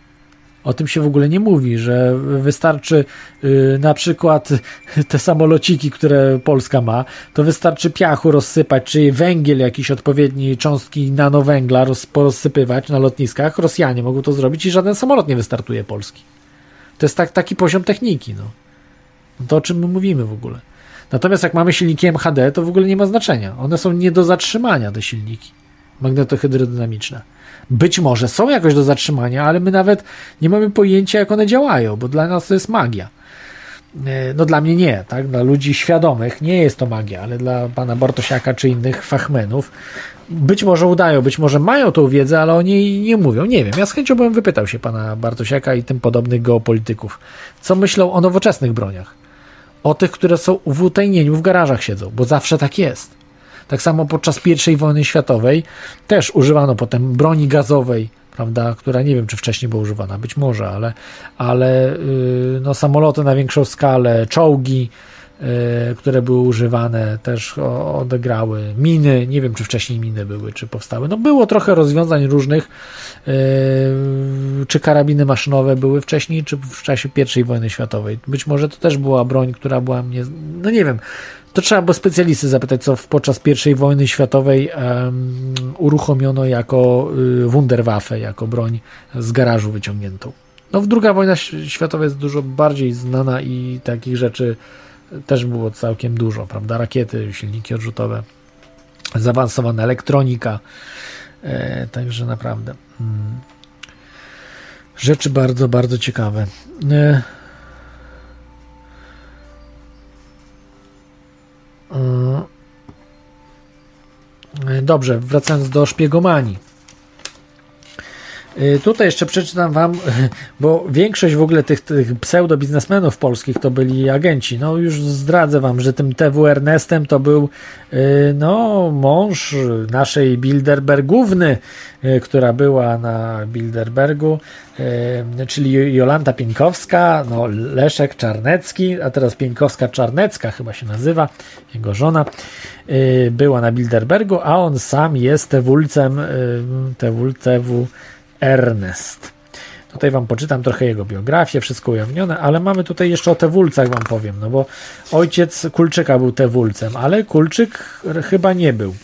O tym się w ogóle nie mówi, że wystarczy y, na przykład te samolociki, które Polska ma, to wystarczy piachu rozsypać, czy węgiel, jakiś odpowiedni cząstki nanowęgla roz, porozsypywać na lotniskach. Rosjanie mogą to zrobić i żaden samolot nie wystartuje polski. To jest tak, taki poziom techniki. No. To o czym my mówimy w ogóle. Natomiast jak mamy silniki MHD, to w ogóle nie ma znaczenia. One są nie do zatrzymania, te silniki magnetohydrodynamiczne. Być może są jakoś do zatrzymania, ale my nawet nie mamy pojęcia, jak one działają, bo dla nas to jest magia. E, no dla mnie nie, tak? Dla ludzi świadomych nie jest to magia, ale dla pana Bartosiaka czy innych fachmenów być może udają, być może mają tą wiedzę, ale o niej nie mówią. Nie wiem. Ja z chęcią bym wypytał się pana Bartosiaka i tym podobnych geopolityków, co myślą o nowoczesnych broniach o tych, które są w utajnieniu w garażach siedzą, bo zawsze tak jest. Tak samo podczas I wojny światowej też używano potem broni gazowej, prawda, która nie wiem, czy wcześniej była używana, być może, ale, ale yy, no, samoloty na większą skalę, czołgi, które były używane, też odegrały. Miny, nie wiem czy wcześniej miny były, czy powstały. No było trochę rozwiązań różnych, y, czy karabiny maszynowe były wcześniej, czy w czasie I wojny światowej. Być może to też była broń, która była mnie, no nie wiem, to trzeba było specjalisty zapytać, co podczas I wojny światowej um, uruchomiono jako y, Wunderwaffe, jako broń z garażu wyciągniętą. No, druga wojna światowa jest dużo bardziej znana i takich rzeczy też było całkiem dużo, prawda? Rakiety, silniki odrzutowe, zaawansowana elektronika, e, także naprawdę mm, rzeczy bardzo, bardzo ciekawe. E, e, dobrze, wracając do szpiegomanii. Y, tutaj jeszcze przeczytam wam, bo większość w ogóle tych, tych pseudo-biznesmenów polskich to byli agenci. No już zdradzę wam, że tym TW Ernestem to był y, no mąż naszej Bilderbergówny, y, która była na Bilderbergu, czyli Jolanta Pieńkowska, no Leszek Czarnecki, a teraz Pieńkowska-Czarnecka chyba się nazywa, jego żona, była na Bilderbergu, a on sam jest TW-cem, TW, TW Ernest. Tutaj wam poczytam trochę jego biografię, wszystko ujawnione, ale mamy tutaj jeszcze o Tewulcach wam powiem, no bo ojciec Kulczyka był Tewulcem, ale Kulczyk chyba nie był.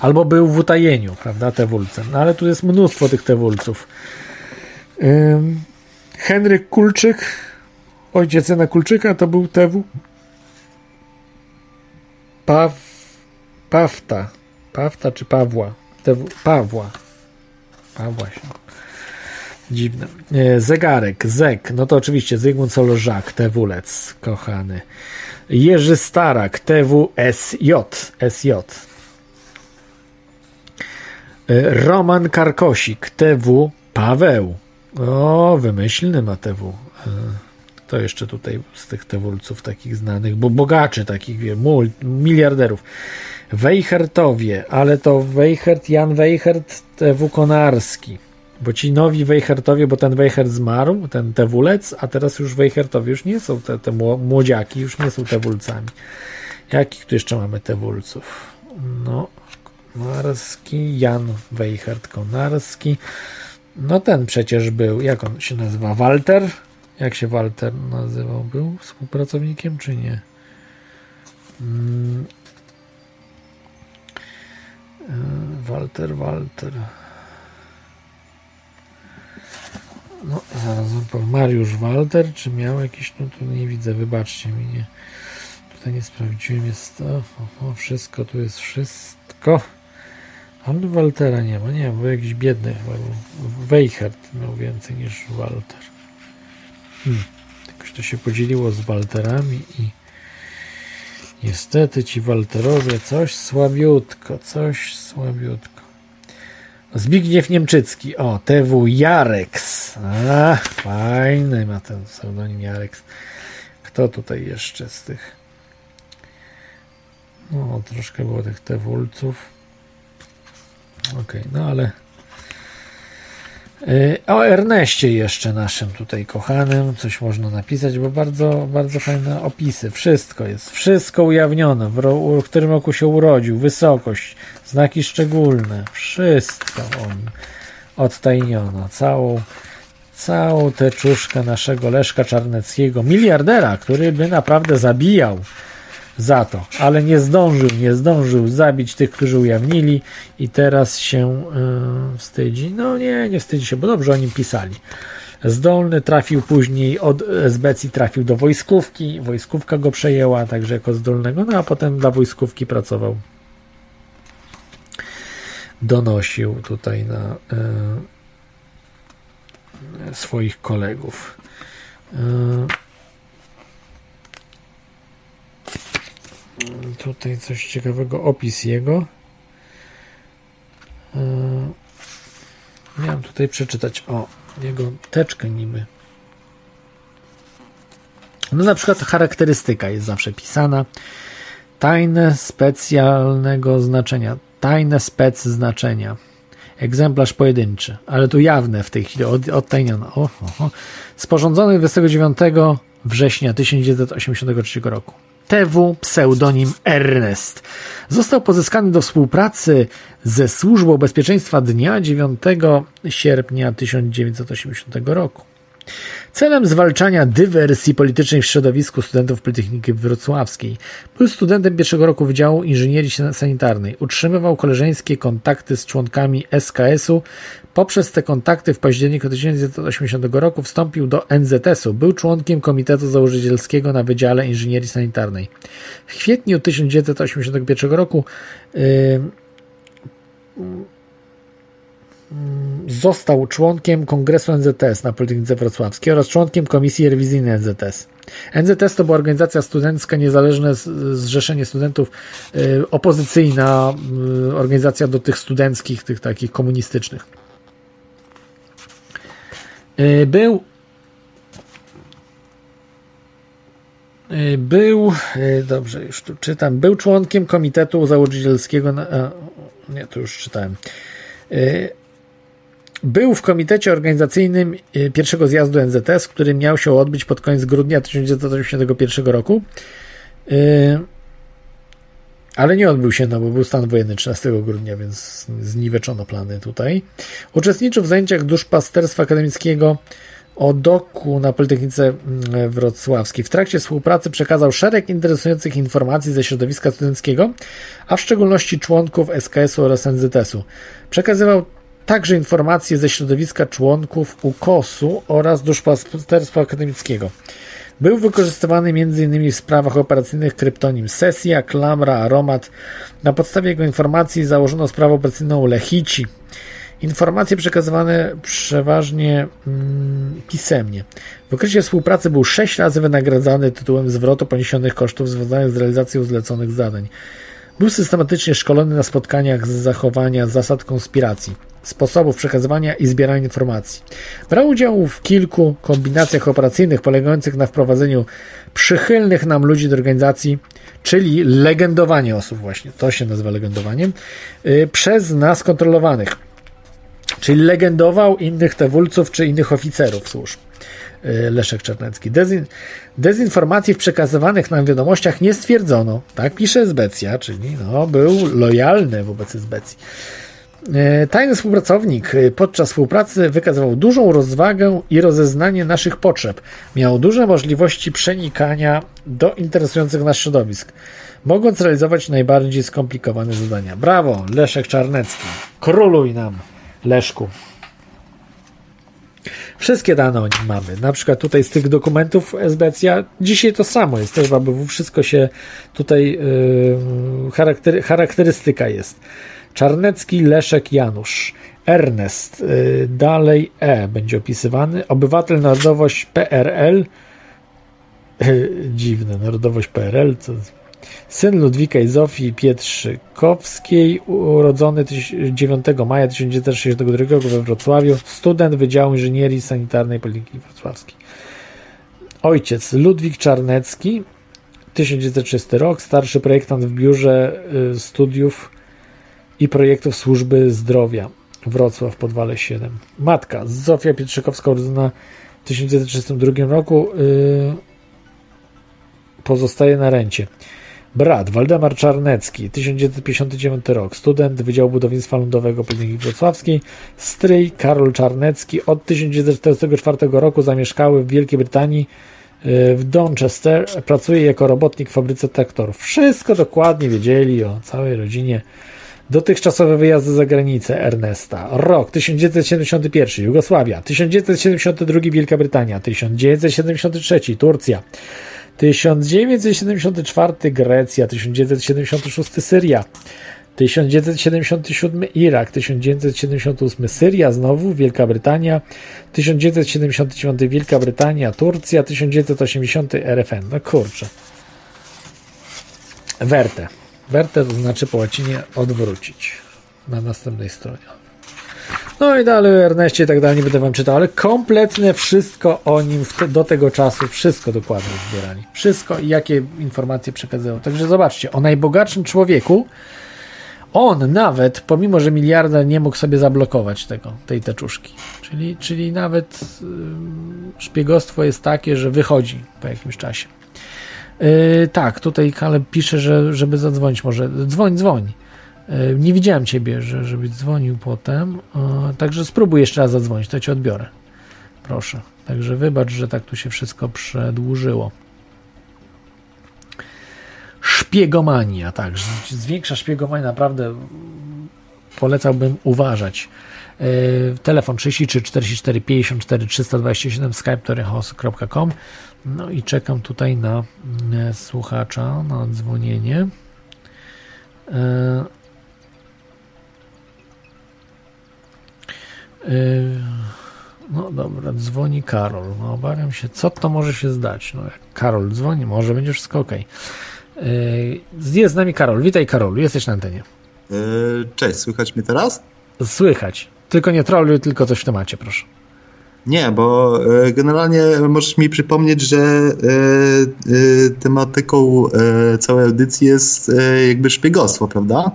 Albo był w utajeniu, prawda, Tewulcem. No ale tu jest mnóstwo tych Tewulców. Ym, Henryk Kulczyk, ojciec Jana Kulczyka to był Tewu. Paw, Pawta. Pawta czy Pawła? Tewu, Pawła. A właśnie. Dziwne. E, zegarek, Zek, no to oczywiście Zygmunt Solożak, TW-lec, kochany. Jerzy Starak, TWSJ, SJ. E, Roman Karkosik, TW Paweł. O, wymyślny ma TW. E, to jeszcze tutaj z tych TW-lców takich znanych, bo bogaczy takich, wie, miliarderów. Weichertowie, ale to Weichert, Jan Weichert, TW Konarski. Bo ci nowi Weichertowie, bo ten Weichert zmarł, ten Tewulec, a teraz już Weichertowie już nie są te, te młodziaki, już nie są Tewulcami. Jakich tu jeszcze mamy Tewulców? No, Konarski, Jan Weichert Konarski. No ten przecież był, jak on się nazywa? Walter? Jak się Walter nazywał? Był współpracownikiem czy nie? Walter, Walter. No, zaraz. Mariusz Walter, czy miał jakiś, no tu nie widzę, wybaczcie mi, nie. Tutaj nie sprawdziłem, jest to, o, o, wszystko, tu jest wszystko. Ale Waltera nie ma, nie, bo jakiś biedny chyba był. Weichert miał więcej niż Walter. Hmm. Jakoś to się podzieliło z Walterami i niestety ci Walterowie coś słabiutko, coś słabiutko. Zbigniew Niemczycki, o, TW Jareks. A, fajny ma ten pseudonim Jareks. Kto tutaj jeszcze z tych? No, troszkę było tych TWulców. Okej, okay, no ale o Erneście jeszcze naszym tutaj kochanym. Coś można napisać, bo bardzo, bardzo fajne opisy. Wszystko jest, wszystko ujawnione, w, ro, w którym roku się urodził, wysokość, znaki szczególne, wszystko o odtajniono. Całą, całą teczuszkę naszego Leszka Czarneckiego, miliardera, który by naprawdę zabijał za to, ale nie zdążył, nie zdążył zabić tych, którzy ujawnili i teraz się yy, wstydzi. No nie, nie wstydzi się, bo dobrze o nim pisali. Zdolny trafił później od SBC trafił do wojskówki, wojskówka go przejęła także jako zdolnego, no a potem dla wojskówki pracował. Donosił tutaj na yy, swoich kolegów. Yy. Tutaj coś ciekawego, opis jego. E, miałem tutaj przeczytać o jego teczkę niby. No na przykład charakterystyka jest zawsze pisana. Tajne specjalnego znaczenia. Tajne spec znaczenia. Egzemplarz pojedynczy, ale tu jawne w tej chwili, od, odtajnione. Sporządzony 29 września 1983 roku. TW pseudonim Ernest. Został pozyskany do współpracy ze Służbą Bezpieczeństwa dnia 9 sierpnia 1980 roku. Celem zwalczania dywersji politycznej w środowisku studentów Politechniki Wrocławskiej był studentem pierwszego roku Wydziału Inżynierii Sanitarnej. Utrzymywał koleżeńskie kontakty z członkami SKS-u. Poprzez te kontakty w październiku 1980 roku wstąpił do NZS-u. Był członkiem Komitetu Założycielskiego na Wydziale Inżynierii Sanitarnej. W kwietniu 1981 roku yy, został członkiem Kongresu NZS na Politechnice Wrocławskiej oraz członkiem Komisji Rewizyjnej NZS. NZS to była organizacja studencka, niezależne zrzeszenie studentów, y, opozycyjna y, organizacja do tych studenckich, tych takich komunistycznych. Y, był był, dobrze, już tu czytam, był członkiem Komitetu Założycielskiego, na, a, nie, to już czytałem, był w komitecie organizacyjnym pierwszego zjazdu NZS, który miał się odbyć pod koniec grudnia 1981 roku. Ale nie odbył się, no bo był stan wojenny 13 grudnia, więc zniweczono plany tutaj. Uczestniczył w zajęciach duszpasterstwa akademickiego o doku na Politechnice mm, Wrocławskiej. W trakcie współpracy przekazał szereg interesujących informacji ze środowiska studenckiego, a w szczególności członków SKS-u oraz NZS-u. Przekazywał także informacje ze środowiska członków UKOS-u oraz duszpasterstwa akademickiego. Był wykorzystywany m.in. w sprawach operacyjnych kryptonim Sesja, Klamra, Aromat. Na podstawie jego informacji założono sprawę operacyjną Lechici. Informacje przekazywane przeważnie mm, pisemnie. W okresie współpracy był sześć razy wynagradzany tytułem zwrotu poniesionych kosztów związanych z realizacją zleconych zadań. Był systematycznie szkolony na spotkaniach z zachowania zasad konspiracji sposobów przekazywania i zbierania informacji. Brał udział w kilku kombinacjach operacyjnych polegających na wprowadzeniu przychylnych nam ludzi do organizacji, czyli legendowanie osób właśnie, to się nazywa legendowaniem, yy, przez nas kontrolowanych. Czyli legendował innych tewulców czy innych oficerów służb. Y, Leszek Czarnecki. Dezin, dezinformacji w przekazywanych nam wiadomościach nie stwierdzono, tak pisze Zbecja, czyli no, był lojalny wobec Zbecji. E, tajny współpracownik e, podczas współpracy wykazywał dużą rozwagę i rozeznanie naszych potrzeb. Miał duże możliwości przenikania do interesujących nas środowisk, mogąc realizować najbardziej skomplikowane zadania. Brawo, Leszek Czarnecki. Króluj nam, Leszku. Wszystkie dane o nim mamy. Na przykład tutaj z tych dokumentów SBCA dzisiaj to samo jest też w ABW. Wszystko się tutaj yy, charaktery, charakterystyka jest. Czarnecki, Leszek, Janusz. Ernest, yy, dalej E będzie opisywany. Obywatel, narodowość PRL. Yy, dziwne, narodowość PRL. To Syn Ludwika i Zofii Pietrzykowskiej, urodzony 9 maja 1962 we Wrocławiu, student Wydziału Inżynierii Sanitarnej Politechniki Wrocławskiej. Ojciec Ludwik Czarnecki, 1930 rok, starszy projektant w Biurze y, Studiów i Projektów Służby Zdrowia, Wrocław, Podwale 7. Matka Zofia Pietrzykowska, urodzona w 1932 roku, yy, pozostaje na rencie. Brat Waldemar Czarnecki, 1959 rok, student Wydziału Budownictwa Lądowego Politechniki Wrocławskiej. Stryj Karol Czarnecki od 1944 roku zamieszkały w Wielkiej Brytanii e, w Donchester. Pracuje jako robotnik w fabryce traktorów. Wszystko dokładnie wiedzieli o całej rodzinie. Dotychczasowe wyjazdy za granicę Ernesta. Rok 1971 Jugosławia, 1972 Wielka Brytania, 1973 Turcja. 1974 Grecja, 1976 Syria, 1977 Irak, 1978 Syria, znowu Wielka Brytania, 1979 Wielka Brytania, Turcja, 1980 RFN. No kurczę. Werte. Werte to znaczy po łacinie odwrócić na następnej stronie. No i dalej o Erneście i tak dalej nie będę wam czytał, ale kompletne wszystko o nim te, do tego czasu, wszystko dokładnie zbierali. Wszystko i jakie informacje przekazywał. Także zobaczcie, o najbogatszym człowieku on nawet, pomimo że miliarda nie mógł sobie zablokować tego, tej teczuszki. Czyli, czyli nawet szpiegostwo jest takie, że wychodzi po jakimś czasie. Yy, tak, tutaj Kaleb pisze, że żeby zadzwonić może. Dzwoń, dzwoń. E, nie widziałem ciebie, że, żebyś dzwonił potem, e, także spróbuj jeszcze raz zadzwonić, to cię odbiorę. Proszę. Także wybacz, że tak tu się wszystko przedłużyło. Szpiegomania, tak. Zwiększa szpiegomania, naprawdę polecałbym uważać. E, telefon 33 44 54 327 skype toryhouse.com No i czekam tutaj na słuchacza, na dzwonienie. No dobra, dzwoni Karol. No obawiam się, co to może się zdać. No jak Karol dzwoni, może będzie wszystko ok. Yy, jest z nami Karol. Witaj Karolu, jesteś na antenie. Yy, cześć, słychać mnie teraz? Słychać. Tylko nie troluj, tylko coś w temacie, proszę. Nie, bo generalnie możesz mi przypomnieć, że tematyką całej audycji jest jakby szpiegostwo, prawda?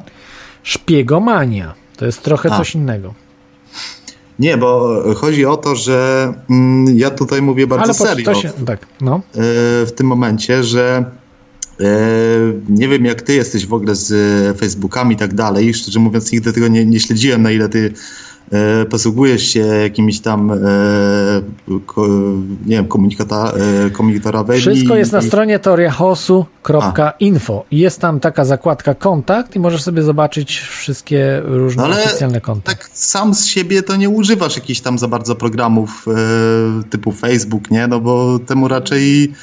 Szpiegomania. To jest trochę A. coś innego. Nie, bo chodzi o to, że mm, ja tutaj mówię bardzo Ale serio. Się, tak, no. E, w tym momencie, że e, nie wiem jak ty jesteś w ogóle z Facebookami i tak dalej. Szczerze mówiąc, nigdy tego nie, nie śledziłem, na ile ty posługujesz się jakimiś tam e, nie wiem, komunikata, e, komunikatorami. Wszystko jest na stronie teoriahosu.info i jest tam taka zakładka kontakt i możesz sobie zobaczyć wszystkie różne Ale oficjalne konta. Tak sam z siebie to nie używasz jakichś tam za bardzo programów typu Facebook, nie? No bo temu raczej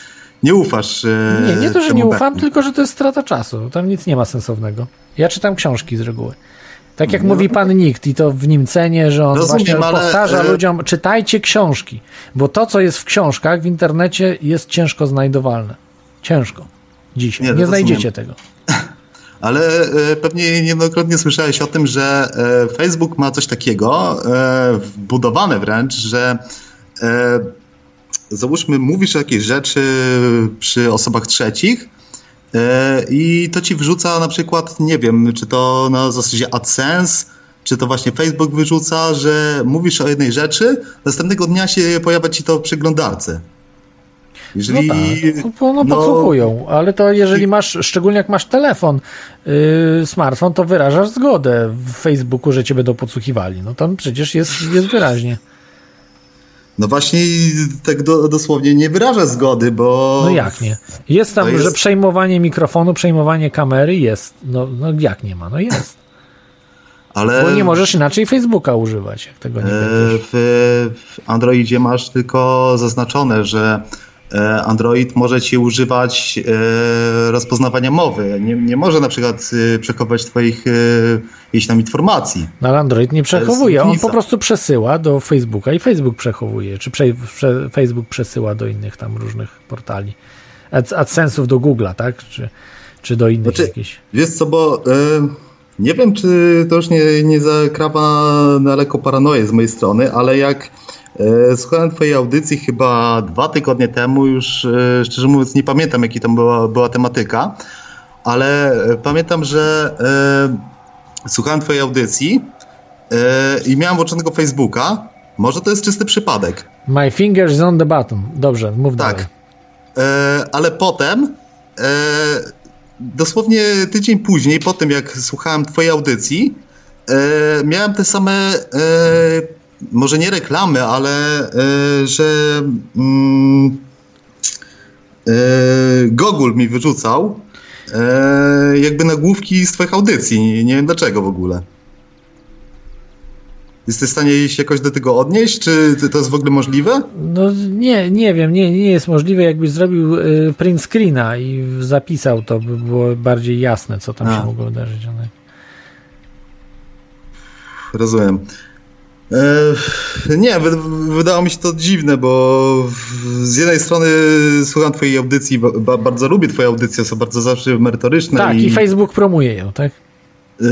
nie ufasz. nie, nie to, że nie ufam, tylko że to jest strata czasu. Tam nic nie ma sensownego. Ja czytam książki z reguły. Tak jak no, mówi pan Nikt i to w nim cenię, że on rozumiem, właśnie ale... powtarza e, ludziom, czytajcie książki, bo to, co jest w książkach w internecie jest ciężko znajdowalne. Ciężko. Dzisiaj. Nie, nie znajdziecie tego. Ale e, pewnie niejednokrotnie słyszałeś o tym, że e, Facebook ma coś takiego, wbudowane wręcz, że załóżmy, mówisz o jakiejś rzeczy przy osobach trzecich, I to ci wrzuca na przykład, nie wiem, czy to na zasadzie AdSense, czy to właśnie Facebook wyrzuca, że mówisz o jednej rzeczy, następnego dnia się pojawia ci to w przeglądarce. Jeżeli, no tak, no, no podsłuchują, ale to jeżeli masz, szczególnie jak masz telefon, yy, smartfon, to wyrażasz zgodę w Facebooku, że cię będą podsłuchiwali. No tam przecież jest, jest wyraźnie. No właśnie tak do, dosłownie nie wyraża zgody, bo... No jak nie? Jest tam, jest... że przejmowanie mikrofonu, przejmowanie kamery jest. No, no jak nie ma? No jest. Ale... Bo nie możesz inaczej Facebooka używać, jak tego nie e, w, w Androidzie masz tylko zaznaczone, że Android może ci używać e, rozpoznawania mowy. Nie, nie może na przykład przechowywać twoich jakichś tam informacji. No ale Android nie przechowuje, on po prostu przesyła do Facebooka i Facebook przechowuje, czy prze, prze, Facebook przesyła do innych tam różnych portali. Ad, AdSense'ów do Google'a, tak? Czy, czy do innych znaczy, jakichś. Wiesz co, bo... Nie wiem, czy to już nie, nie zakrawa daleko paranoję z mojej strony, ale jak e, słuchałem twojej audycji chyba dwa tygodnie temu, już e, szczerze mówiąc nie pamiętam, jaki tam była, była tematyka, ale e, pamiętam, że e, słuchałem twojej audycji e, i miałem włączonego Facebooka. Może to jest czysty przypadek. My fingers on the button. Dobrze, mów tak. dalej. E, ale potem dosłownie tydzień później, po tym jak słuchałem twojej audycji, e, miałem te same, e, może nie reklamy, ale e, że mm, e, Google mi wyrzucał e, jakby nagłówki z twoich audycji. Nie, wiem dlaczego w ogóle. Jesteś w stanie się jakoś do tego odnieść? Czy to jest w ogóle możliwe? No nie, nie wiem, nie, nie jest możliwe. Jakbyś zrobił y, print screena i zapisał, to by było bardziej jasne, co tam A. się mogło wydarzyć. Rozumiem. E, nie, wydało mi się to dziwne, bo z jednej strony słucham twojej audycji, bardzo lubię twoje audycje, są bardzo zawsze merytoryczne. Tak, i, i Facebook promuje ją, tak? Yy,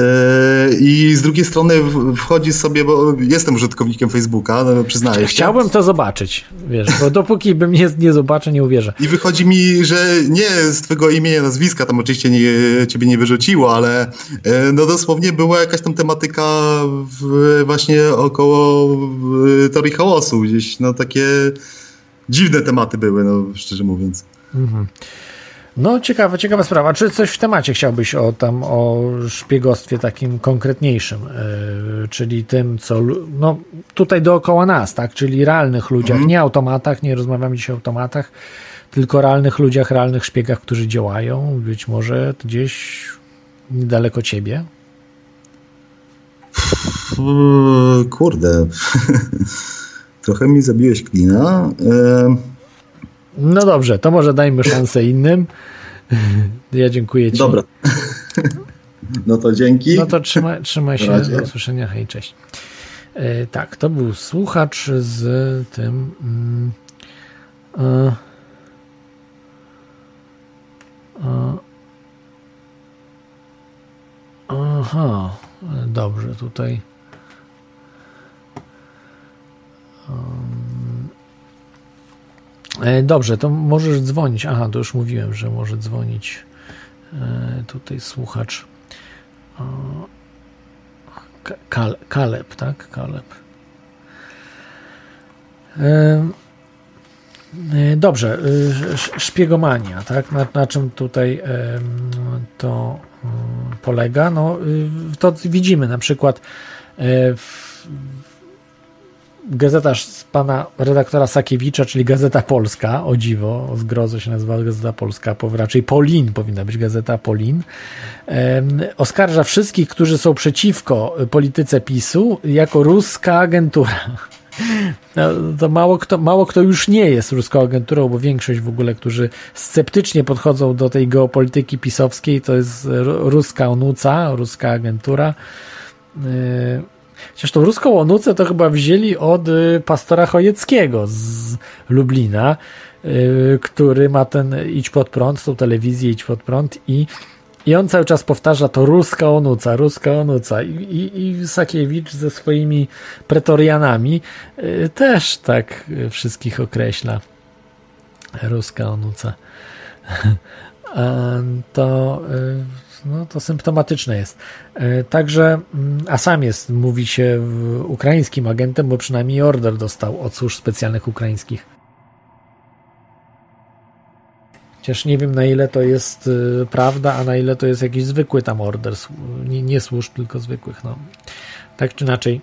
I z drugiej strony wchodzi sobie, bo jestem użytkownikiem Facebooka, no, przyznaję się. Chciałbym to zobaczyć, wiesz, bo dopóki bym nie, nie zobaczę, nie uwierzę. I wychodzi mi, że nie z twojego imienia, nazwiska, tam oczywiście nie, ciebie nie wyrzuciło, ale yy, no dosłownie była jakaś tam tematyka właśnie około teorii chaosu, gdzieś, no takie dziwne tematy były, no szczerze mówiąc. Mhm. No, ciekawa, ciekawa sprawa. Czy coś w temacie chciałbyś o tam o szpiegostwie takim konkretniejszym, yy, czyli tym, co no, tutaj dookoła nas, tak? Czyli realnych ludziach, mhm. nie automatach, nie rozmawiamy dzisiaj o automatach, tylko realnych ludziach, realnych szpiegach, którzy działają, być może gdzieś niedaleko ciebie. Kurde. Trochę mi zabiłeś klina. No dobrze, to może dajmy szansę innym. Ja dziękuję Ci. Dobra. No to dzięki. No to trzymaj, trzymaj się. Do usłyszenia. Hej, cześć. E, tak, to był słuchacz z tym. Mm, e, e, aha, dobrze, tutaj. Um, dobrze, to możesz dzwonić. Aha, to już mówiłem, że może dzwonić e, tutaj słuchacz. Kal Kaleb, tak? Kaleb. E, dobrze, szpiegomania, tak? Na, na czym tutaj to polega? No, to widzimy na przykład w gazeta z pana redaktora Sakiewicza, czyli Gazeta Polska, o dziwo, o zgrozo się nazywa Gazeta Polska, raczej Polin powinna być Gazeta Polin, oskarża wszystkich, którzy są przeciwko polityce PiSu jako ruska agentura. No, to mało kto, mało kto już nie jest ruską agenturą, bo większość w ogóle, którzy sceptycznie podchodzą do tej geopolityki pisowskiej, to jest ruska onuca, ruska agentura. Yy, Chociaż tą ruską onucę to chyba wzięli od y, pastora Chojeckiego z Lublina, y, który ma ten idź pod prąd, tą telewizję idź pod prąd i i on cały czas powtarza to ruska onuca, ruska onuca. I, i, i Sakiewicz ze swoimi pretorianami y, też tak wszystkich określa. Ruska onuca. to no to symptomatyczne jest. E, także, mm, a sam jest, mówi się, ukraińskim agentem, bo przynajmniej order dostał od służb specjalnych ukraińskich. Chociaż nie wiem na ile to jest y, prawda, a na ile to jest jakiś zwykły tam order, nie, nie służb, tylko zwykłych. No. Tak czy inaczej,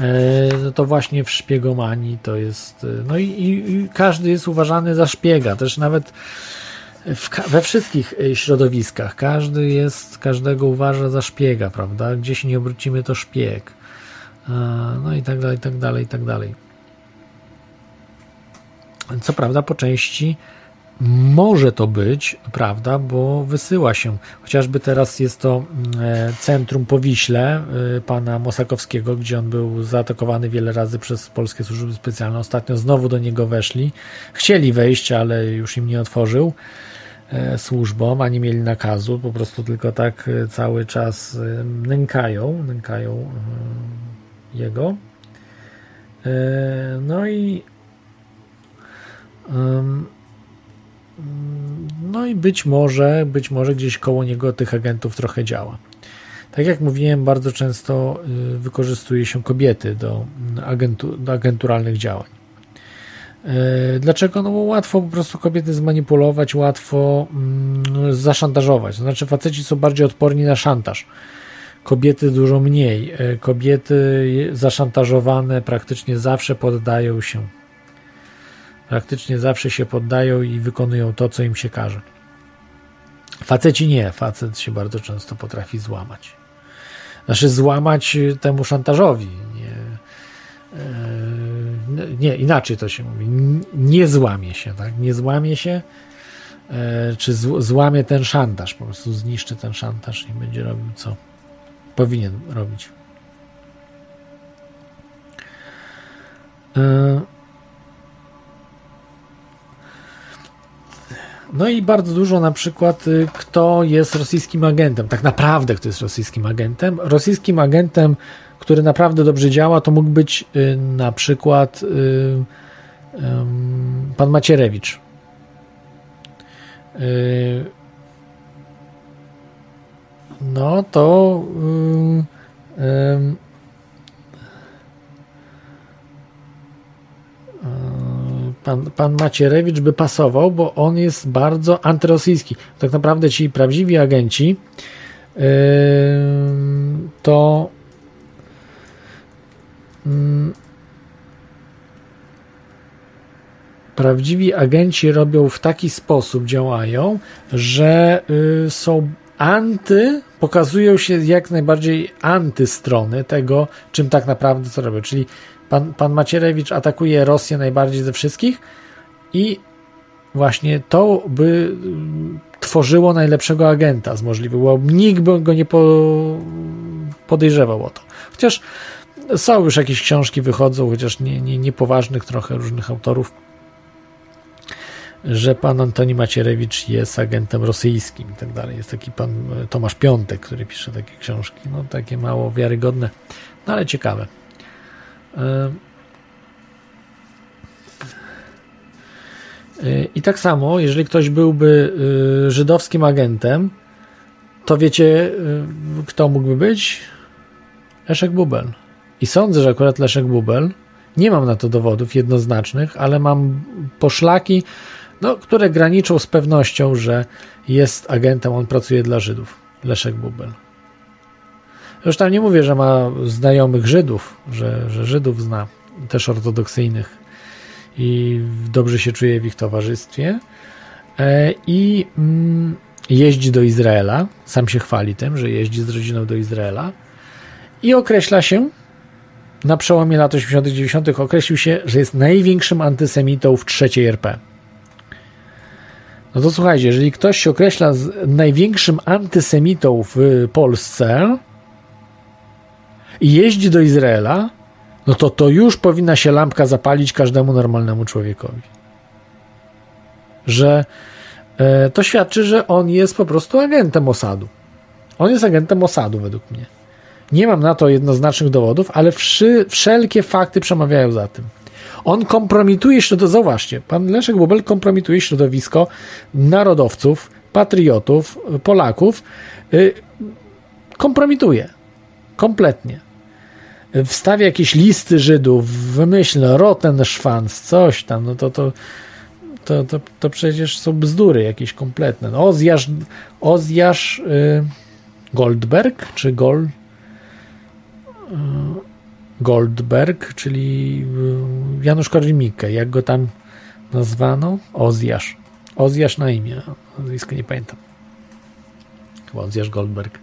e, to właśnie w szpiegomanii to jest. Y, no i, i, każdy jest uważany za szpiega, też nawet we wszystkich y, środowiskach. Każdy jest, każdego uważa za szpiega, prawda? Gdzie się nie obrócimy, to szpieg. No i tak dalej, i tak dalej, i tak dalej. Co prawda, po części może to być, prawda, bo wysyła się. Chociażby teraz jest to e, centrum po Wiśle e, pana Mosakowskiego, gdzie on był zaatakowany wiele razy przez polskie służby specjalne. Ostatnio znowu do niego weszli. Chcieli wejść, ale już im nie otworzył e, służbom, ani mieli nakazu, po prostu tylko tak cały czas nękają, nękają jego. No i no i być może, być może gdzieś koło niego tych agentów trochę działa. Tak jak mówiłem, bardzo często wykorzystuje się kobiety do, agentu, do agenturalnych działań. Y, dlaczego? No bo łatwo po prostu kobiety zmanipulować, łatwo mm, zaszantażować. To znaczy, faceci są bardziej odporni na szantaż. Kobiety dużo mniej. Y, kobiety zaszantażowane praktycznie zawsze poddają się praktycznie zawsze się poddają i wykonują to, co im się każe. Faceci nie, facet się bardzo często potrafi złamać. Znaczy złamać temu szantażowi. Nie, e, nie inaczej to się mówi. Nie złamie się, tak? Nie złamie się, e, czy złamie ten szantaż, po prostu zniszczy ten szantaż i będzie robił, co powinien robić. No i bardzo dużo na przykład, y, kto jest rosyjskim agentem, tak naprawdę kto jest rosyjskim agentem. Rosyjskim agentem, który naprawdę dobrze działa, to mógł być y, na przykład y, pan Macierewicz. No to pan, pan Macierewicz by pasował, bo on jest bardzo antyrosyjski. Tak naprawdę ci prawdziwi agenci yy, to yy, prawdziwi agenci robią w taki sposób, działają, że yy, są anty, pokazują się jak najbardziej antystrony tego, czym tak naprawdę co robią. Czyli Pan, pan Macierewicz atakuje Rosję najbardziej ze wszystkich i właśnie to by mm, tworzyło najlepszego agenta z możliwego. Nikt by go nie po, podejrzewał o to. Chociaż są już jakieś książki wychodzą, chociaż nie, nie, niepoważnych trochę różnych autorów, że pan Antoni Macierewicz jest agentem rosyjskim i tak dalej. Jest taki pan Tomasz Piątek, który pisze takie książki, no takie mało wiarygodne, no ale ciekawe. I tak samo, jeżeli ktoś byłby y, żydowskim agentem, to wiecie, kto mógłby być? Leszek Bubel. I sądzę, że akurat Leszek Bubel, nie mam na to dowodów jednoznacznych, ale mam poszlaki, no, które graniczą z pewnością, że jest agentem, on pracuje dla Żydów. Leszek Bubel. Zresztą nie mówię, że ma znajomych Żydów, że, że Żydów zna, też ortodoksyjnych i dobrze się czuje w ich towarzystwie. E, I mm, jeździ do Izraela, sam się chwali tym, że jeździ z rodziną do Izraela i określa się, na przełomie lat 80. 90. określił się, że jest największym antysemitą w trzeciej RP. No to słuchajcie, jeżeli ktoś się określa z największym antysemitą w Polsce, i jeździ do Izraela, no to to już powinna się lampka zapalić każdemu normalnemu człowiekowi. Że e, to świadczy, że on jest po prostu agentem osadu. On jest agentem osadu według mnie. Nie mam na to jednoznacznych dowodów, ale wszy, wszelkie fakty przemawiają za tym. On kompromituje środowisko, zauważcie, pan Leszek Bobel kompromituje środowisko narodowców, patriotów, Polaków. Yy, kompromituje. Kompletnie wstawia jakieś listy Żydów, wymyśla Rotenschwanz, coś tam, no to, to to, to, to przecież są bzdury jakieś kompletne. No, Ozjasz, Ozjasz y, Goldberg, czy Gold, y, Goldberg, czyli y, Janusz Korwin-Mikke, jak go tam nazwano? Ozjasz. Ozjasz na imię, nazwisko nie pamiętam. Chyba Ozjasz Goldberg.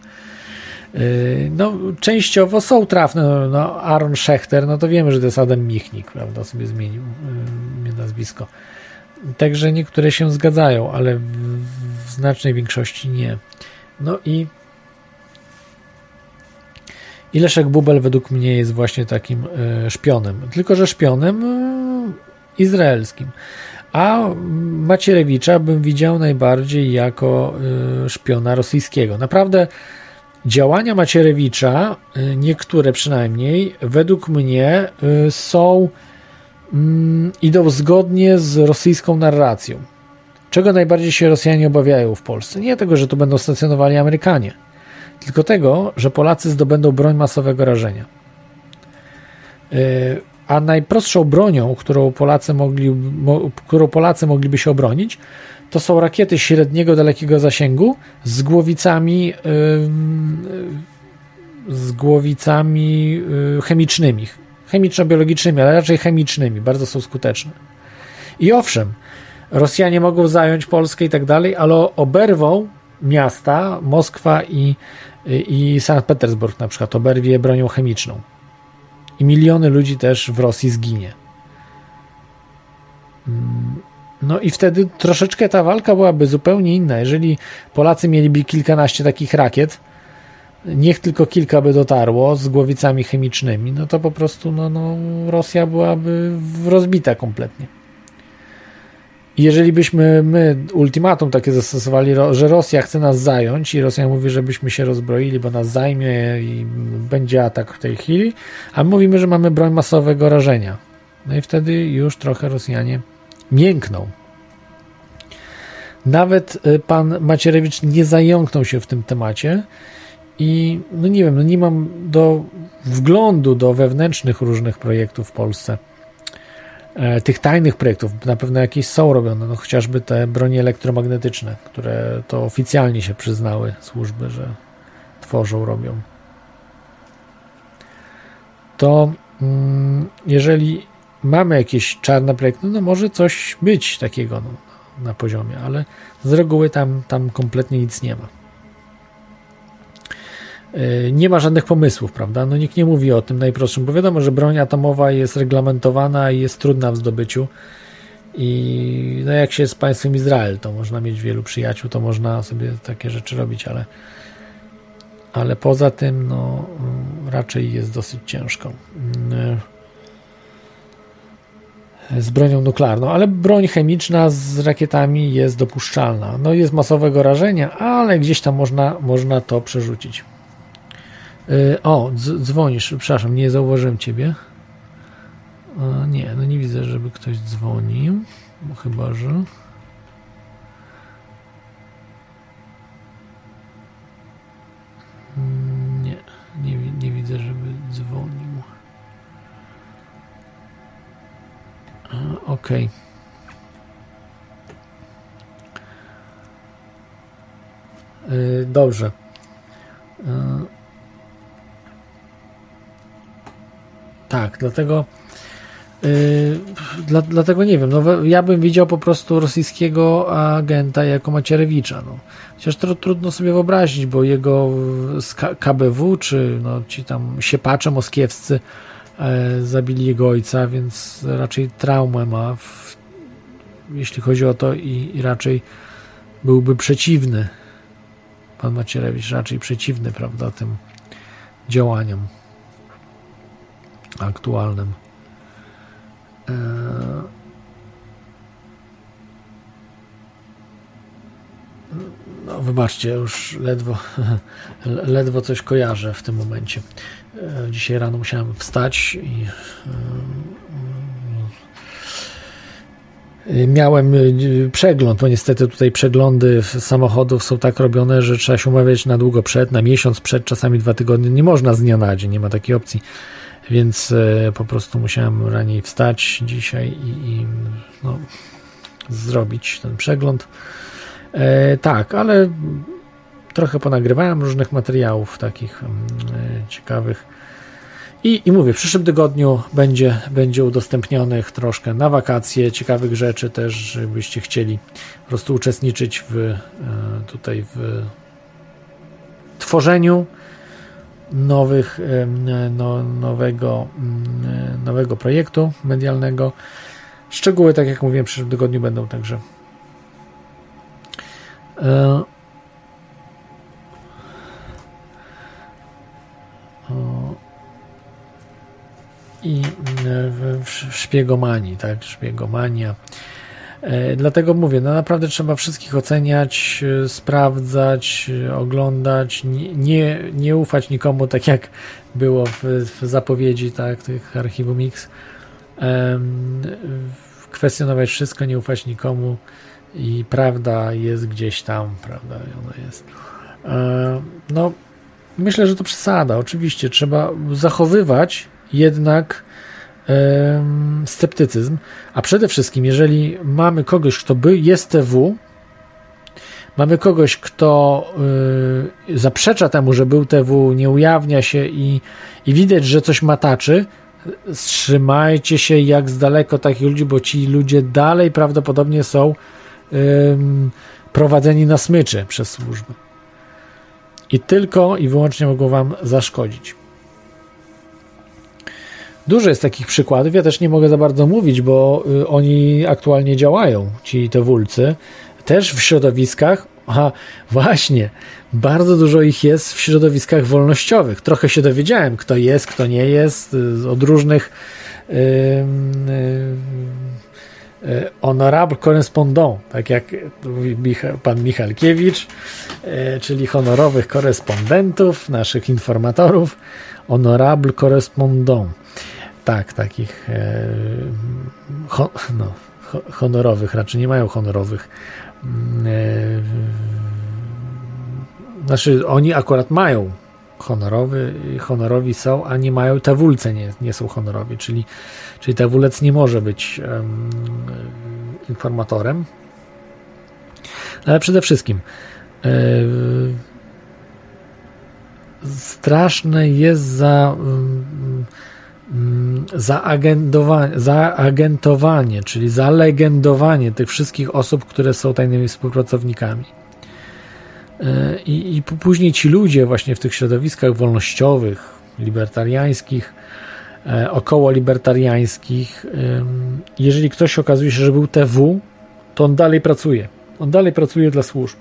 Y, no, częściowo są trafne. No, no, Aaron Schechter, no to wiemy, że to jest Adam Michnik, prawda? Sobie zmienił y, nazwisko. Także niektóre się zgadzają, ale w, w znacznej większości nie. No i i Leszek Bubel według mnie jest właśnie takim y, szpionem. Tylko, że szpionem izraelskim. A Macierewicza bym widział najbardziej jako szpiona rosyjskiego. Naprawdę Działania Macierewicza, y, niektóre przynajmniej, według mnie y, są mm, idą zgodnie z rosyjską narracją. Czego najbardziej się Rosjanie obawiają w Polsce? Nie tego, że to będą stacjonowali Amerykanie, tylko tego, że Polacy zdobędą broń masowego rażenia. Y, a najprostszą bronią, którą Polacy, mogli, którą Polacy mogliby się obronić, to są rakiety średniego, dalekiego zasięgu z głowicami yy, z głowicami yy, chemicznymi. Chemiczno-biologicznymi, ale raczej chemicznymi. Bardzo są skuteczne. I owszem, Rosjanie mogą zająć Polskę i tak dalej, ale oberwą miasta, Moskwa i, i, i Sankt Petersburg na przykład, oberwie bronią chemiczną. I miliony ludzi też w Rosji zginie. Mm, no i wtedy troszeczkę ta walka byłaby zupełnie inna. Jeżeli Polacy mieliby kilkanaście takich rakiet, niech tylko kilka by dotarło z głowicami chemicznymi, no to po prostu no, no, Rosja byłaby rozbita kompletnie. jeżeli byśmy my ultimatum takie zastosowali, że Rosja chce nas zająć i Rosja mówi, żebyśmy się rozbroili, bo nas zajmie i będzie atak w tej chwili, a my mówimy, że mamy broń masowego rażenia. No i wtedy już trochę Rosjanie miękną. Nawet y, pan Macierewicz nie zająknął się w tym temacie i no nie wiem, no nie mam do wglądu do wewnętrznych różnych projektów w Polsce. E, tych tajnych projektów na pewno jakieś są robione, no chociażby te bronie elektromagnetyczne, które to oficjalnie się przyznały służby, że tworzą, robią. To mm, jeżeli mamy jakieś czarne projekty, no może coś być takiego no, na poziomie, ale z reguły tam, tam kompletnie nic nie ma. E, nie ma żadnych pomysłów, prawda? No nikt nie mówi o tym najprostszym, bo wiadomo, że broń atomowa jest reglamentowana i jest trudna w zdobyciu. I no jak się jest państwem Izrael, to można mieć wielu przyjaciół, to można sobie takie rzeczy robić, ale, ale poza tym, no raczej jest dosyć ciężko. Z bronią nuklearną, ale broń chemiczna z rakietami jest dopuszczalna. No jest masowego rażenia, ale gdzieś tam można, można to przerzucić. Yy, o, dzwonisz, przepraszam, nie zauważyłem ciebie. Yy, nie, no nie widzę, żeby ktoś dzwonił, chyba że. Ok. Dobrze. Tak, dlatego Yy, dla, dlatego nie wiem, no, ja bym widział po prostu rosyjskiego agenta jako Macierewicza. No. Chociaż to trudno sobie wyobrazić, bo jego z KBW, czy no, ci tam siepacze moskiewscy zabili jego ojca, więc raczej traumę ma, w, jeśli chodzi o to, i, i, raczej byłby przeciwny. Pan Macierewicz raczej przeciwny, prawda, tym działaniom aktualnym. E, no, wybaczcie, już ledwo, ledwo coś kojarzę w tym momencie. E, dzisiaj rano musiałem wstać i e, miałem e, przegląd, bo niestety tutaj przeglądy samochodów są tak robione, że trzeba się umawiać na długo przed, na miesiąc przed, czasami dwa tygodnie. Nie można z dnia na dzień, nie ma takiej opcji. Więc po prostu musiałem raniej wstać dzisiaj i, i no, zrobić ten przegląd. E, tak, ale trochę ponagrywałem różnych materiałów takich mm, e, ciekawych. I, I mówię, w przyszłym tygodniu będzie, będzie udostępnionych troszkę na wakacje, ciekawych rzeczy też, żebyście chcieli po prostu uczestniczyć w e, tutaj w tworzeniu nowych, no, nowego, nowego projektu medialnego. Szczegóły, tak jak mówiłem, w przyszłym tygodniu będą także. I w szpiegomanii, tak, szpiegomania. E, dlatego mówię, no naprawdę trzeba wszystkich oceniać, e, sprawdzać, oglądać, nie, nie, nie ufać nikomu, tak jak było w, w zapowiedzi tak, tych archiwum X kwestionować wszystko, nie ufać nikomu i prawda jest gdzieś tam, prawda, ona jest. E, no, myślę, że to przesada. Oczywiście trzeba zachowywać jednak sceptycyzm, a przede wszystkim, jeżeli mamy kogoś, kto by jest TW, mamy kogoś, kto y, zaprzecza temu, że był TW, nie ujawnia się i, i widać, że coś mataczy, Trzymajcie się jak z daleko takich ludzi, bo ci ludzie dalej prawdopodobnie są prowadzeni na smyczy przez służby. I tylko i wyłącznie mogą wam zaszkodzić. Dużo jest takich przykładów. Ja też nie mogę za bardzo mówić, bo y, oni aktualnie działają, ci te wulcy, też w środowiskach. Aha, właśnie, bardzo dużo ich jest w środowiskach wolnościowych. Trochę się dowiedziałem, kto jest, kto nie jest, y, od różnych yy, yy, honorable correspondent, tak jak mówi pan Michalkiewicz, yy, czyli honorowych korespondentów, naszych informatorów, honorable correspondent. Tak, takich e, ho, no, honorowych, raczej nie mają honorowych. Mm, e, znaczy, oni akurat mają honorowy, honorowi są, a nie mają, tawulce nie, nie są honorowi, czyli, czyli tawulec nie może być um, informatorem. Ale przede wszystkim e, straszne jest za um, zaagentowanie, zaagentowanie, czyli zalegendowanie tych wszystkich osób, które są tajnymi współpracownikami. E, I, I później ci ludzie właśnie w tych środowiskach wolnościowych, libertariańskich, e, około libertariańskich, jeżeli ktoś okazuje się, że był TW, to on dalej pracuje. On dalej pracuje dla służb.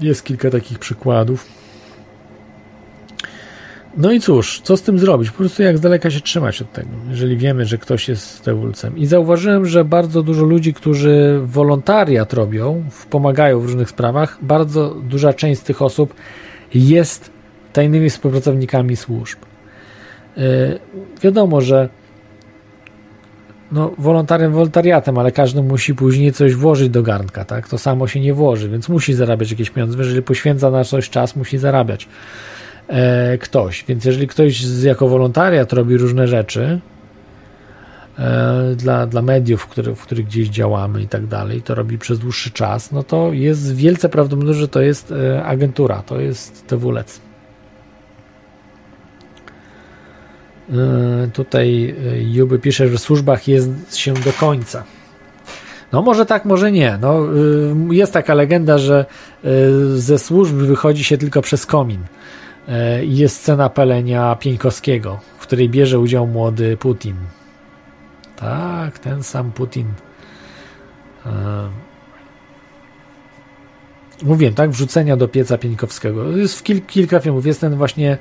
Jest kilka takich przykładów. No i cóż, co z tym zrobić? Po prostu jak z daleka się trzymać od tego, jeżeli wiemy, że ktoś jest tewulcem. I zauważyłem, że bardzo dużo ludzi, którzy wolontariat robią, pomagają w różnych sprawach, bardzo duża część z tych osób jest tajnymi współpracownikami służb. Yy, wiadomo, że no, wolontarem wolontariatem, ale każdy musi później coś włożyć do garnka, tak? To samo się nie włoży, więc musi zarabiać jakieś pieniądze. Jeżeli poświęca na coś czas, musi zarabiać ktoś. Więc jeżeli ktoś z, jako wolontariat robi różne rzeczy e, dla, dla mediów, w, których gdzieś działamy i tak dalej, to robi przez dłuższy czas, no to jest wielce prawdopodobne, że to jest e, agentura, to jest TWLEC. E, tutaj e, Juby pisze, że w służbach jest się do końca. No może tak, może nie. No, e, jest taka legenda, że ze służb wychodzi się tylko przez komin. E, jest scena palenia Pieńkowskiego, w której bierze udział młody Putin. Tak, ten sam Putin. E, mówiłem, tak? Wrzucenia do pieca Pieńkowskiego. Jest w kil kilka filmów. Jest ten właśnie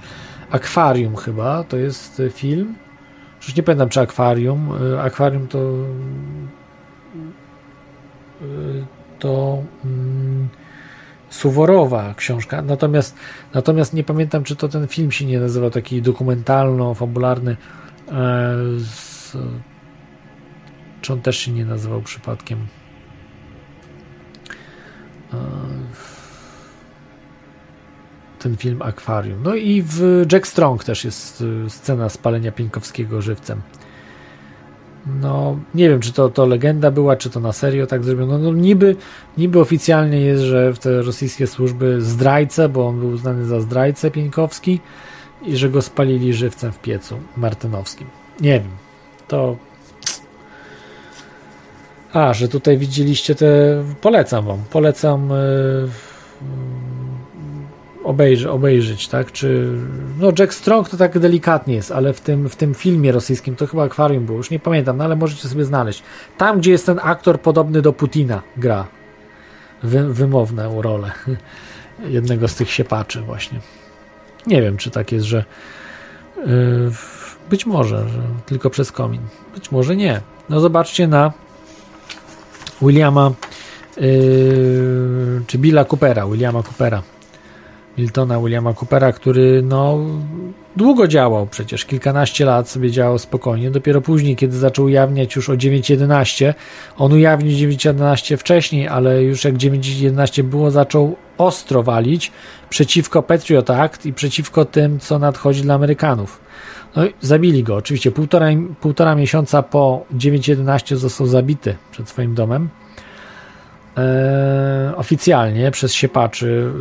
Akwarium chyba. To jest film. Już nie pamiętam, czy Akwarium. E, Akwarium to to mm, Suworowa książka, natomiast, natomiast nie pamiętam, czy to ten film się nie nazywał taki dokumentalno-fabularny, e, z, czy on też się nie nazywał przypadkiem. E, ten film Akwarium. No i w Jack Strong też jest e, scena spalenia Pieńkowskiego żywcem. No nie wiem, czy to, to legenda była, czy to na serio tak zrobiono. No, niby, niby oficjalnie jest, że w te rosyjskie służby zdrajcę, bo on był uznany za zdrajcę Pieńkowski i że go spalili żywcem w piecu martynowskim. Nie wiem. To a, że tutaj widzieliście te. Polecam wam. Polecam yy, obejrzy, obejrzeć, tak? Czy. No, Jack Strong to tak delikatnie jest, ale w tym, w tym filmie rosyjskim to chyba akwarium było, już nie pamiętam, no ale możecie sobie znaleźć. Tam, gdzie jest ten aktor podobny do Putina, gra. Wy, wymowną rolę jednego z tych siepaczy, właśnie. Nie wiem, czy tak jest, że. Yy, być może, że tylko przez komin. Być może nie. No, zobaczcie na Williama yy, czy Billa Coopera, Williama Coopera, Miltona Williama Coopera, który no długo działał przecież, kilkanaście lat sobie działał spokojnie, dopiero później, kiedy zaczął ujawniać już o 9.11, on ujawnił 9.11 wcześniej, ale już jak 9.11 było, zaczął ostro walić przeciwko Patriot Act i przeciwko tym, co nadchodzi dla Amerykanów. No, zabili go. Oczywiście półtora, półtora miesiąca po 9.11 został zabity przed swoim domem. E, oficjalnie przez siepaczy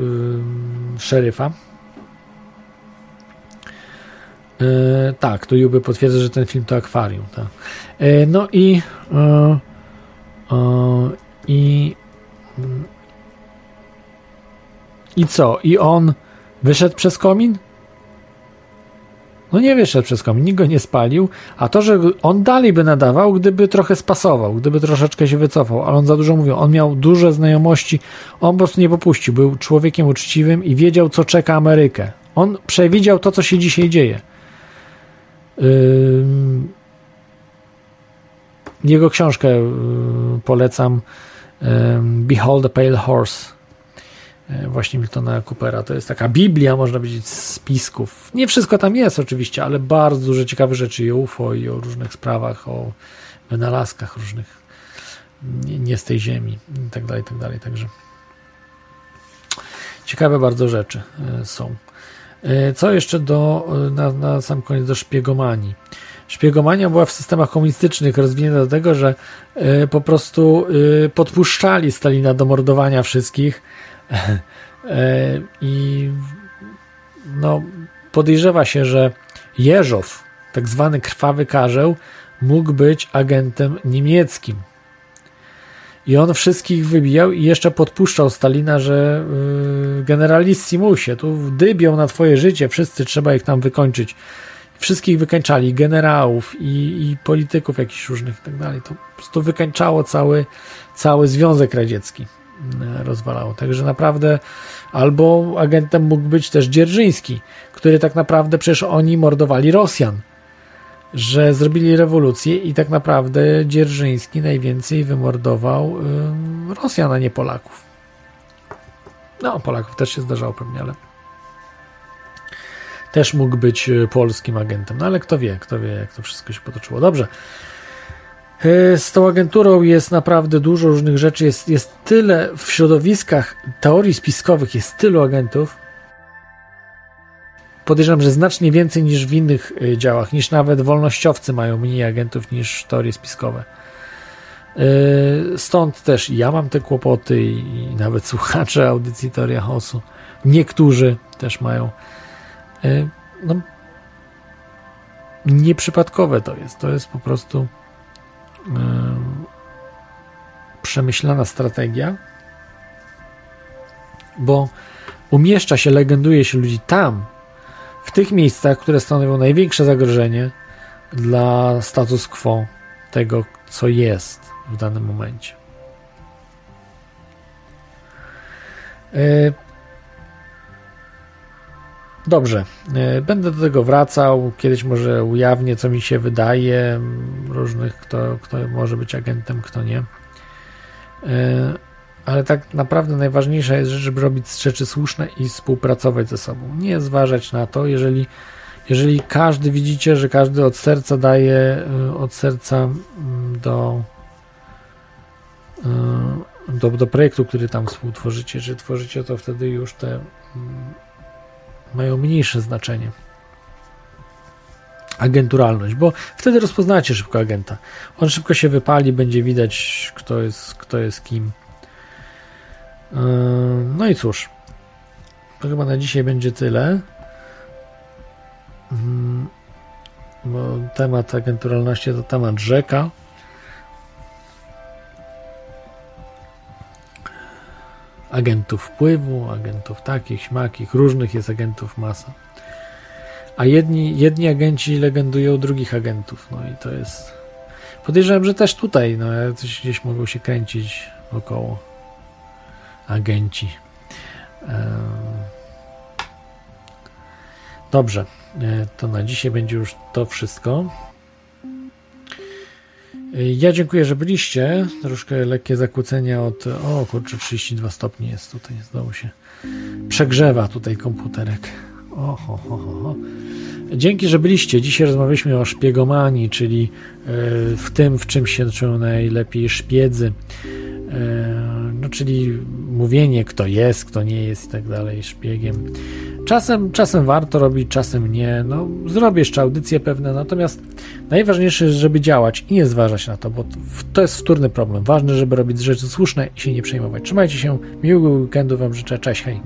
e, szeryfa. E, tak, tu Juby potwierdza, że ten film to akwarium. Tak. E, no i i i co? I on wyszedł przez komin? No nie wyszedł przez komin, nikt go nie spalił, a to, że on dalej by nadawał, gdyby trochę spasował, gdyby troszeczkę się wycofał, ale on za dużo mówił, on miał duże znajomości, on po prostu nie popuścił, był człowiekiem uczciwym i wiedział, co czeka Amerykę. On przewidział to, co się dzisiaj dzieje. Jego książkę polecam Behold the Pale Horse właśnie Miltona Coopera. To jest taka Biblia, można powiedzieć, spisków. Nie wszystko tam jest oczywiście, ale bardzo dużo ciekawych rzeczy i o UFO, i o różnych sprawach, o wynalazkach różnych nie, nie z tej ziemi i tak dalej, tak dalej. Także ciekawe bardzo rzeczy e, są. E, co jeszcze do, na, na sam koniec do szpiegomanii. Szpiegomania była w systemach komunistycznych rozwinięta do tego, że po prostu podpuszczali Stalina do mordowania wszystkich, E, I no, podejrzewa się, że Jeżow, tak zwany krwawy karzeł, mógł być agentem niemieckim. I on wszystkich wybijał i jeszcze podpuszczał Stalina, że yy, generalissimusie, tu dybią na twoje życie, wszyscy trzeba ich tam wykończyć. Wszystkich wykańczali, generałów i, i polityków jakichś różnych i tak dalej. To po prostu wykańczało cały, cały Związek Radziecki. Rozwalało. Także naprawdę albo agentem mógł być też Dzierżyński, który tak naprawdę przecież oni mordowali Rosjan, że zrobili rewolucję i tak naprawdę Dzierżyński najwięcej wymordował y, Rosjan, a nie Polaków. No, Polaków też się zdarzało pewnie, ale też mógł być e, polskim agentem. No ale kto wie, kto wie, jak to wszystko się potoczyło. Dobrze. E, z tą agenturą jest naprawdę dużo różnych rzeczy. Jest, jest tyle w środowiskach teorii spiskowych, jest tylu agentów. Podejrzewam, że znacznie więcej niż w innych e, działach, niż nawet wolnościowcy mają mniej agentów niż teorie spiskowe. E, stąd też ja mam te kłopoty i nawet słuchacze audycji Teoria Chaosu. Niektórzy też mają. No, nieprzypadkowe to jest. To jest po prostu przemyślana strategia, bo umieszcza się, legenduje się ludzi tam, w tych miejscach, które stanowią największe zagrożenie dla status quo tego, co jest w danym momencie. Dobrze, e, będę do tego wracał. Kiedyś może ujawnię, co mi się wydaje, różnych, kto, kto może być agentem, kto nie. E, ale tak naprawdę najważniejsza jest, żeby robić rzeczy słuszne i współpracować ze sobą. Nie zważać na to, jeżeli, jeżeli każdy widzicie, że każdy od serca daje e, od serca mm, do, do, do projektu, który tam współtworzycie, że tworzycie, to wtedy już te mm, mają mniejsze znaczenie. agenturalność, bo wtedy rozpoznacie szybko agenta. On szybko się wypali, będzie widać, kto jest, kto jest kim. Yy, no i cóż, to chyba na dzisiaj będzie tyle. Yy, bo temat agenturalności to temat rzeka. Agentów wpływu, agentów takich, śmakich, różnych jest agentów masa. A jedni, jedni agenci legendują drugich agentów, no i to jest. Podejrzewam, że też tutaj, no, coś gdzieś mogą się kręcić około agenci. Dobrze, e, to na dzisiaj będzie już to wszystko. E, ja dziękuję, że byliście. Troszkę lekkie zakłócenia od. O kurczę, 32 stopni jest tutaj. Znowu się przegrzewa tutaj komputerek. Oho, ho, ho, ho. Dzięki, że byliście. Dzisiaj rozmawialiśmy o szpiegomanii, czyli e, w tym, w czym się czują najlepiej szpiedzy. No, czyli mówienie, kto jest, kto nie jest i tak dalej, szpiegiem. Czasem, czasem warto robić, czasem nie. No, zrobię jeszcze audycje pewne, natomiast najważniejsze jest, żeby działać i nie zważać na to, bo to jest wtórny problem. Ważne, żeby robić rzeczy słuszne i się nie przejmować. Trzymajcie się, miłego weekendu Wam życzę. Cześć, hej.